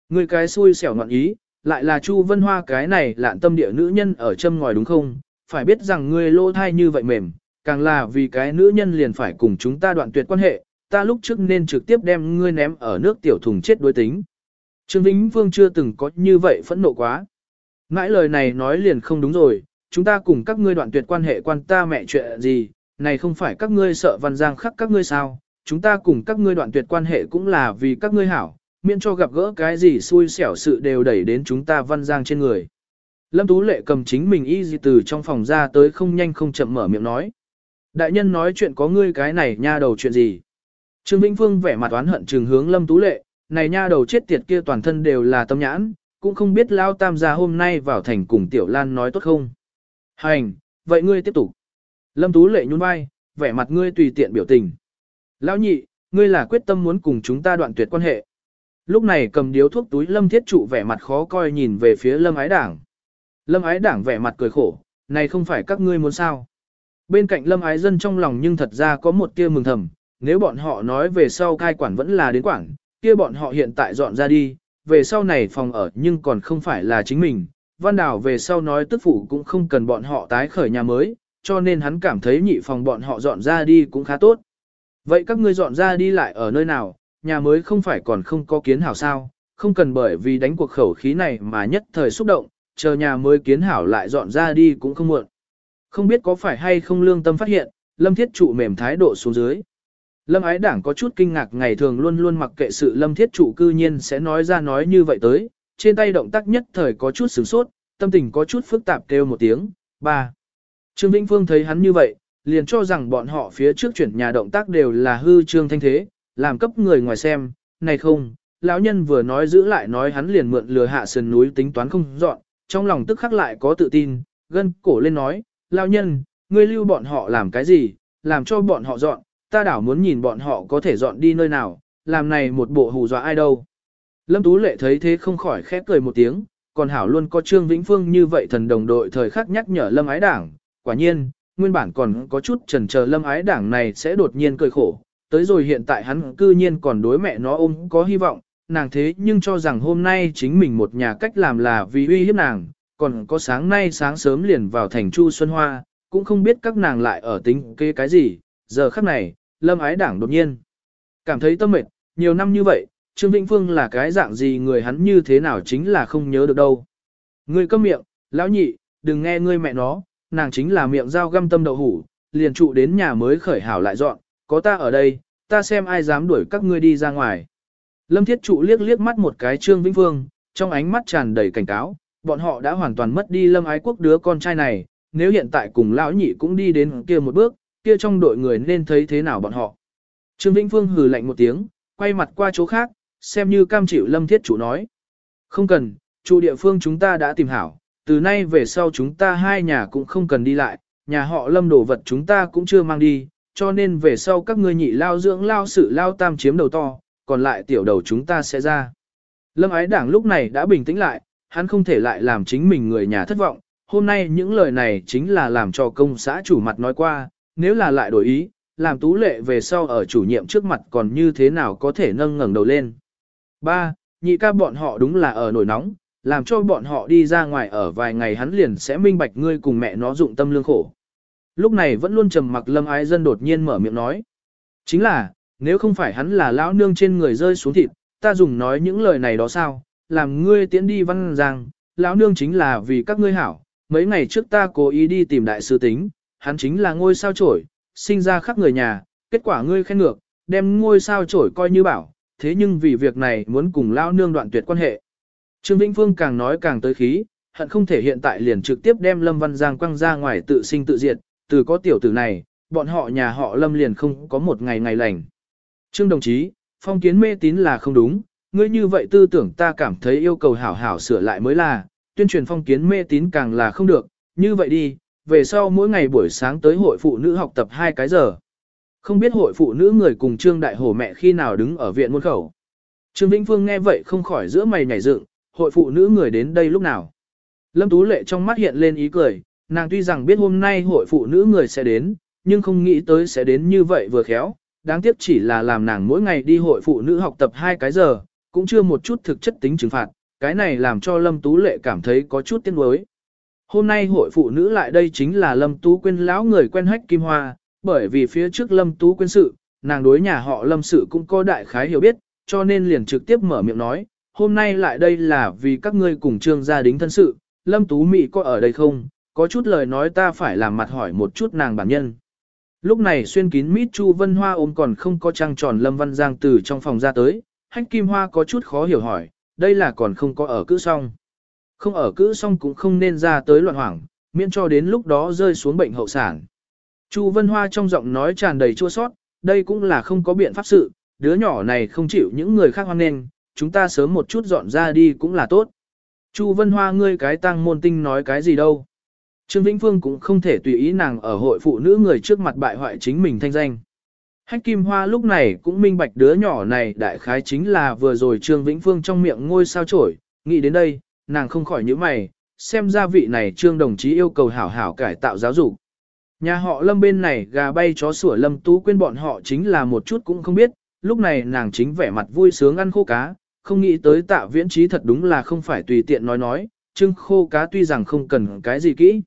S1: Người cái xui xẻo ngọn ý, lại là Chu Vân Hoa cái này lạn tâm địa nữ nhân ở châm ngòi đúng không? Phải biết rằng ngươi lô thai như vậy mềm, càng là vì cái nữ nhân liền phải cùng chúng ta đoạn tuyệt quan hệ, ta lúc trước nên trực tiếp đem ngươi ném ở nước tiểu thùng chết đối tính. Trương Vĩnh Phương chưa từng có như vậy phẫn nộ quá. Ngãi lời này nói liền không đúng rồi, chúng ta cùng các ngươi đoạn tuyệt quan hệ quan ta mẹ chuyện gì, này không phải các ngươi sợ văn giang khắc các ngươi sao, chúng ta cùng các ngươi đoạn tuyệt quan hệ cũng là vì các ngươi hảo, miễn cho gặp gỡ cái gì xui xẻo sự đều đẩy đến chúng ta văn giang trên người. Lâm Tú Lệ cầm chính mình y gì từ trong phòng ra tới không nhanh không chậm mở miệng nói. Đại nhân nói chuyện có ngươi cái này nha đầu chuyện gì. Trương Vĩnh Phương vẻ mặt oán hận trừng hướng Lâm Tú Lệ, này nha đầu chết tiệt kia toàn thân đều là tâm nhãn, cũng không biết Lao Tam gia hôm nay vào thành cùng Tiểu Lan nói tốt không. Hành, vậy ngươi tiếp tục. Lâm Tú Lệ nhún vai, vẻ mặt ngươi tùy tiện biểu tình. Lão nhị, ngươi là quyết tâm muốn cùng chúng ta đoạn tuyệt quan hệ. Lúc này cầm điếu thuốc túi Lâm Thiết Trụ vẻ mặt khó coi nhìn về phía Lâm Ái Đảng. Lâm Ái Đảng vẻ mặt cười khổ, này không phải các ngươi muốn sao. Bên cạnh Lâm Ái Dân trong lòng nhưng thật ra có một tia mừng thầm, nếu bọn họ nói về sau cai quản vẫn là đến quản, kia bọn họ hiện tại dọn ra đi, về sau này phòng ở nhưng còn không phải là chính mình. Văn Đào về sau nói tức phụ cũng không cần bọn họ tái khởi nhà mới, cho nên hắn cảm thấy nhị phòng bọn họ dọn ra đi cũng khá tốt. Vậy các ngươi dọn ra đi lại ở nơi nào, nhà mới không phải còn không có kiến hảo sao, không cần bởi vì đánh cuộc khẩu khí này mà nhất thời xúc động, chờ nhà mới kiến hảo lại dọn ra đi cũng không muộn. Không biết có phải hay không lương tâm phát hiện, lâm thiết trụ mềm thái độ xuống dưới. Lâm ái đảng có chút kinh ngạc ngày thường luôn luôn mặc kệ sự lâm thiết trụ cư nhiên sẽ nói ra nói như vậy tới, trên tay động tác nhất thời có chút sửng sốt, tâm tình có chút phức tạp kêu một tiếng, ba. Trương Vĩnh Phương thấy hắn như vậy, liền cho rằng bọn họ phía trước chuyển nhà động tác đều là hư trương thanh thế, làm cấp người ngoài xem, này không, lão nhân vừa nói giữ lại nói hắn liền mượn lừa hạ sườn núi tính toán không dọn, trong lòng tức khắc lại có tự tin, gân cổ lên nói, lão nhân, ngươi lưu bọn họ làm cái gì, làm cho bọn họ dọn, ta đảo muốn nhìn bọn họ có thể dọn đi nơi nào, làm này một bộ hù dọa ai đâu. Lâm Tú Lệ thấy thế không khỏi khép cười một tiếng, còn hảo luôn có Trương Vĩnh Phương như vậy thần đồng đội thời khắc nhắc nhở Lâm Ái Đảng, quả nhiên, nguyên bản còn có chút chần chờ Lâm Ái Đảng này sẽ đột nhiên cười khổ, tới rồi hiện tại hắn cư nhiên còn đối mẹ nó ôm có hy vọng, nàng thế nhưng cho rằng hôm nay chính mình một nhà cách làm là vì uy hiếp nàng, còn có sáng nay sáng sớm liền vào thành Chu Xuân Hoa, cũng không biết các nàng lại ở tính kế cái gì, giờ khắc này, lâm ái đảng đột nhiên. Cảm thấy tâm mệt, nhiều năm như vậy, Trương Vĩnh Phương là cái dạng gì người hắn như thế nào chính là không nhớ được đâu. Ngươi câm miệng, lão nhị, đừng nghe ngươi mẹ nó, nàng chính là miệng dao găm tâm đậu hủ, liền trụ đến nhà mới khởi hảo lại dọn, có ta ở đây, ta xem ai dám đuổi các ngươi đi ra ngoài. Lâm Thiết Trụ liếc liếc mắt một cái Trương Vĩnh Phương, trong ánh mắt tràn đầy cảnh cáo, bọn họ đã hoàn toàn mất đi Lâm Ái Quốc đứa con trai này, nếu hiện tại cùng lão nhị cũng đi đến kia một bước, kia trong đội người nên thấy thế nào bọn họ. Trương Vĩnh Phương hừ lạnh một tiếng, quay mặt qua chỗ khác, xem như cam chịu Lâm Thiết trụ nói. Không cần, trụ địa phương chúng ta đã tìm hảo, từ nay về sau chúng ta hai nhà cũng không cần đi lại, nhà họ Lâm đổ vật chúng ta cũng chưa mang đi, cho nên về sau các ngươi nhị lao dưỡng lao sự lao tam chiếm đầu to, còn lại tiểu đầu chúng ta sẽ ra. Lâm ái đảng lúc này đã bình tĩnh lại, hắn không thể lại làm chính mình người nhà thất vọng, hôm nay những lời này chính là làm cho công xã chủ mặt nói qua, nếu là lại đổi ý, làm tú lệ về sau ở chủ nhiệm trước mặt còn như thế nào có thể nâng ngẩng đầu lên. Ba, nhị ca bọn họ đúng là ở nổi nóng, làm cho bọn họ đi ra ngoài ở vài ngày hắn liền sẽ minh bạch ngươi cùng mẹ nó dụng tâm lương khổ. Lúc này vẫn luôn trầm mặc lâm ái dân đột nhiên mở miệng nói. Chính là, nếu không phải hắn là lão nương trên người rơi xuống thịt, ta dùng nói những lời này đó sao, làm ngươi tiến đi văn rằng, lão nương chính là vì các ngươi hảo, mấy ngày trước ta cố ý đi tìm đại sư tính, hắn chính là ngôi sao trổi, sinh ra khắp người nhà, kết quả ngươi khen ngược, đem ngôi sao trổi coi như bảo, thế nhưng vì việc này muốn cùng lão nương đoạn tuyệt quan hệ. Trương Vĩnh Phương càng nói càng tới khí, hận không thể hiện tại liền trực tiếp đem Lâm Văn Giang quăng ra ngoài tự sinh tự diệt, từ có tiểu tử này, bọn họ nhà họ Lâm liền không có một ngày ngày lành. Trương đồng chí, phong kiến mê tín là không đúng, ngươi như vậy tư tưởng ta cảm thấy yêu cầu hảo hảo sửa lại mới là, tuyên truyền phong kiến mê tín càng là không được, như vậy đi, về sau mỗi ngày buổi sáng tới hội phụ nữ học tập hai cái giờ. Không biết hội phụ nữ người cùng Trương Đại Hổ mẹ khi nào đứng ở viện môn khẩu. Trương Vĩnh Phương nghe vậy không khỏi giữa mày nhảy dựng, hội phụ nữ người đến đây lúc nào. Lâm Tú Lệ trong mắt hiện lên ý cười, nàng tuy rằng biết hôm nay hội phụ nữ người sẽ đến, nhưng không nghĩ tới sẽ đến như vậy vừa khéo, đáng tiếc chỉ là làm nàng mỗi ngày đi hội phụ nữ học tập hai cái giờ, cũng chưa một chút thực chất tính trừng phạt, cái này làm cho Lâm Tú Lệ cảm thấy có chút tiếc nuối. Hôm nay hội phụ nữ lại đây chính là Lâm Tú Quyên lão người quen hách Kim Hoa, bởi vì phía trước Lâm Tú Quyên sự, nàng đối nhà họ Lâm sự cũng có đại khái hiểu biết, cho nên liền trực tiếp mở miệng nói, hôm nay lại đây là vì các ngươi cùng trương gia đính thân sự, Lâm Tú Mỹ có ở đây không, có chút lời nói ta phải làm mặt hỏi một chút nàng bản nhân. Lúc này xuyên kín mít Chu Vân Hoa ôm còn không có trăng tròn Lâm Văn Giang từ trong phòng ra tới, hách kim hoa có chút khó hiểu hỏi, đây là còn không có ở cữ xong. Không ở cữ xong cũng không nên ra tới loạn hoảng, miễn cho đến lúc đó rơi xuống bệnh hậu sản. Chu Vân Hoa trong giọng nói tràn đầy chua sót, đây cũng là không có biện pháp sự, đứa nhỏ này không chịu những người khác hoan nghênh, chúng ta sớm một chút dọn ra đi cũng là tốt. Chu Vân Hoa ngươi cái tăng môn tinh nói cái gì đâu. Trương Vĩnh Phương cũng không thể tùy ý nàng ở hội phụ nữ người trước mặt bại hoại chính mình thanh danh. Hách Kim Hoa lúc này cũng minh bạch đứa nhỏ này đại khái chính là vừa rồi Trương Vĩnh Phương trong miệng ngôi sao trổi, nghĩ đến đây, nàng không khỏi nhíu mày, xem ra vị này Trương đồng chí yêu cầu hảo hảo cải tạo giáo dục. Nhà họ Lâm bên này gà bay chó sủa Lâm Tú quên bọn họ chính là một chút cũng không biết, lúc này nàng chính vẻ mặt vui sướng ăn khô cá, không nghĩ tới tạ viễn trí thật đúng là không phải tùy tiện nói nói, trưng khô cá tuy rằng không cần cái gì kỹ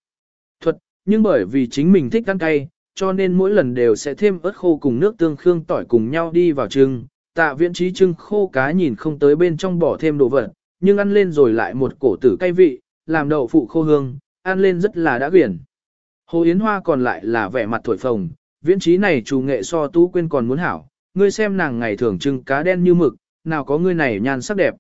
S1: thuật, nhưng bởi vì chính mình thích ăn cay, cho nên mỗi lần đều sẽ thêm ớt khô cùng nước tương khương tỏi cùng nhau đi vào trưng. Tạ viễn trí trưng khô cá nhìn không tới bên trong bỏ thêm đồ vật, nhưng ăn lên rồi lại một cổ tử cay vị, làm đậu phụ khô hương, ăn lên rất là đã quyển. Hồ Yến Hoa còn lại là vẻ mặt thổi phồng, viễn trí này chủ nghệ so tú quên còn muốn hảo, ngươi xem nàng ngày thường trưng cá đen như mực, nào có ngươi này nhan sắc đẹp.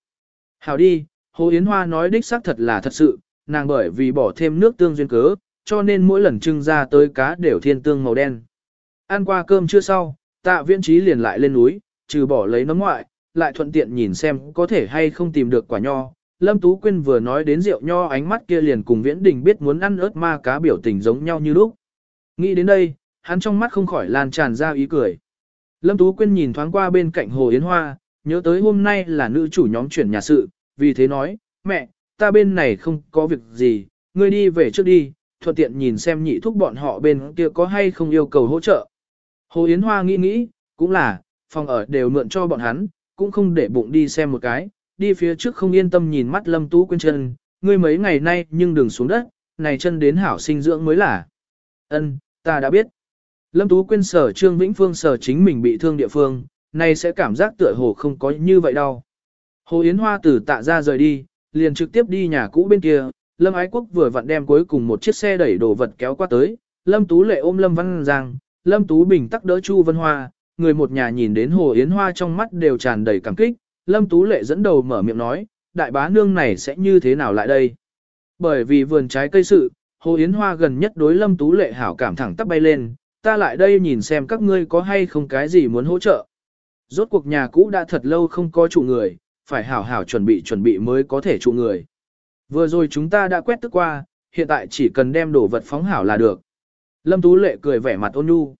S1: Hảo đi, Hồ Yến Hoa nói đích xác thật là thật sự, nàng bởi vì bỏ thêm nước tương duyên cớ, cho nên mỗi lần trưng ra tới cá đều thiên tương màu đen. Ăn qua cơm chưa sau, tạ viễn trí liền lại lên núi, trừ bỏ lấy nấm ngoại, lại thuận tiện nhìn xem có thể hay không tìm được quả nho. Lâm Tú Quyên vừa nói đến rượu nho ánh mắt kia liền cùng Viễn Đình biết muốn ăn ớt ma cá biểu tình giống nhau như lúc. Nghĩ đến đây, hắn trong mắt không khỏi lan tràn ra ý cười. Lâm Tú Quyên nhìn thoáng qua bên cạnh Hồ Yến Hoa, nhớ tới hôm nay là nữ chủ nhóm chuyển nhà sự, vì thế nói, mẹ, ta bên này không có việc gì, ngươi đi về trước đi, thuận tiện nhìn xem nhị thúc bọn họ bên kia có hay không yêu cầu hỗ trợ. Hồ Yến Hoa nghĩ nghĩ, cũng là, phòng ở đều mượn cho bọn hắn, cũng không để bụng đi xem một cái, đi phía trước không yên tâm nhìn mắt Lâm Tú Quyên chân, ngươi mấy ngày nay nhưng đừng xuống đất, này chân đến hảo sinh dưỡng mới là. Ân, ta đã biết. Lâm Tú Quyên sở Trương Vĩnh Phương sở chính mình bị thương địa phương, nay sẽ cảm giác tựa hồ không có như vậy đâu. Hồ Yến Hoa từ tạ ra rời đi, liền trực tiếp đi nhà cũ bên kia, Lâm Ái Quốc vừa vặn đem cuối cùng một chiếc xe đẩy đồ vật kéo qua tới, Lâm Tú Lệ ôm Lâm Văn Giang, Lâm Tú Bình tắc đỡ Chu Vân Hoa, người một nhà nhìn đến Hồ Yến Hoa trong mắt đều tràn đầy cảm kích, Lâm Tú Lệ dẫn đầu mở miệng nói, đại bá nương này sẽ như thế nào lại đây? Bởi vì vườn trái cây sự, Hồ Yến Hoa gần nhất đối Lâm Tú Lệ hảo cảm thẳng tắp bay lên, ta lại đây nhìn xem các ngươi có hay không cái gì muốn hỗ trợ. Rốt cuộc nhà cũ đã thật lâu không có chủ người, phải hảo hảo chuẩn bị chuẩn bị mới có thể chủ người. Vừa rồi chúng ta đã quét tức qua, hiện tại chỉ cần đem đồ vật phóng hảo là được. Lâm Tú Lệ cười vẻ mặt ôn nhu.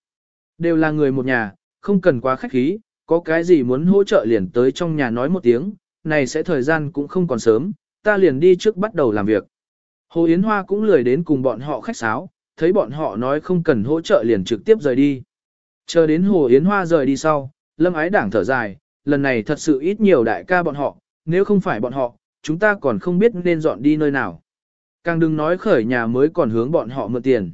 S1: Đều là người một nhà, không cần quá khách khí, có cái gì muốn hỗ trợ liền tới trong nhà nói một tiếng, này sẽ thời gian cũng không còn sớm, ta liền đi trước bắt đầu làm việc. Hồ Yến Hoa cũng lười đến cùng bọn họ khách sáo, thấy bọn họ nói không cần hỗ trợ liền trực tiếp rời đi. Chờ đến Hồ Yến Hoa rời đi sau, Lâm Ái Đảng thở dài, lần này thật sự ít nhiều đại ca bọn họ, nếu không phải bọn họ, chúng ta còn không biết nên dọn đi nơi nào. Càng đừng nói khởi nhà mới còn hướng bọn họ mượn tiền.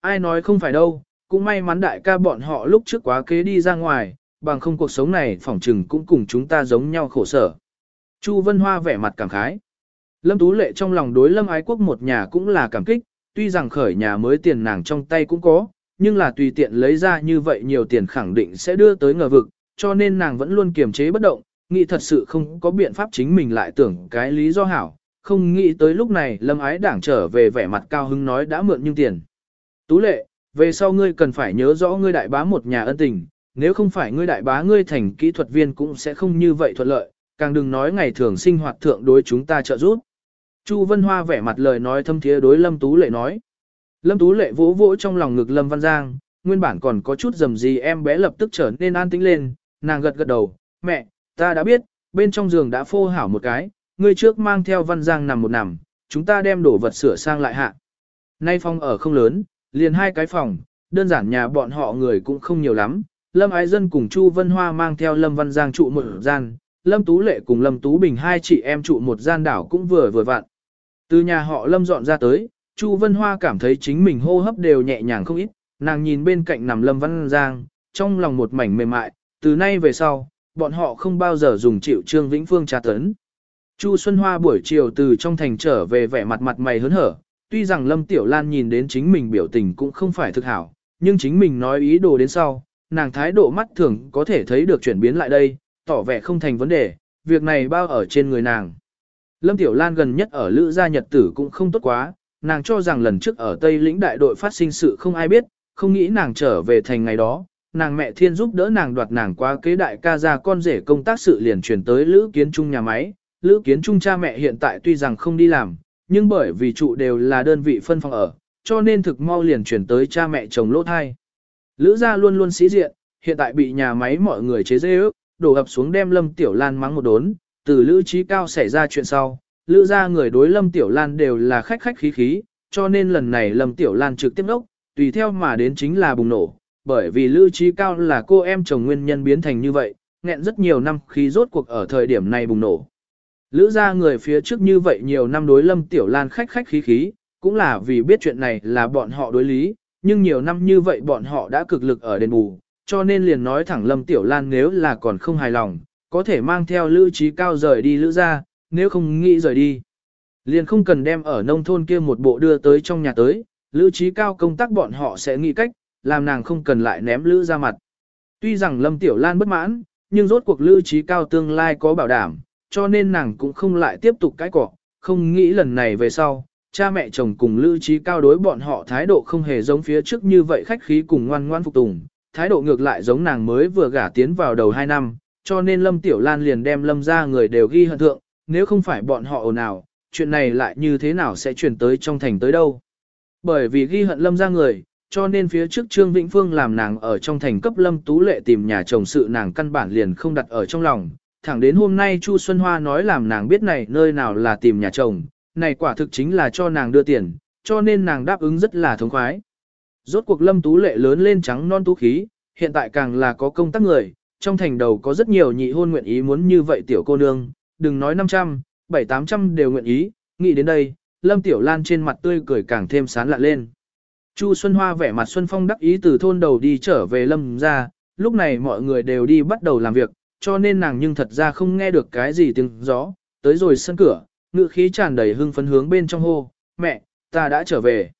S1: Ai nói không phải đâu, cũng may mắn đại ca bọn họ lúc trước quá kế đi ra ngoài, bằng không cuộc sống này phỏng trừng cũng cùng chúng ta giống nhau khổ sở. Chu Vân Hoa vẻ mặt cảm khái. Lâm Tú Lệ trong lòng đối Lâm Ái Quốc một nhà cũng là cảm kích, tuy rằng khởi nhà mới tiền nàng trong tay cũng có, nhưng là tùy tiện lấy ra như vậy nhiều tiền khẳng định sẽ đưa tới ngờ vực, cho nên nàng vẫn luôn kiềm chế bất động, nghĩ thật sự không có biện pháp chính mình lại tưởng cái lý do hảo, không nghĩ tới lúc này lâm ái đảng trở về vẻ mặt cao hứng nói đã mượn nhưng tiền. Tú lệ, về sau ngươi cần phải nhớ rõ ngươi đại bá một nhà ân tình, nếu không phải ngươi đại bá ngươi thành kỹ thuật viên cũng sẽ không như vậy thuận lợi, càng đừng nói ngày thường sinh hoạt thượng đối chúng ta trợ giúp. Chu Vân Hoa vẻ mặt lời nói thâm thiế đối Lâm Tú Lệ nói. Lâm Tú Lệ vỗ vỗ trong lòng ngực Lâm Văn Giang, nguyên bản còn có chút dầm gì em bé lập tức trở nên an tĩnh lên, nàng gật gật đầu, mẹ, ta đã biết, bên trong giường đã phô hảo một cái, ngươi trước mang theo Văn Giang nằm một nằm, chúng ta đem đổ vật sửa sang lại hạ. Nay phòng ở không lớn, liền hai cái phòng, đơn giản nhà bọn họ người cũng không nhiều lắm. Lâm Ái Dân cùng Chu Vân Hoa mang theo Lâm Văn Giang trụ một gian, Lâm Tú Lệ cùng Lâm Tú Bình hai chị em trụ một gian đảo cũng vừa vừa vặn. Từ nhà họ Lâm dọn ra tới, Chu Vân Hoa cảm thấy chính mình hô hấp đều nhẹ nhàng không ít, nàng nhìn bên cạnh nằm Lâm Văn Giang, trong lòng một mảnh mềm mại, từ nay về sau, bọn họ không bao giờ dùng chịu Trương Vĩnh Phương tra tấn. Chu Xuân Hoa buổi chiều từ trong thành trở về vẻ mặt mặt mày hớn hở, tuy rằng Lâm Tiểu Lan nhìn đến chính mình biểu tình cũng không phải thực hảo, nhưng chính mình nói ý đồ đến sau, nàng thái độ mắt thường có thể thấy được chuyển biến lại đây, tỏ vẻ không thành vấn đề, việc này bao ở trên người nàng. Lâm Tiểu Lan gần nhất ở Lữ gia nhật tử cũng không tốt quá, nàng cho rằng lần trước ở Tây lĩnh đại đội phát sinh sự không ai biết, không nghĩ nàng trở về thành ngày đó, nàng mẹ thiên giúp đỡ nàng đoạt nàng qua kế đại ca ra con rể công tác sự liền chuyển tới Lữ Kiến Trung nhà máy. Lữ Kiến Trung cha mẹ hiện tại tuy rằng không đi làm, nhưng bởi vì trụ đều là đơn vị phân phòng ở, cho nên thực mau liền chuyển tới cha mẹ chồng lỗ thai. Lữ gia luôn luôn sĩ diện, hiện tại bị nhà máy mọi người chế dê ước, đổ ập xuống đem Lâm Tiểu Lan mắng một đốn, từ Lữ Trí Cao xảy ra chuyện sau, Lữ gia người đối Lâm Tiểu Lan đều là khách khách khí khí, cho nên lần này Lâm Tiểu Lan trực tiếp đốc, tùy theo mà đến chính là bùng nổ, bởi vì Lữ Trí Cao là cô em chồng nguyên nhân biến thành như vậy, nghẹn rất nhiều năm khi rốt cuộc ở thời điểm này bùng nổ. Lữ gia người phía trước như vậy nhiều năm đối Lâm Tiểu Lan khách khách khí khí, cũng là vì biết chuyện này là bọn họ đối lý, nhưng nhiều năm như vậy bọn họ đã cực lực ở đền bù, cho nên liền nói thẳng Lâm Tiểu Lan nếu là còn không hài lòng, có thể mang theo Lữ Trí Cao rời đi Lữ gia, nếu không nghĩ rời đi. Liền không cần đem ở nông thôn kia một bộ đưa tới trong nhà tới, Lữ Trí Cao công tác bọn họ sẽ nghĩ cách, làm nàng không cần lại ném Lữ ra mặt. Tuy rằng Lâm Tiểu Lan bất mãn, nhưng rốt cuộc Lữ Trí Cao tương lai có bảo đảm, cho nên nàng cũng không lại tiếp tục cái cọ, không nghĩ lần này về sau, cha mẹ chồng cùng Lữ Trí Cao đối bọn họ thái độ không hề giống phía trước như vậy khách khí cùng ngoan ngoan phục tùng, thái độ ngược lại giống nàng mới vừa gả tiến vào đầu 2 năm, cho nên Lâm Tiểu Lan liền đem Lâm ra người đều ghi hận thượng, nếu không phải bọn họ ồn ào, chuyện này lại như thế nào sẽ chuyển tới trong thành tới đâu. Bởi vì ghi hận Lâm ra người, cho nên phía trước Trương Vĩnh Phương làm nàng ở trong thành cấp Lâm Tú Lệ tìm nhà chồng sự nàng căn bản liền không đặt ở trong lòng. Thẳng đến hôm nay Chu Xuân Hoa nói làm nàng biết này nơi nào là tìm nhà chồng, này quả thực chính là cho nàng đưa tiền, cho nên nàng đáp ứng rất là thống khoái. Rốt cuộc Lâm Tú Lệ lớn lên trắng non tú khí, hiện tại càng là có công tác người, trong thành đầu có rất nhiều nhị hôn nguyện ý muốn như vậy tiểu cô nương, đừng nói 500, 7-800 đều nguyện ý, nghĩ đến đây, Lâm Tiểu Lan trên mặt tươi cười càng thêm sán lạ lên. Chu Xuân Hoa vẻ mặt Xuân Phong đắc ý từ thôn đầu đi trở về Lâm ra, lúc này mọi người đều đi bắt đầu làm việc, cho nên nàng nhưng thật ra không nghe được cái gì tiếng gió, tới rồi sân cửa, ngự khí tràn đầy hưng phấn hướng bên trong hô, mẹ, ta đã trở về.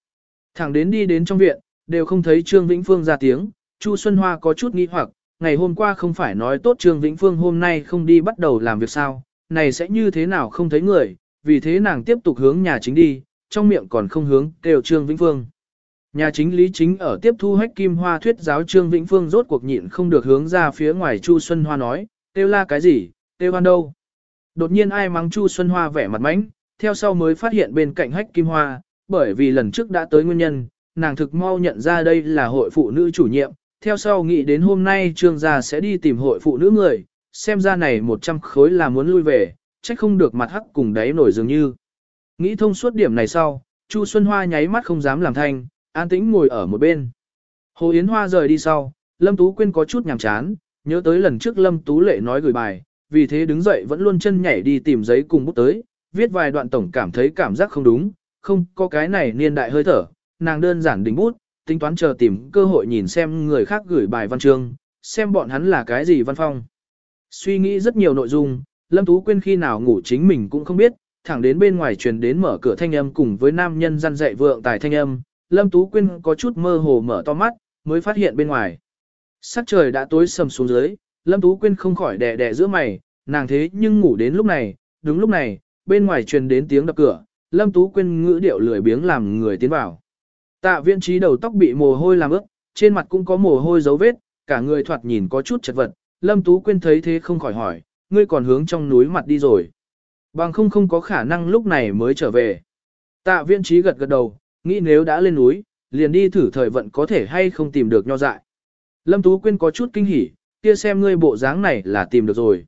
S1: Thẳng đến đi đến trong viện, đều không thấy Trương Vĩnh Phương ra tiếng, Chu Xuân Hoa có chút nghi hoặc, ngày hôm qua không phải nói tốt Trương Vĩnh Phương hôm nay không đi bắt đầu làm việc sao, này sẽ như thế nào không thấy người, vì thế nàng tiếp tục hướng nhà chính đi, trong miệng còn không hướng kêu Trương Vĩnh Phương. Nhà chính lý chính ở tiếp thu hách kim hoa thuyết giáo Trương Vĩnh Phương rốt cuộc nhịn không được hướng ra phía ngoài Chu Xuân Hoa nói, kêu la cái gì, kêu hoan đâu. Đột nhiên ai mắng Chu Xuân Hoa vẻ mặt mánh, theo sau mới phát hiện bên cạnh hách kim hoa, bởi vì lần trước đã tới nguyên nhân, nàng thực mau nhận ra đây là hội phụ nữ chủ nhiệm, theo sau nghĩ đến hôm nay trương gia sẽ đi tìm hội phụ nữ người, xem ra này 100 khối là muốn lui về, trách không được mặt hắc cùng đáy nổi dường như. Nghĩ thông suốt điểm này sau, Chu Xuân Hoa nháy mắt không dám làm thanh, an tĩnh ngồi ở một bên. Hồ Yến Hoa rời đi sau, Lâm Tú Quyên có chút nhàm chán, nhớ tới lần trước Lâm Tú Lệ nói gửi bài, vì thế đứng dậy vẫn luôn chân nhảy đi tìm giấy cùng bút tới, viết vài đoạn tổng cảm thấy cảm giác không đúng, không có cái này niên đại hơi thở, nàng đơn giản đỉnh bút, tính toán chờ tìm cơ hội nhìn xem người khác gửi bài văn chương, xem bọn hắn là cái gì văn phong. Suy nghĩ rất nhiều nội dung, Lâm Tú Quyên khi nào ngủ chính mình cũng không biết, thẳng đến bên ngoài truyền đến mở cửa thanh âm cùng với nam nhân răn dạy vượng tài thanh âm, Lâm Tú Quyên có chút mơ hồ mở to mắt, mới phát hiện bên ngoài. Sắc trời đã tối sầm xuống dưới, Lâm Tú Quyên không khỏi đè đè giữa mày, nàng thế nhưng ngủ đến lúc này, đúng lúc này, bên ngoài truyền đến tiếng đập cửa, Lâm Tú Quyên ngữ điệu lười biếng làm người tiến vào. Tạ viên trí đầu tóc bị mồ hôi làm ướt, trên mặt cũng có mồ hôi dấu vết, cả người thoạt nhìn có chút chật vật, Lâm Tú Quyên thấy thế không khỏi hỏi, ngươi còn hướng trong núi mặt đi rồi. Bằng không không có khả năng lúc này mới trở về. Tạ viên trí gật gật đầu, nghĩ nếu đã lên núi, liền đi thử thời vận có thể hay không tìm được nho dại. Lâm Tú Quyên có chút kinh hỉ, kia xem ngươi bộ dáng này là tìm được rồi.